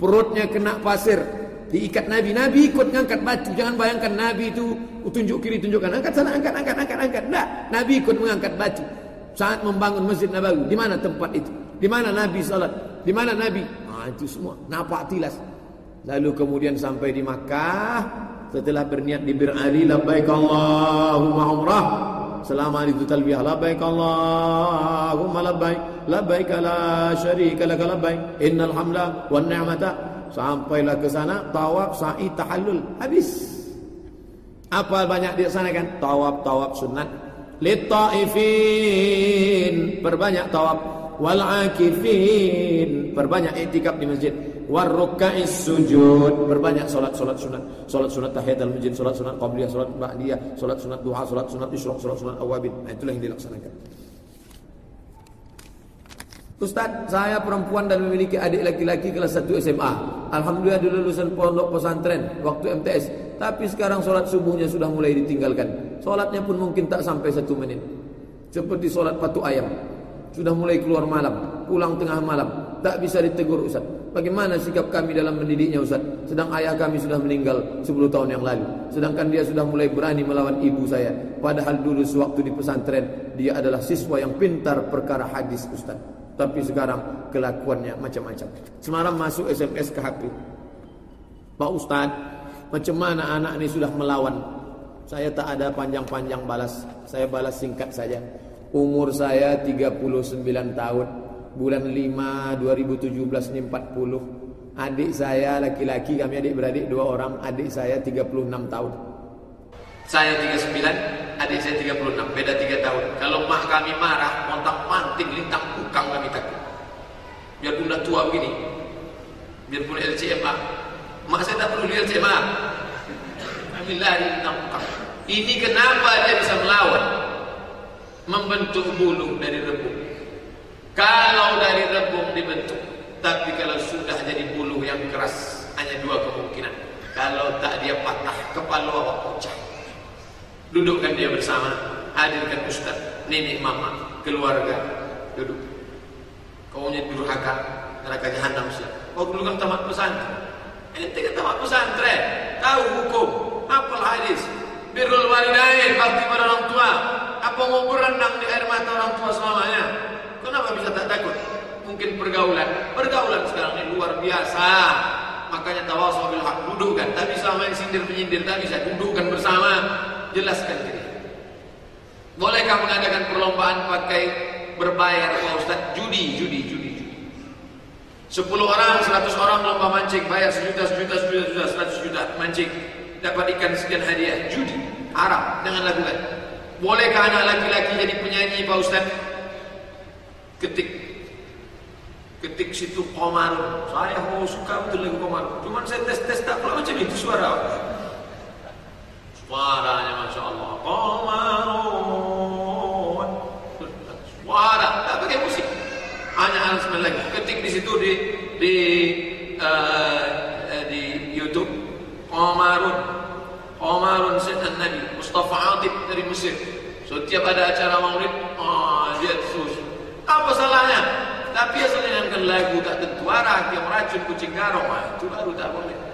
perutnya kena pasir? Diikat Nabi, Nabi ikut ngangkat batu. Jangan bayangkan Nabi itu tunjuk kiri tunjukkan, angkat sana, angkat, angkat, angkat, angkat. Enggak, Nabi ikut mengangkat batu. Saat membangun Masjid Nabawi, di mana tempat itu? Di mana Nabi salat? Di mana Nabi Ah, itu semua nampak tilas. Lalu kemudian sampai di Makkah setelah berniat di Bir Ali labbaik Allahumma umrah selama itu talbiyah labbaik Allahumma labbaik. Labbaik la syarika lak labbaik. Innal hamda wan ni'mata. Sampailah ke sana tawaf sa'i tahallul. Habis. Apa banyak di sana kan tawaf tawaf sunat. Lit taifin. Perbanyak tawaf. Wal akifin. Perbanyak i'tikaf di masjid war ruk'ais sujud perbanyak salat-salat sunat salat sunat tahiyatul masjid salat sunat qabliyah salat ba'diyah salat sunat duha salat sunat isyraq salat sunat awabin nah, itulah yang dilaksanakan Ustaz, saya perempuan dan memiliki adik laki-laki kelas 1 SMA. Alhamdulillah dulu lulusan pondok pesantren waktu MTS. Tapi sekarang solat subuhnya sudah mulai ditinggalkan. Solatnya pun mungkin tak sampai satu menit. Seperti solat patu ayam. Sudah mulai keluar malam, pulang tengah malam, tak bisa ditegur Ustaz. Bagaimana sikap kami dalam mendidiknya Ustaz? Sedang ayah kami sudah meninggal 10 tahun yang lalu. Sedangkan dia sudah mulai berani melawan ibu saya. Padahal dulu sewaktu di pesantren, dia adalah siswa yang pintar perkara hadis Ustaz. Tapi sekarang kelakuannya macam-macam. Semalam masuk SMS ke HP. Pak Ustaz, macam mana anak ini sudah melawan? Saya tak ada panjang-panjang balas. Saya balas singkat saja. Umur saya 39 tahun Bulan 5 2017 ini 40 Adik saya laki-laki kami adik beradik dua orang Adik saya 36 tahun. Saya 39 Adik saya 36 Beda 3 tahun. Kalau mak kami marah Montak panting lintang kukang kami takut. Biar udah tua begini Biar pun LCMA Mak saya tak perlu LCMA Kami lari lintang kukang. Ini kenapa dia bisa melawan? Membentuk bulu dari rebung. Kalau dari rebung dibentuk, tapi kalau sudah jadi bulu yang keras, hanya dua kemungkinan. Kalau tak dia patah, kepala awak pecah. Dudukkan dia bersama, hadirkan ustaz, nenek mama, keluarga, duduk. Kau nya durhaka, neraka jahanam siap. Kau dulu kan tamat pesantren. Ini tiga tamat pesantren, tahu hukum, apa hadis, birrul walidain, bakti pada orang tua, apa mau berenang di air mata orang tua selamanya? Kenapa bisa tak takut? Mungkin pergaulan. Pergaulan sekarang ini luar biasa. Makanya tawasul bil hak dudukkan. Tak bisa main sindir menyindir, tak bisa dudukkan bersama. Jelaskan diri. Bolehkah mengadakan perlombaan pakai berbayar Pak Ustaz? Judi, judi, judi, judi. 10 orang, 100 orang lomba mancing, bayar sejuta, sejuta, sejuta, sejuta, 100 juta mancing. Dapat ikan sekian hadiah. Judi. Haram. Jangan lakukan. Bolehkah anak laki-laki jadi penyanyi Pak Ustaz? Ketik. Ketik situ komar. Saya mau suka betul lagu komar. Cuma saya tes-tes tak pula macam itu suara. Suaranya Masya Allah. Komarun hanya harus lagi. Ketik di situ di di uh, di YouTube. Omarun Omarun Sedan Nabi Mustafa Atib dari Mesir. Setiap ada acara maulid, oh, dia terus. Apa salahnya? Tapi asalnya dengan lagu tak tentu arah yang meracun kucing garong, itu baru tak boleh.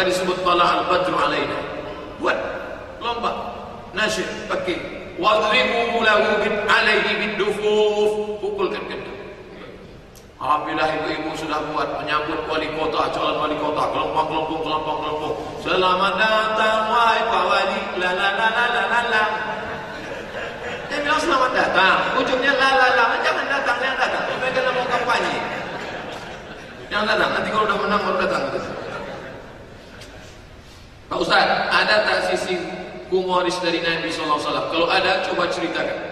Maka disebut tala al-badru alaina. Buat lomba nasyid pakai. Wadribu lahu bin alaihi bin dufuf. Pukulkan gendang Alhamdulillah ibu-ibu sudah buat menyambut wali kota, calon wali kota, kelompok kelompok kelompok kelompok. Selamat datang wahai Pak Wali, la la la la la la la. Dia bilang selamat datang, ujungnya la la la, jangan datang, jangan datang. Mereka mau kampanye. Jangan datang, nanti kalau udah menang baru datang. Pak Ustaz, ada tak sisi humoris dari Nabi SAW? Kalau ada, coba ceritakan.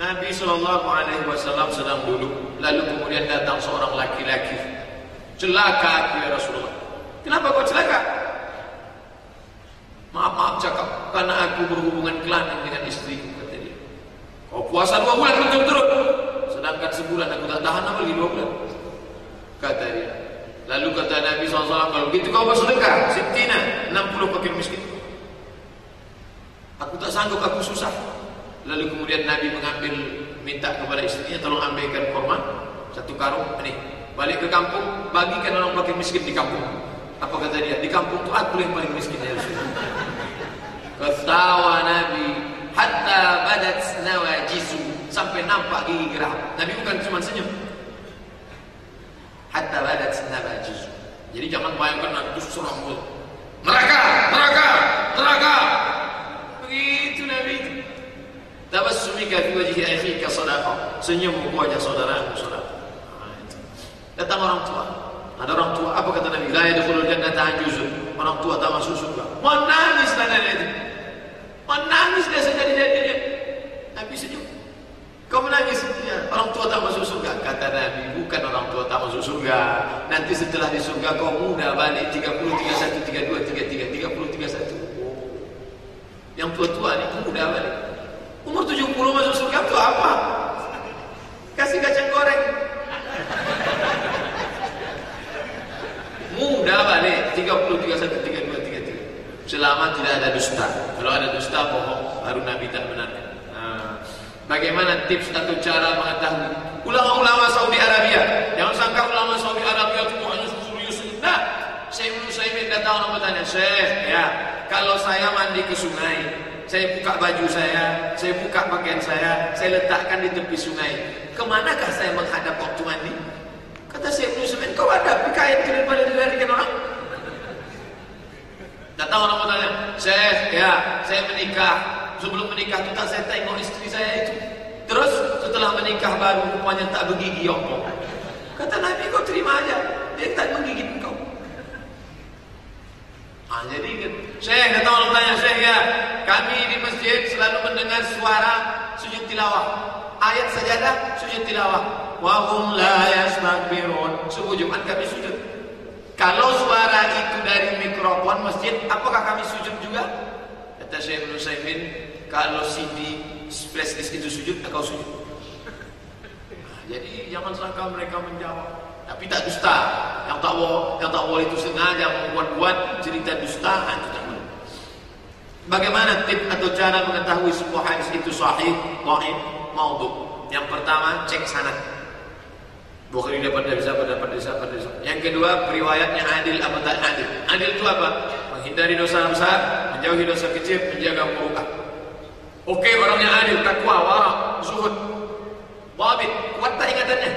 Nabi Shallallahu Alaihi Wasallam sedang duduk, lalu kemudian datang seorang laki-laki, celaka aku ya Rasulullah. Kenapa kau celaka? Maaf maaf cakap, karena aku berhubungan kelamin dengan istriku kata dia. Kau puasa dua bulan berturut-turut, sedangkan sebulan aku tak tahan lagi dua bulan kata dia. Lalu kata Nabi SAW, kalau begitu kau bersedekah, sittina, 60 fakir miskin. Aku tak sanggup, aku susah. Lalu kemudian Nabi mengambil, minta kepada istrinya, tolong ambilkan korma, satu karung, ini. Balik ke kampung, bagikan orang fakir miskin di kampung. Apa kata dia? Di kampung itu aku yang paling miskin. Ya Ketawa Nabi, hatta badat nawajizu, sampai nampak gigi geram. Nabi bukan cuma senyum, hatta badat nabajiz. Jadi jangan bayangkan nanti serang neraka, neraka, neraka. Begitu Nabi itu. Tabassumika fi wajhi akhika sadaqah. Senyum wajah saudaramu sedekah. Datang orang tua. Ada orang tua, apa kata Nabi? La yadkhulul jannata juzun. Orang tua tak masuk surga. Menangis nenek itu. Menangis dia sejadi-jadinya. Nabi senyum. Kau menangis ya, orang tua tak masuk surga Kata Nabi bukan orang tua tak masuk surga Nanti setelah di surga kau muda balik 30, 31, 32, 33 30, 31 Yang tua-tua ni muda balik Umur 70 masuk surga itu apa? Kasih kacang goreng Muda balik 30, 31, 32, 33 Selama tidak ada dusta Kalau ada dusta bohong Baru Nabi tak benarkan Bagaimana tips atau cara mengetahui? Ulama-ulama Saudi Arabia, jangan sangka ulama Saudi Arabia itu hanya serius. Nah, saya saya minta tahu nama tanya, Syekh, ya, kalau saya mandi ke sungai, saya buka baju saya, saya buka pakaian saya, saya letakkan di tepi sungai. Ke manakah saya menghadap waktu mandi? Kata Syekh Nusman, kau ada kain daripada dilarikan orang. Datang orang bertanya, Syekh, ya, saya menikah, sebelum menikah itu tak saya tengok istri saya itu. Terus setelah menikah baru rupanya tak bergigi Allah. Kata Nabi kau terima aja. Dia tak menggigit kau. Ah, jadi kan, saya kata orang tanya saya ya, kami di masjid selalu mendengar suara sujud tilawah. Ayat sajadah sujud tilawah. Wa hum la yastakbirun. Subuh Jumat kami sujud. Kalau suara itu dari mikrofon masjid, apakah kami sujud juga? Kata Syekh Ibn Saimin, kalau CD flash disk itu sujud, engkau sujud. [laughs] Jadi jangan sangka mereka menjawab. Tapi tak dusta. Yang tak boleh, yang tak boleh itu sengaja membuat-buat cerita dusta, itu tak. Bagaimana tip atau cara mengetahui sebuah hadis itu sahih, dhaif, maudhu? Yang pertama, cek sanad. Bukhari dapat dari siapa, dapat dari siapa, dari siapa. Yang kedua, periwayatnya adil apa tak adil. Adil itu apa? Menghindari dosa besar, menjauhi dosa kecil, menjaga muruah. Okey orangnya adil, takwa, warak, zuhud. Wabit, kuat tak ingatannya?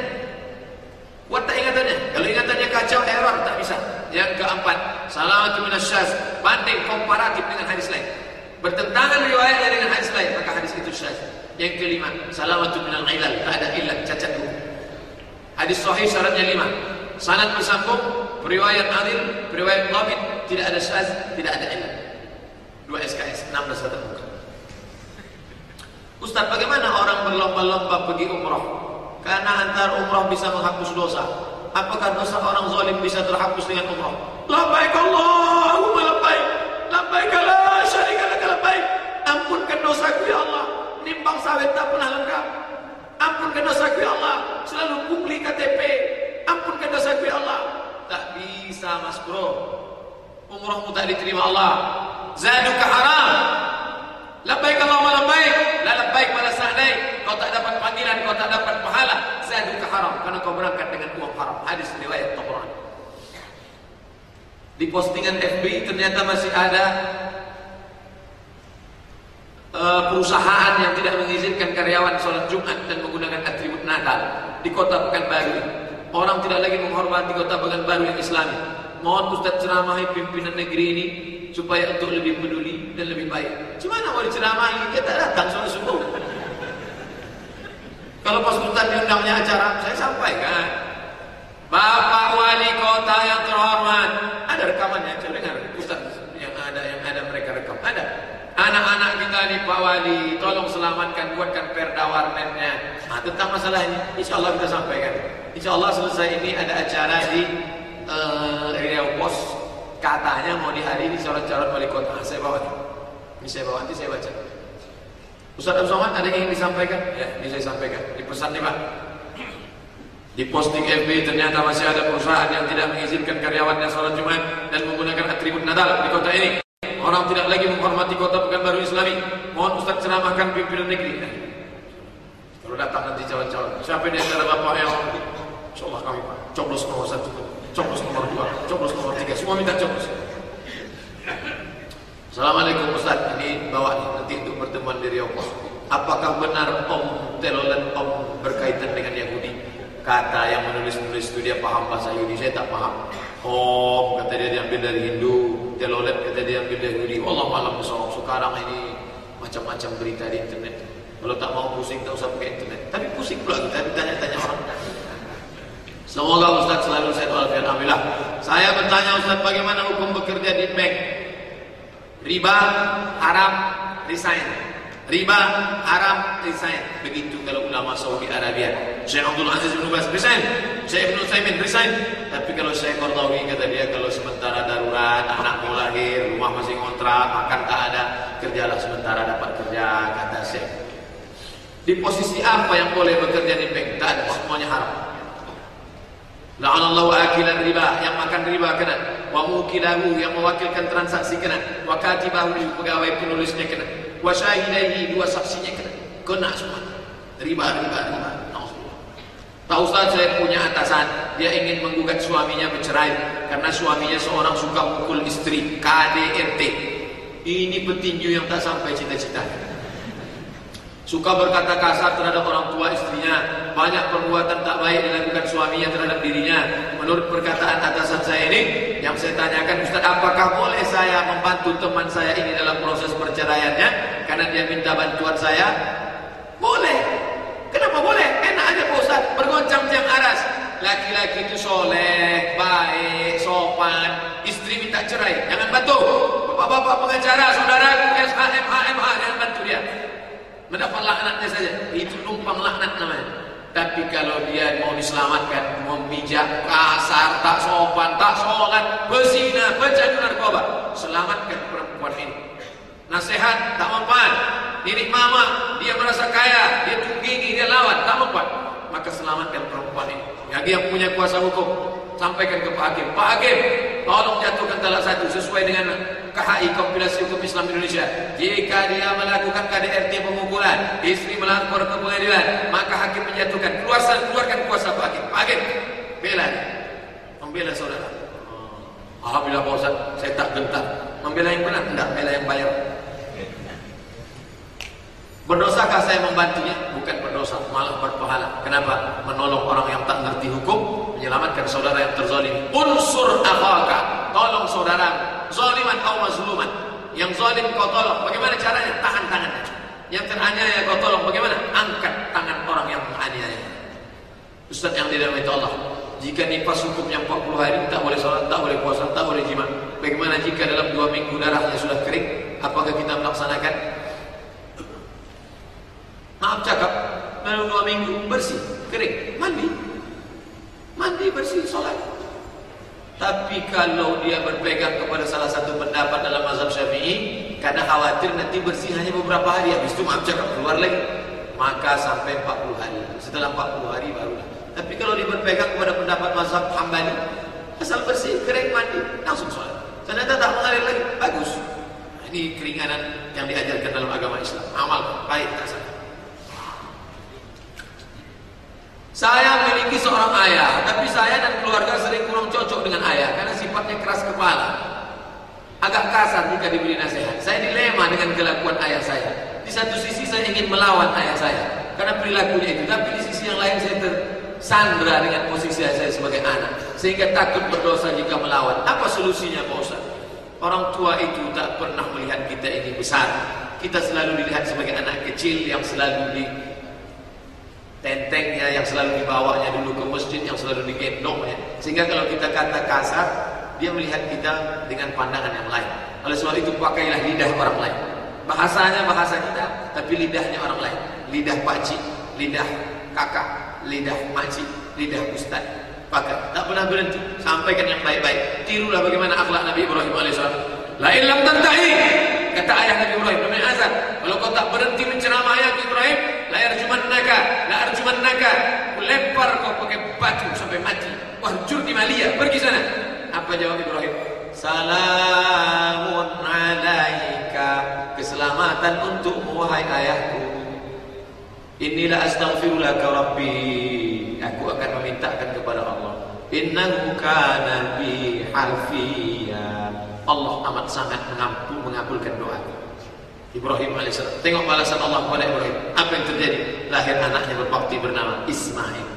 Kuat tak ingatannya? Kalau ingatannya kacau, error, tak bisa. Yang keempat, salamatu minasyaz. berbanding komparatif dengan hadis lain. Bertentangan riwayatnya dengan hadis lain, maka hadis itu syaz. Yang kelima, salamatu minal ilal, tak ada ilal, cacat hukum. Hadis sahih syaratnya lima. Sanad bersambung, periwayat adil, periwayat dhabit, tidak ada syaz, tidak ada ilal. Dua SKS, 16 satu muka. Ustaz, bagaimana orang berlomba-lomba pergi umrah? Karena antar umrah bisa menghapus dosa. Apakah dosa orang zalim bisa terhapus dengan umrah? Labbaik Allahumma labbaik. Labbaik la syarika lak labbaik. Ampunkan dosaku ya Allah. Nimbang sawit tak pernah lengkap. Ampunkan dosaku ya Allah. Selalu pungli KTP. Ampunkan dosaku ya Allah. Tak bisa Mas Bro. Umrahmu tak diterima Allah. Zaduka haram. Labbaik Allahumma labbaik. La labbaik pada sa'dai. Kau tak dapat panggilan, kau tak dapat pahala. Zaduka haram karena kau berangkat dengan uang haram. Hadis riwayat Tabrani. Di postingan FB ternyata masih ada perusahaan yang tidak mengizinkan karyawan sholat Jumat dan menggunakan atribut Natal di kota Pekanbaru. Orang tidak lagi menghormati kota Pekanbaru yang Islami. Mohon Ustaz ceramahi pimpinan negeri ini supaya untuk lebih peduli dan lebih baik. Gimana mau diceramahi? Kita datang sholat subuh. Kalau pas Ustaz diundangnya acara, saya sampaikan. Bapak wali kota yang terhormat, ada rekamannya, saya dengar Ustaz yang ada yang ada mereka rekam. Ada. Nih Pak Wali, tolong selamatkan, buatkan perda warnetnya. Nah, tentang masalah ini, insya Allah kita sampaikan. Insya Allah selesai ini ada acara di uh, Riau Pos. Katanya mau dihadiri calon-calon wali kota. Saya bawa. Ini saya bawa, nanti saya baca. Ustaz Abdul Somad ada yang ingin disampaikan? Ya, ini saya sampaikan. Di pesan nih Pak. Di posting FB ternyata masih ada perusahaan yang tidak mengizinkan karyawannya sholat Jumat dan menggunakan atribut Natal di kota ini. Orang tidak lagi menghormati kota Pekanbaru Islami. Mohon Ustaz ceramahkan pimpinan negeri. Nah, kalau datang nanti calon-calon, siapa di antara bapak yang Insyaallah kami Pak, coblos nomor satu, coblos nomor dua, coblos nomor tiga, semua minta coblos. Assalamualaikum Ustaz, ini bawa nanti untuk pertemuan di Riau Apakah benar Om Telolet Om berkaitan dengan Yahudi? Kata yang menulis-nulis itu dia paham bahasa Yahudi, saya tak paham. Om kata dia diambil dari Hindu, Telolet kata dia diambil dari Yahudi. Allah malam besok sekarang ini macam-macam berita di internet. Kalau tak mau pusing tak usah pakai internet. Tapi pusing pula kita ditanya-tanya orang. Semoga Ustaz selalu sehat walafiat. Alhamdulillah. Saya bertanya Ustaz bagaimana hukum bekerja di bank? Riba haram resign. Riba haram resign. Begitu kalau ulama Saudi Arabia. Syekh Abdul Aziz bin Baz resign. Syekh Ibn Utsaimin resign. Tapi kalau Syekh Qardawi kata dia kalau sementara darurat, anak mau lahir, rumah masih ngontrak, makan tak ada, kerjalah sementara dapat kerja kata Syekh. Di posisi apa yang boleh bekerja di bank? Tak ada, semuanya haram. La'anallahu akilan riba yang makan riba kena wa mukilahu yang mewakilkan transaksi kena wa katibahu pegawai penulisnya kena wa syahidaihi dua saksinya kena. Kena semua. Riba riba riba. Tahu Ustaz saya punya atasan. Dia ingin menggugat suaminya bercerai karena suaminya seorang suka mukul istri KDRT ini petinju yang tak sampai cita-cita Suka berkata kasar terhadap orang tua istrinya. Banyak perbuatan tak baik dilakukan suaminya terhadap dirinya. Menurut perkataan atasan saya ini Yang saya tanyakan Ustaz apakah boleh saya membantu teman saya ini dalam proses perceraiannya Karena dia minta bantuan saya? Boleh. Kenapa boleh? Enak aja Pak Ustaz. Bergoncang tiang aras. Laki-laki itu soleh, baik, sopan. Istri minta cerai Jangan bantu. Bapak-bapak pengacara, saudaraku SHM, HMH Jangan bantu dia mendapat laknatnya saja. Itu numpang laknat namanya. Tapi kalau dia mau diselamatkan memijak kasar tak sopan tak sholat berzina pecandu narkoba selamatkan perempuan ini. Nasihat tak mempan. Ini mama dia merasa kaya dia tunggingi dia lawan tak mempan. Maka selamatkan perempuan ini. Yang punya kuasa hukum sampaikan ke Pak Hakim. Pak Hakim tolong jatuhkan talak satu sesuai dengan KHI kompilasi hukum Islam Indonesia. Jika dia melakukan KDRT pemukulan istri melapor ke pengadilan maka hakim menjatuhkan. Keluar keluarkan kuasa Pak Hakim. Pak Hakim bela membela saudara. Alhamdulillah Pak Ustaz. Saya tak gentar. Membela yang benar? Tidak bela yang bayar Berdosakah saya membantunya? Bukan berdosa, malah berpahala. Kenapa? Menolong orang yang tak ngerti hukum, menyelamatkan saudara yang terzalim. Unsur akhaka. tolong saudara. Zaliman atau mazluman. Yang zalim kau tolong. Bagaimana caranya? Tahan tangannya. Yang teraniaya kau tolong. Bagaimana? Angkat tangan orang yang menganiaya. Ustaz yang tidak Allah. Jika nifas hukumnya 40 hari tak boleh sholat, tak boleh puasa, tak boleh jima. Bagaimana jika dalam dua minggu darahnya sudah kering? Apakah kita melaksanakan? Maaf cakap, dalam dua minggu bersih, kering, mandi, mandi bersih, sholat. Tapi kalau dia berpegang kepada salah satu pendapat dalam mazhab syafi'i, karena khawatir nanti bersih hanya beberapa hari, habis itu maaf cakap keluar lagi, maka sampai 40 hari. Setelah 40 hari barulah. Tapi kalau dia berpegang kepada pendapat mazhab Hambali, asal bersih, kering, mandi, langsung sholat. Ternyata tak mengalir lagi, bagus. Ini keringanan yang diajarkan dalam agama Islam. Amal baik tak salah. Saya memiliki seorang ayah, tapi saya dan keluarga sering kurang cocok dengan ayah karena sifatnya keras kepala. Agak kasar jika diberi nasihat. Saya dilema dengan kelakuan ayah saya. Di satu sisi saya ingin melawan ayah saya karena perilakunya itu, tapi di sisi yang lain saya ter sandra dengan posisi saya sebagai anak sehingga takut berdosa jika melawan apa solusinya Pak Ustaz orang tua itu tak pernah melihat kita ini besar kita selalu dilihat sebagai anak kecil yang selalu di tentengnya yang selalu dibawanya dulu ke masjid yang selalu digendongnya sehingga kalau kita kata kasar dia melihat kita dengan pandangan yang lain oleh sebab itu pakailah lidah orang lain bahasanya bahasa kita tapi lidahnya orang lain lidah pakcik lidah kakak lidah makcik, lidah ustaz. Pakai, tak pernah berhenti. Sampaikan yang baik-baik. Tirulah bagaimana akhlak Nabi Ibrahim AS. La ilam tantahi. Kata ayah Nabi Ibrahim, Nabi Azhar. Kalau kau tak berhenti menceramah ayah Ibrahim, la arjuman naga, la arjuman naga. Lempar kau pakai batu sampai mati. Wah, jur di Malia. Pergi sana. Apa jawab Ibrahim? Salamun alaika. Keselamatan untukmu, wahai ayahku. Inilah astaghfirullah rabbi. Aku akan memintakan kepada Allah. Innahu kana bi hafiya. Allah amat sangat mengampu mengabulkan doa. Ibrahim alaihissalam. Tengok balasan Allah kepada Ibrahim. Apa yang terjadi? Lahir anaknya berbakti bernama Ismail.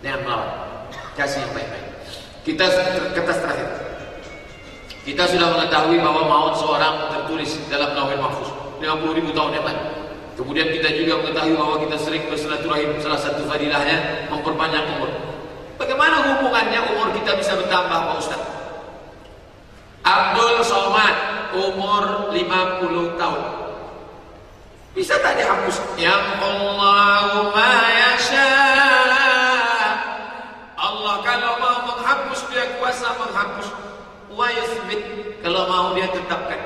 Jangan melawan. Kasih yang baik-baik. Kita kertas terakhir. Kita sudah mengetahui bahwa maut seorang tertulis dalam lauhul mahfuz 50 ribu tahun yang lalu. Kemudian kita juga mengetahui bahwa kita sering bersilaturahim salah satu fadilahnya memperpanjang umur. Bagaimana hubungannya umur kita bisa bertambah Pak Ustaz? Abdul Somad umur 50 tahun. Bisa tak dihapus? Yang Allahumma yasha. Allah kalau mau menghapus dia kuasa menghapus. Wa yuthbit kalau mau dia tetapkan.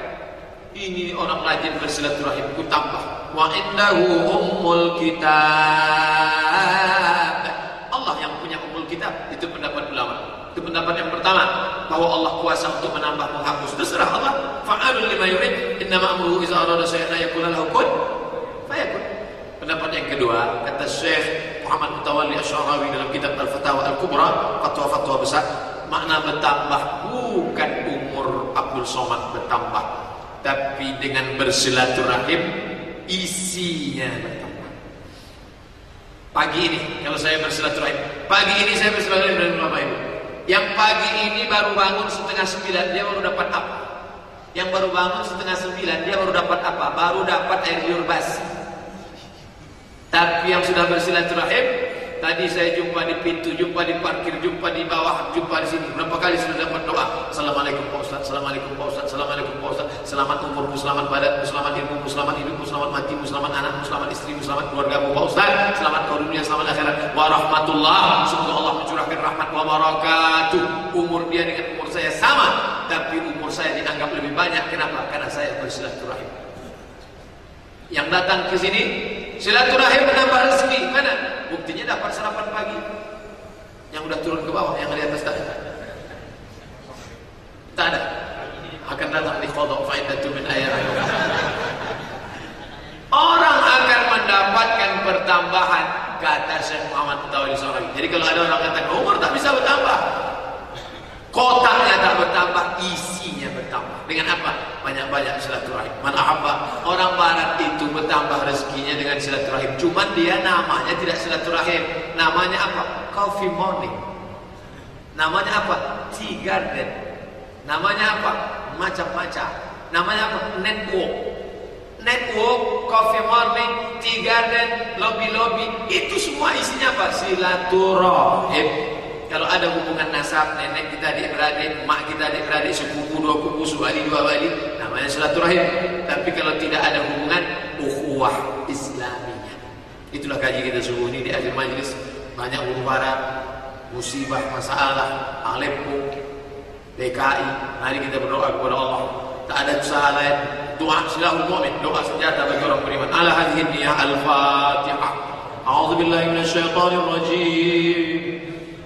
Ini orang rajin bersilaturahim ku tambah wa indahu ummul kitab Allah yang punya ummul kitab itu pendapat ulama itu pendapat yang pertama bahwa Allah kuasa untuk menambah menghapus terserah Allah fa'alul lima yurid innama amruhu iza arada syai'an yakuna lahu kun fayakun pendapat yang kedua kata Syekh Muhammad Mutawalli Asy'arawi dalam kitab Al-Fatawa Al-Kubra fatwa-fatwa besar makna bertambah bukan umur Abdul Somad bertambah tapi dengan bersilaturahim isinya bertambah. Pagi ini kalau saya bersilaturahim, pagi ini saya bersilaturahim dengan Bapak Ibu. Yang pagi ini baru bangun setengah sembilan dia baru dapat apa? Yang baru bangun setengah sembilan dia baru dapat apa? Baru dapat air liur basi. Tapi yang sudah bersilaturahim Tadi saya jumpa di pintu, jumpa di parkir, jumpa di bawah, jumpa di sini. Berapa kali sudah dapat doa? Assalamualaikum Pak Ustaz, Assalamualaikum Pak Ustaz, Assalamualaikum Pak Ustaz. Selamat umurmu, selamat badanmu, selamat ilmumu, selamat hidupmu, selamat matimu, selamat anakmu, selamat istrimu, selamat keluargamu Pak Ustaz. Selamat kau dunia, selamat akhirat. Warahmatullah. Semoga Allah mencurahkan rahmat wa barakatuh. Umur dia dengan umur saya sama, tapi umur saya dianggap lebih banyak. Kenapa? Karena saya bersilaturahim. Yang datang ke sini silaturahim menambah rezeki. Mana? Buktinya dapat sarapan pagi. Yang udah turun ke bawah, yang di atas tak. Tak ada. Akan datang di qadha faidatu min ayat. Orang akan mendapatkan pertambahan kata Syekh Muhammad Tawali Jadi kalau ada orang kata umur tak bisa bertambah, kotaknya tak bertambah, isinya bertambah. Dengan apa? Banyak-banyak silaturahim. Man ahabba. Orang barat itu bertambah rezekinya dengan silaturahim. Cuma dia namanya tidak silaturahim. Namanya apa? Coffee morning. Namanya apa? Tea garden. Namanya apa? Macam-macam. Namanya apa? Network. Network, coffee morning, tea garden, lobby-lobby. Itu semua isinya apa? Silaturahim. Kalau ada hubungan nasab, nenek kita adik-beradik, mak kita adik-beradik, sepupu dua pupu, suali dua balik, namanya silaturahim. Tapi kalau tidak ada hubungan, ukhuwah islaminya. Itulah kaji kita subuh ini di akhir majlis. Banyak huru hara, musibah, masalah, Aleppo, DKI. Mari kita berdoa kepada Allah. Tak ada usaha lain. Doa silahul mu'min. Doa senjata bagi orang beriman. Niyah al-fatihah. Rajim.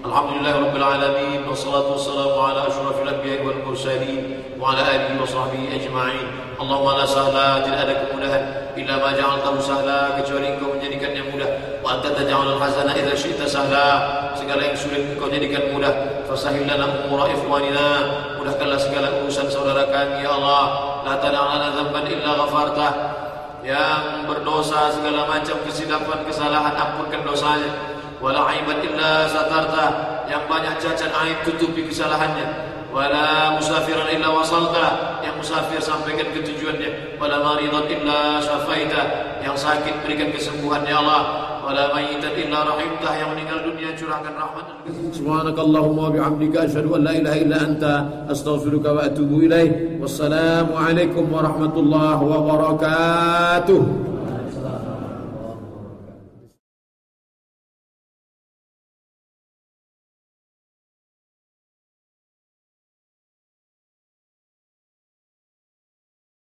Alhamdulillah Rabbil Alamin Wassalatu wassalamu ala ashrafil anbiya wal mursalin Wa ala alihi wa sahbihi ajma'in. Allahumma la sahla tidak ada kemudahan Illa ma ja'altahu sahla Kecuali engkau menjadikannya mudah. Wa anta taja'al al-hazana idha syaita sahla Segala yang sulit engkau jadikan mudah. Fasahil lana umura ifwanina Mudahkanlah segala urusan saudara kami Ya Allah. La tada'alana zamban illa ghafartah Yang berdosa segala macam kesilapan kesalahan Ampunkan dosanya wala aiban illa satarta yang banyak cacat aib tutupi kesalahannya. Wala musafiran illa wasalta. Yang musafir sampaikan ke tujuannya wala maridan illa syafaita yang sakit berikan kesembuhan ya Allah. Wala mayitan illa rahimtah. Yang meninggal dunia curahkan rahmat subhanakallahumma bihamdika asyhadu an la ilaha illa anta astaghfiruka wa atubu ilaik wassalamu alaikum warahmatullahi wabarakatuh